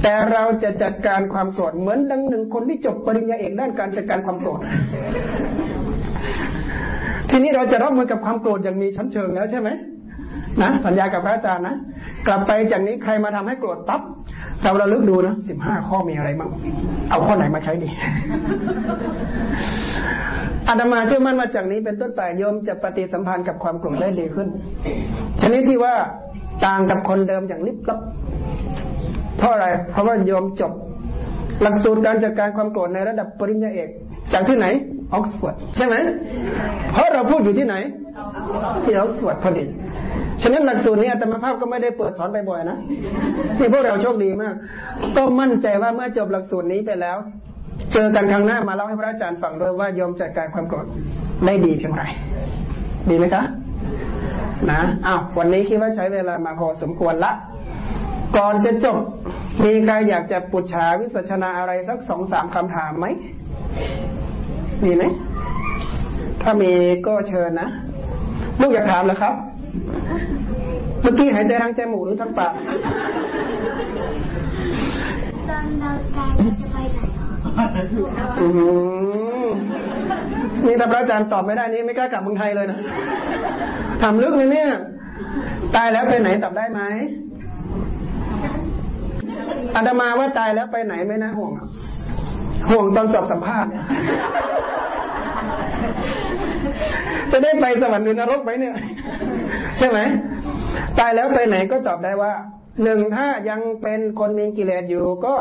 แต่เราจะจัดการความโกรธเหมือนดังหนึ่งคนที่จบปริญญาเอกด้านการจัดการความโกรธทีนี้เราจะรับมือกับความโกรธอย่างมีชั้นเชิงแล้วใช่ไหมนะสัญญากับพระอาจารย์นะกลับไปจากนี้ใครมาทำให้โกรธปั๊บเราระลึกดูนะสิบห้าข้อมีอะไรบ้างเอาข้อไหนมาใช้ดีอาตมาเชื่อมั่นว่าจากนี้เป็นต้นไปโยมจะปฏิสัมพันธ์กับความโกรธได้ดีขึ้นชนิดที่ว่า ต่างกับคนเดิมอย่างลิบลับ เพราะอะไร เพราะว่าโยมจบ หลักสูตรการจัดการความโกรธในระดับปริญญาเอก จากที่ไหนออกซฟอร์ดใช่ไหม เพราะเราพูดอยู่ที่ไหน ที่ออกซฟอร์ดพอดีฉะนั้นหลักสูตรนี้อาตมาภาพก็ไม่ได้เปิดสอนบ่อยๆนะที่พวกเราโชคดีมากก็มั่นใจว่าเมื่อจบหลักสูตรนี้ไปแล้ว เจอกันครั้งหน้ามาเล่าให้พระอาจารย์ฟังด้วยว่าโยมจัดการความโกรธได้ดีเพียงไรดีไหมคะ นะอ้าววันนี้คิดว่าใช้เวลามาพอสมควรละ ก่อนจะจบ มีใครอยากจะปุจฉาวิสัชนาอะไรสักสองสามคำถามไหม มีไหม ถ้ามีก็เชิญนะ ลูกอยากถามเหรอครับ เมื่อกี้หายใจทางจมูกหรือทางปากตอนเราตายจะไปไหนอืม นี่ถ้าพระอาจารย์ตอบไม่ได้นี่ไม่กล้ากลับเมืองไทยเลยนะถามลึกเลยเนี่ย ตายแล้วไปไหนตอบได้ไหมอาตมาว่าตายแล้วไปไหนไม่น่าห่วงห่วงตอนสอบสัมภาษณ์จะได้ไปสวรรค์หรือนรกไหมเนี่ย ใช่ไหมตายแล้วไปไหนก็ตอบได้ว่าหนึ่งถ้ายังเป็นคนมีกิเลสอยู่ก็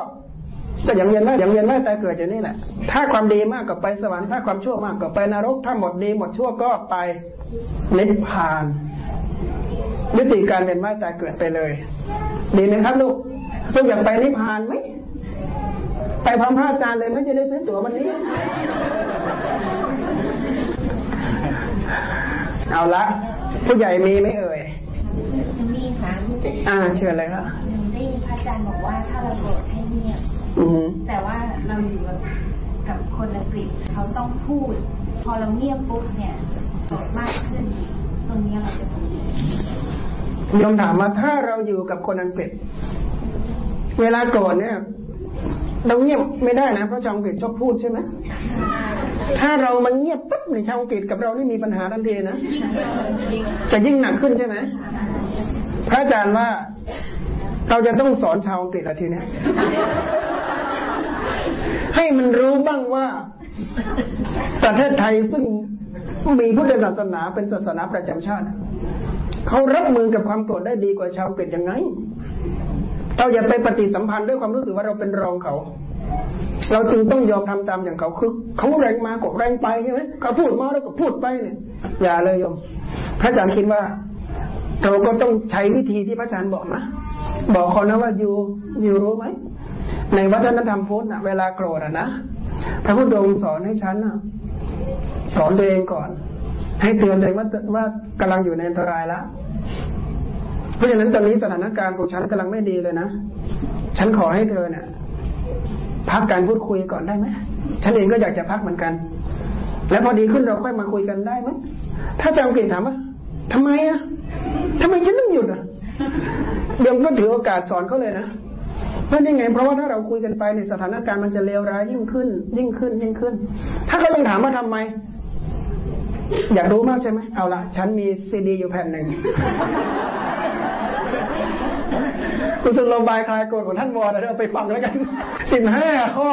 ก็ยังเวียนว่ายยังเวียนว่ายแต่เกิดอยู่นี่แหละ ถ้าความดีมากก็ไปสวรรค์ ถ้าความชั่วมากก็ไปนรก ถ้าหมดดีหมดชั่วก็ไปนิพพานยุติการเวียนว่ายแต่เกิดไปเลย ดีไหมครับลูก ลูกอยากไปนิพพานไหม ไปพร้อมพระอาจารย์เลยไม่จะได้ซื้อตั๋ววันนี้ เอาละ ผู้ใหญ่มีไหมเอ่ย มีค่ะอ่า เชิญเลยครับหนูได้ยินพระอาจารย์บอกว่าถ้าเราโกรธให้เงียบอือหือ แต่ว่าเราอยู่กับกับคนอังกฤษเขาต้องพูด พอเราเงียบปุ๊บเนี่ยโกรธมากขึ้นตรงนี้เราจะทำยังไงโยมถามว่าถ้าเราอยู่กับคนอังกฤษ เวลาโกรธเนี่ยเราเงียบไม่ได้นะเพราะชาวอังกฤษชอบพูดใช่ไหมถ้าเรามันเงียบปั๊บในชาวอังกฤษกับเรานี่มีปัญหาทันทีนะจะยิ่งหนักขึ้นใช่ไหมพระอาจารย์ว่า เราจะต้องสอนชาวอังกฤษละทีเนี้ยให้มันรู้บ้างว่า ประเทศไทยซึ่งมีพุทธศาสนาเป็นศาสนาประจำชาติเขารับมือกับความโกรธได้ดีกว่าชาวอังกฤษยังไง เราอย่าไปปฏิสัมพันธ์ด้วยความรู้สึกว่าเราเป็นรองเขา เราจึงต้องยอมทำตามอย่างเขาคือเขาแรงมาก็แรงไปใช่ไหมเขาพูดมาแล้วก็พูดไปเนี่ยอย่าเลยโยม พระอาจารย์คิดว่า เราก็ต้องใช้วิธีที่พระอาจารย์บอกนะ บอกเขานะว่าอยู่อยู่รู้ไหมในวัฒนธรรมพุทธนะเวลาโกรธอะนะพระพุทธองค์สอนให้ฉันนะสอนตัวเองก่อน ให้เตือนตัวเองว่าว่ากำลังอยู่ในอันตรายแล้วเพราะฉะนั้นตอนนี้สถานการณ์ของฉันกำลังไม่ดีเลยนะฉันขอให้เธอเนี่ยพักการพูดคุยก่อนได้ไหมฉันเองก็อยากจะพักเหมือนกัน แล้วพอดีขึ้นเราค่อยมาคุยกันได้ไหมถ้าจำกิจถามว่าทำไมอะทำไมฉันต้องหยุดอะ เดี๋ยวก็ถือโอกาสสอนเขาเลยนะเพราะยังไง เพราะว่าถ้าเราคุยกันไปในสถานการณ์มันจะเลวร้ายยิ่งขึ้น ยิ่งขึ้นยิ่งขึ้น ถ้าเขาต้องถามว่าทำไม อยากรู้มากใช่ไหมเอาละฉันมีซีดีอยู่แผ่นหนึ่งกุศโลบายคลายโกรธของท่านวอร์ดเอาไปฟังแล้วกันสิบห้าข้อ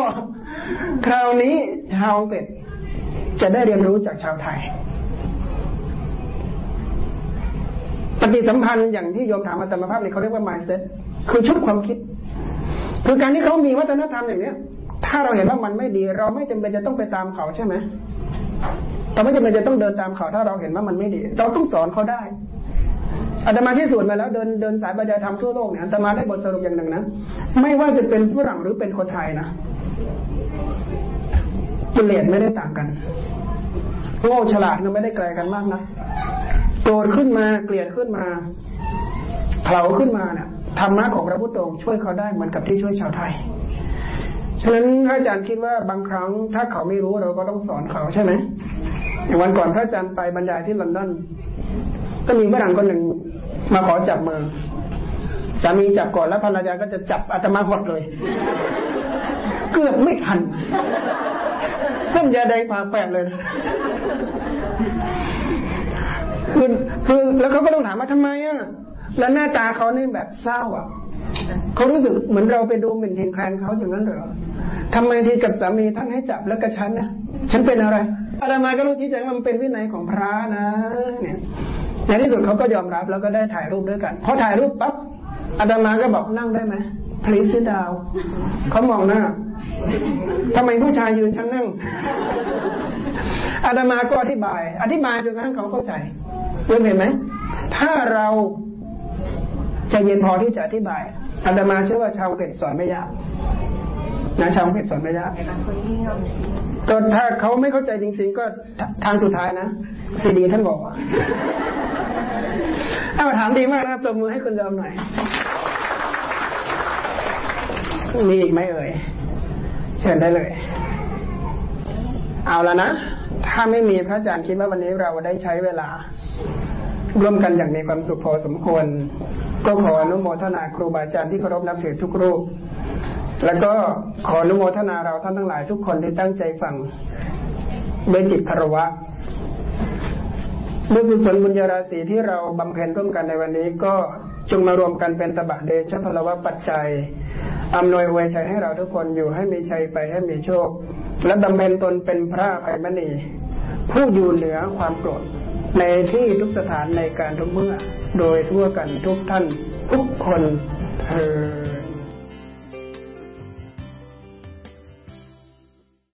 คราวนี้ชาวอังกฤษจะได้เรียนรู้จากชาวไทย ปฏิสัมพันธ์อย่างที่โยมถามอาตมาภาพเนี่ยเขาเรียกว่า mindset คือชุดความคิด คือการที่เขามีวัฒนธรรมอย่างเนี้ย ถ้าเราเห็นว่ามันไม่ดี เราไม่จำเป็นจะต้องไปตามเขาใช่ไหมเราไม่จำเป็นจะต้องเดินตามเขาถ้าเราเห็นว่ามันไม่ดี เราต้องสอนเขาได้อาตมาที่สูตรมาแล้วเดินเดินสายบรรยายธรรมทั่วโลกเนี่ยอาตมาได้บทสรุปอย่างหนึ่งนะไม่ว่าจะเป็นฝรั่งหรือเป็นคนไทยนะกิเลสไม่ได้ต่างกันโง่ฉลาดก็ไม่ได้ไกลกันมากนะ โกรธขึ้นมาเกลียดขึ้นมาเผาขึ้นมาเนี่ยธรรมะของพระพุทธองค์ช่วยเขาได้เหมือนกับที่ช่วยชาวไทย ฉะนั้นพระอาจารย์คิดว่าบางครั้งถ้าเขาไม่รู้เราก็ต้องสอนเขาใช่ไหมอย่างวันก่อนพระอาจารย์ไปบรรยายที่ลอนดอนก็มีฝรั่งคนหนึ่งมาขอจับมือสามีจับก่อนแล้วภรรยาก็จะจับอาตมาหดเลย เกือบไม่ทันเส้นยาแดงผ่าแปดเลย คือคือแล้วเขาก็ต้องถามว่าทำไมอะแล้วหน้าตาเขานี่แบบเศร้าอะเขารู้สึกเหมือนเราไปดูหมิ่นเห็นแคลนเขาอย่างนั้นเหรอทำไมที่กับสามีท่านให้จับแล้วกับฉันนะฉันเป็นอะไรอาตมาก็รู้ที่ใจว่ามันเป็นวินัยของพระนะ เนี่ยในที่สุดเขาก็ยอมรับแล้วก็ได้ถ่ายรูปด้วยกันพอถ่ายรูปปั๊บอาตมาก็บอกนั่งได้ไหมพลีซิดาวเขามองหน้าทำไมผู้ชายยืนฉันนั่งอาตมาก็อธิบาย อธิบายจนกระทั่งเขาเข้าใจ เห็นเห็นไหม ถ้าเราใจเย็นพอที่จะอธิบายอาตมาเชื่อว่าชาวเกตสอนไม่ยากนะชาวเกตสอนไม่ยากต่บางคนที่เราก็ถ้าเขาไม่เข้าใจจริง ๆ ก็ทางสุดท้ายนะซีดีท่านบอกว่าเอาถามดีมากนะปรบมือให้คุณเดิมหน่อยมีอีกไหมเอ่ย เชิญได้เลย เอาแล้วนะ ถ้าไม่มีพระอาจารย์คิดว่าวันนี้เราได้ใช้เวลา ร่วมกันอย่างมีความสุขพอสมควร ก็ขออนุโมทนาครูบาอาจารย์ที่เคารพนับถือทุกรูป แล้วก็ขออนุโมทนาเราท่านทั้งหลายทุกคนที่ตั้งใจฟังด้วยจิตคารวะด้วยกุศลบุญญาราศีที่เราบำเพ็ญร่วมกันในวันนี้ก็จงมารวมกันเป็นตบะเดชพลวะปัจจัยอำนวยอวชัยให้เราทุกคนอยู่ให้มีชัยไปให้มีโชค และบำเพ็ญตนเป็นพระไพมณีผู้อยู่เหนือความโกรธ ในที่ทุกสถานในการทุกเมื่อ โดยทั่วกันทุกท่านทุกคนเธอ